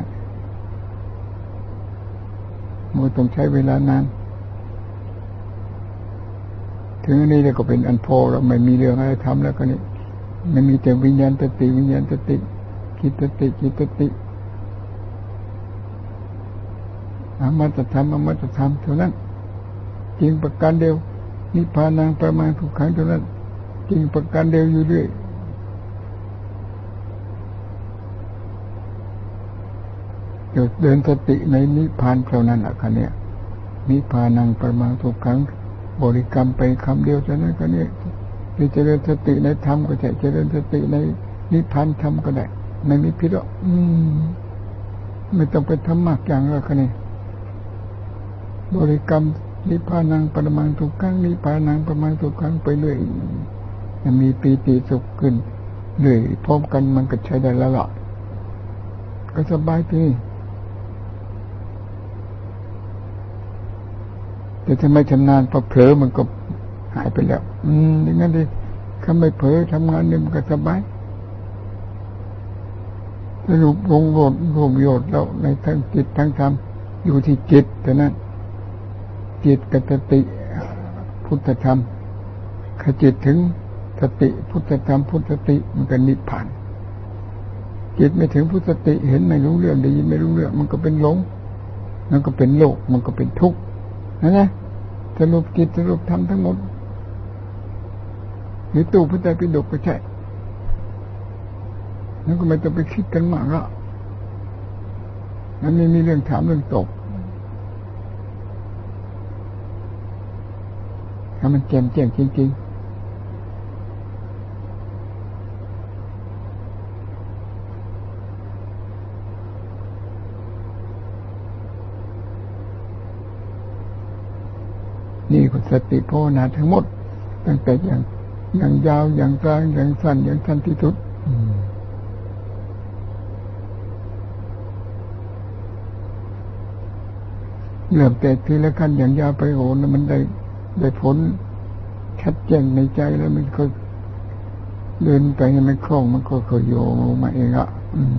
มันต้องใช้เวลานาน ถึงอันนี้แล้วก็เป็นอันพอแล้วไม่มีเรื่องอะไรทำแล้วก็นี่ไม่มีแต่วิญญาณตติวิญญาณตติจิตตติจิตตติอามาจะทำอามาจะทำเท่านั้นจริงประการเดียวนิพพานังประมาณทุกครั้งเท่านั้นจริงประการเดียวอยู่เรื่อยเดินสติในนิพพานเท่านั้นแหละคันเนี่ยนิพพานังประมาณทุกครั้ง บริกรรมไปคำเดียวฉะนั้นก็นี่มีเจริญสติในธรรมก็ใช่เจริญสติในนิพพานธรรมก็ได้ไม่มีพิษหรอกอืมไม่ต้องไปทำมากอย่างละคันนี้บริกรรมนิพพานังประมาณทุกครั้งนิพพานังประมาณทุกครั้งไปเรื่อยจะมีปีติสุขขึ้นเรื่อยพร้อมกันมันก็ใช้ได้แล้วล่ะก็สบายที่ แต่ถ้าไม่ชำนาญพอเผลอมันก็หายไปแล้ว อืมอย่างนั้นดิถ้าไม่เผลอทำงานเนี่ยมันก็สบายสรุปลงโลดรวมโยชน์แล้วในทั้งจิตทั้งธรรมอยู่ที่จิตแต่นั้นจิตกับสติพุทธธรรมขจิตถึงสติพุทธธรรมพุทธสติมันก็นิพพาน จิตไม่ถึงพุทธสติเห็นไม่รู้เรื่องได้ยินไม่รู้เรื่อง มันก็เป็นหลง มันก็เป็นโลก มันก็เป็นทุกข์ นะนะสรุปจิตสรุปธรรมทั้งหมด หรือตู้พระใจปิฎกก็ใช่ แล้วก็ไม่ต้องไปคิดกันมากละนั้นไม่มีเรื่องถามเรื่องตกถ้ามันแจ่มแจ้งจริงๆนี่ก็ สติภาวนาทั้งหมด ตั้งแต่อย่างอย่างยาวอย่างกลางอย่างสั้นอย่างสั้นที่สุดเริ่มแต่ทีละขั้นอย่างยาวไปโอ้นมันได้ได้ผลชัดแจ้งในใจแล้วมันก็เดินไปให้มันคล่องมันก็ค่อยโยมาเองอะอืม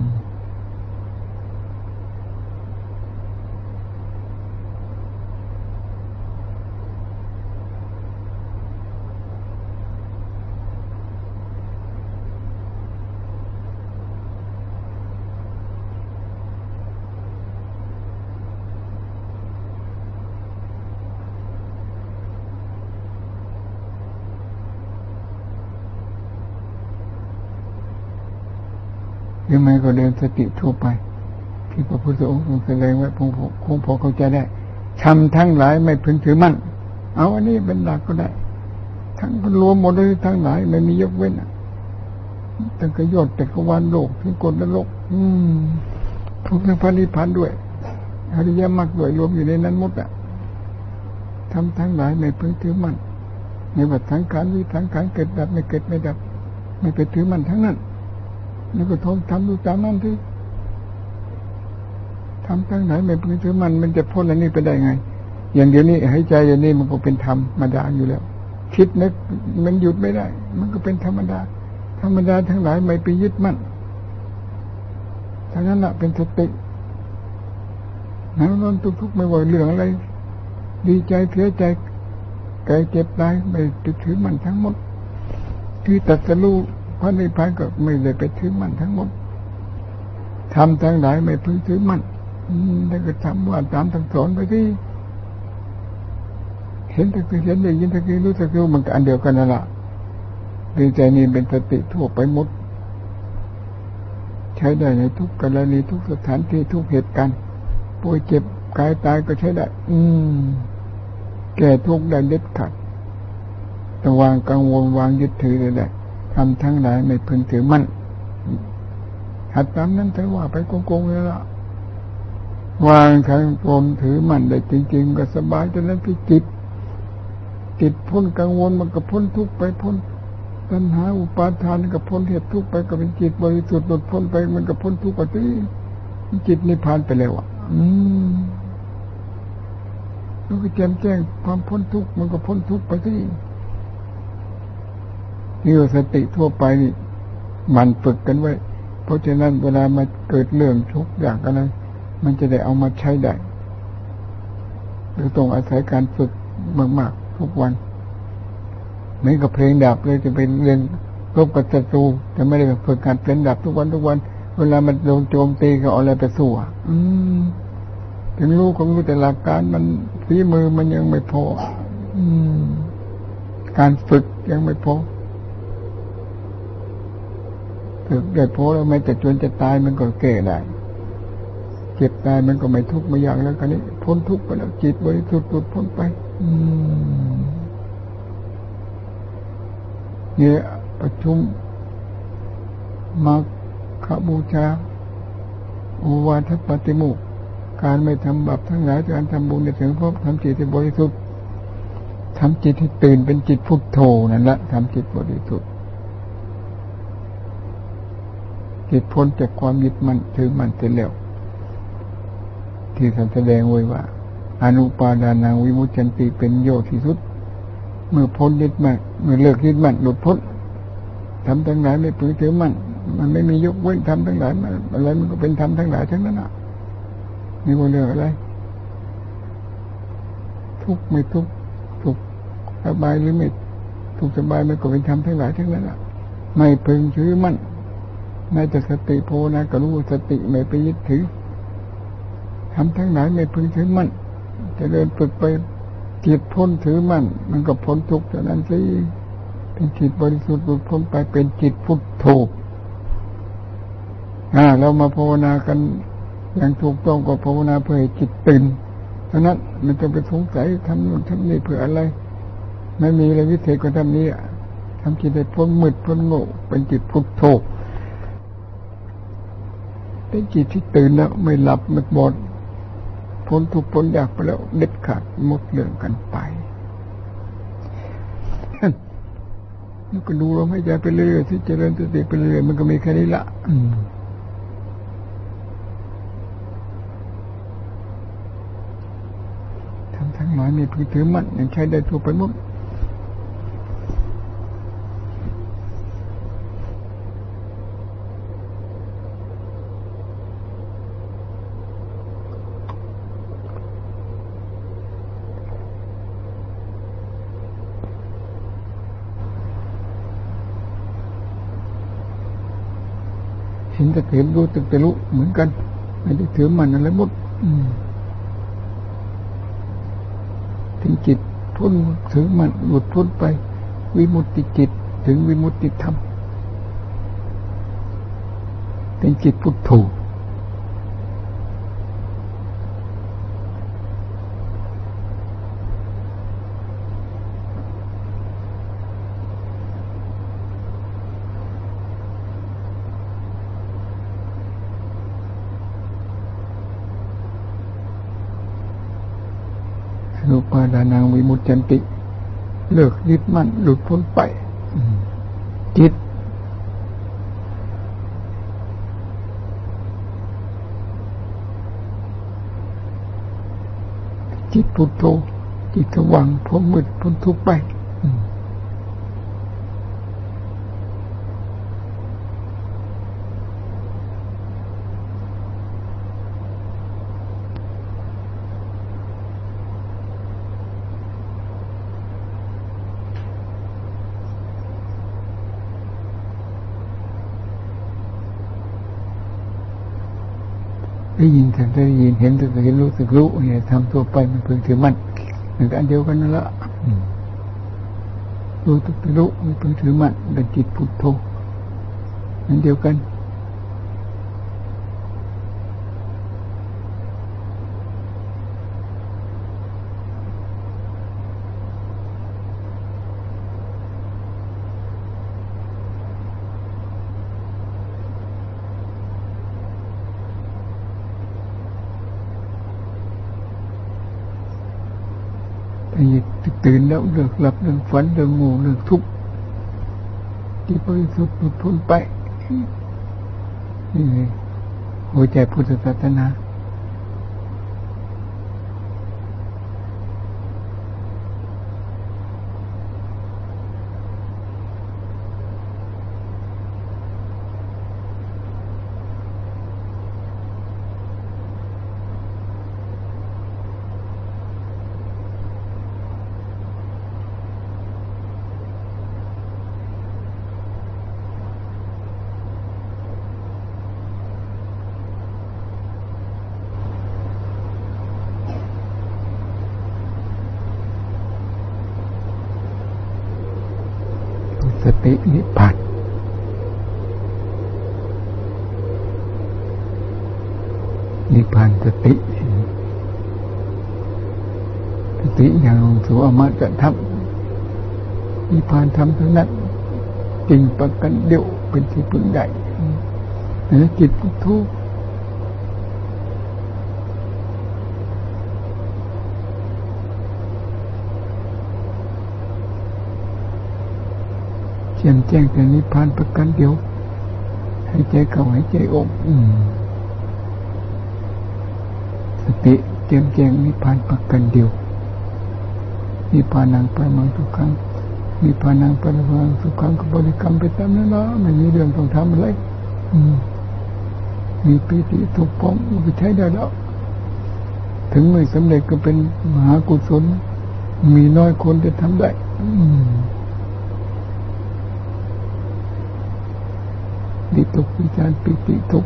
ก็เดินสติทั่วไป ที่พระพุทธองค์ทรงแสดงไว้คงคงพอเข้าใจได้ทำทั้งหลายไม่พึงถือมั่น เอาอันนี้เป็นหลักก็ได้ ทั้งรวมหมดเลยทั้งหลายไม่มียกเว้นตั้งกระยอดแต่กวานโลกถึงกฎนรก อืมทุกข์ในพระนิพพานด้วยอริยมรรคด้วยรวมอยู่ในนั้นหมดอะทำทั้งหลายไม่พึงถือมั่นในวัฏสังขารวิสังขารเกิดดับไม่เกิดไม่ดับ ไม่ไปถือมั่นทั้งนั้น แล้วก็ทนทำดูตามนั้นที่ทำทั้งไหนไม่พึงถือมันมันจะพ้นอันนี้ไปได้ไง อย่างเดียวนี้หายใจอย่างนี้มันก็เป็นธรรมดาอยู่แล้ว คิดนึกมันหยุดไม่ได้ มันก็เป็นธรรมดา ธรรมดาทั้งหลายไม่ไปยึดมั่นทั้งนั้นแหละเป็นสตินั้นนอนทุกๆไม่ว่าเรื่องอะไร ดีใจเสียใจแก่เจ็บตายไม่ไปถือมันทั้งหมดที่ตัดสรู้ พระนิพพานก็ไม่ได้ไปถือมันทั้งหมดทำทั้งหลายไม่พึงถือมันแล้วก็ทำว่าตามทั้งสอนไปที่เห็นตะกี้เห็นได้ยินตะกี้รู้ตะกี้มันก็อันเดียวกันนั่นแหละดีใจนี้เป็นสติทั่วไปหมด ใช้ได้ในทุกกรณีทุกสถานที่ทุกเหตุการณ์ป่วยเจ็บกายตายก็ใช้ได้ อืม แก่ทุกได้เด็ดขาดแต่วางกังวลวางยึดถือเลยแหละ ทำทั้งหลายไม่พึงถือมั่นหัดตามนั้นถือว่าไปโกงๆเลยละวางทางตนถือมั่นได้จริง ๆ ก็สบายจนนั้นที่จิต จิตพ้นกังวลมันก็พ้นทุกไปพ้นปัญหาอุปาทานก็พ้นเหตุทุกไปก็เป็นจิตบริสุทธิ์หลุดพ้นไป มันก็พ้นทุกข์ไปที่จิตนิพพานไปแล้วอะ อืมแล้วก็แจ่มแจ้งความพ้นทุกข์มันก็พ้นทุกข์ไปที่ นี่สติทั่วไปนี่มันฝึกกันไว้ เพราะฉะนั้นเวลามาเกิดเรื่องทุกอย่างอะไรมันจะได้เอามาใช้ได้หรือต้องอาศัยการฝึกมากๆทุกวันเหมือนกับเพลงดับเลยจะเป็นเรียนรบกับศัตรูแต่ไม่ได้ฝึกการเพลงดับทุกวันทุกวัน เวลามันโดนโจมตีก็เอาอะไรไปสู้อะอืมถึงรู้ของรู้แต่หลักการมันฝีมือมันยังไม่พอ อืม การฝึกยังไม่พอ ฝึกได้พแล้วไม่แต่จนจะตายมันก็แก้ได้เจ็บตายมันก็ไม่ทุกข์ไม่อยากแล้วกันนี้ พ้นทุกข์ไปแล้วจิตบริสุทธิ์หลุดพ้นไปเนี่ยประชุมมาคบูชาโอวาทปฏิโมกการไม่ทำบาปทั้งหลายการทำบุญในถึงพบทำจิตที่บริสุทธิ์ทำจิตที่ตื่นเป็นจิตพุทโธนั่นละทำจิตบริสุทธิ์ จิตพ้นจากความยึดมั่นถือมั่นเสร็จแล้วที่ท่านแสดงไว้ว่า อนุปาดานาวิมุตจันติเป็นโยที่สุด เมื่อพ้นยึดมั่นเมื่อเลิกยึดมั่นหลุดพ้นทำทั้งหลายไม่ปืนถือมั่นมันไม่มียกเว้นทำทั้งหลายอะไรมันก็เป็นธรรมทั้งหลายทั้งนั้นอะนี่ว่าเรื่องอะไร ทุกไม่ทุกทุกสบายหรือไม่ทุกสบายมันก็เป็นธรรมทั้งหลายทั้งนั้นอะ ไม่พึงถือมั่น ในแต่สติโพนะก็รู้สติไม่ไปยึดถือทำทั้งหลายไม่พึงถือมั่นจะเดินฝึกไปจิตพ้นถือมั่นมันก็พ้นทุกข์เท่านั้นสิเป็นจิตบริสุทธิ์หลุดพ้นไปเป็นจิตพุทโธอ่า เรามาภาวนากันอย่างถูกต้องก็ภาวนาเพื่อจิตตื่นเพราะนั้นมันจะไปสงสัยทำนู่นทำนี่เพื่ออะไร ไม่มีอะไรวิเศษก็ทำนี้ทำจิตให้พ้นมืดพ้นโง่เป็นจิตพุทโธ เป็นจิตที่ตื่นแล้ว ไม่หลับไม่บอดพ้นทุกพ้นยากไปแล้วเด็ดขาดหมดเรื่องกันไปนี่ก็ดูเราไม่ใจไปเรื่อยที่เจริญสติไปเรื่อยมันก็มีแค่นี้ละทั้งทั้งหลายมีพื้นถือมันยังใช้ได้ทั่วไปหมด แต่เห็นรู้ตึกแต่รู้เหมือนกันไม่ได้ถือมันอะไรหมดถึงจิตพ้นถือมันหลุดพ้นไป วิมุตติจิต ถึงวิมุตติธรรมเป็นจิตพุทโธ รูปาดานังวิมุตจันติ เลิกยึดมั่นหลุดพ้นไปจิตจิตพุทโธจิตสว่างพ้นมืดพ้นทุกข์ไป ได้ยินแต่ได้ยินเห็นแต่เห็นรู้สึกรู้เนี่ยทำตัวไปมันเพิ่งถือมันเหมือนกันเดียวกันนั่นแหละรู้สึกรู้มันเพิ่งถือมันเป็นจิตพุทโธอันเดียวกัน ตื่นแล้วเลิกหลับเรื่องฝันเรื่องงูเรื่องทุกข์ที่บริสุทธิ์หลุดพ้นไปนี่หัวใจพุทธศาสนา ตินิพพานนิพพานสติสติอย่างลงสู่อมตะธรรมนิพพานธรรมเท่านั้นจริงประกันเดียวเป็นที่พึ่งใดนะจิตพุทโธเจียมแจ้งแต่นิพพานประกันเดียวให้ใจเข้าให้ใจอมสติเจียมแจ้งนิพพานประกันเดียวนิพพานังไปมังทุกครั้งนิพพานังไปมังทุกครั้งก็บริกรรมไปตามนั้นละไม่มีเรื่องต้องทำอะไรมีปีติถูกพ้องไปใช้ได้แล้ว ถึงไม่สำเร็จก็เป็นมหากุศล มีน้อยคนจะทำได้ อืม วิตกวิจารปิติทุก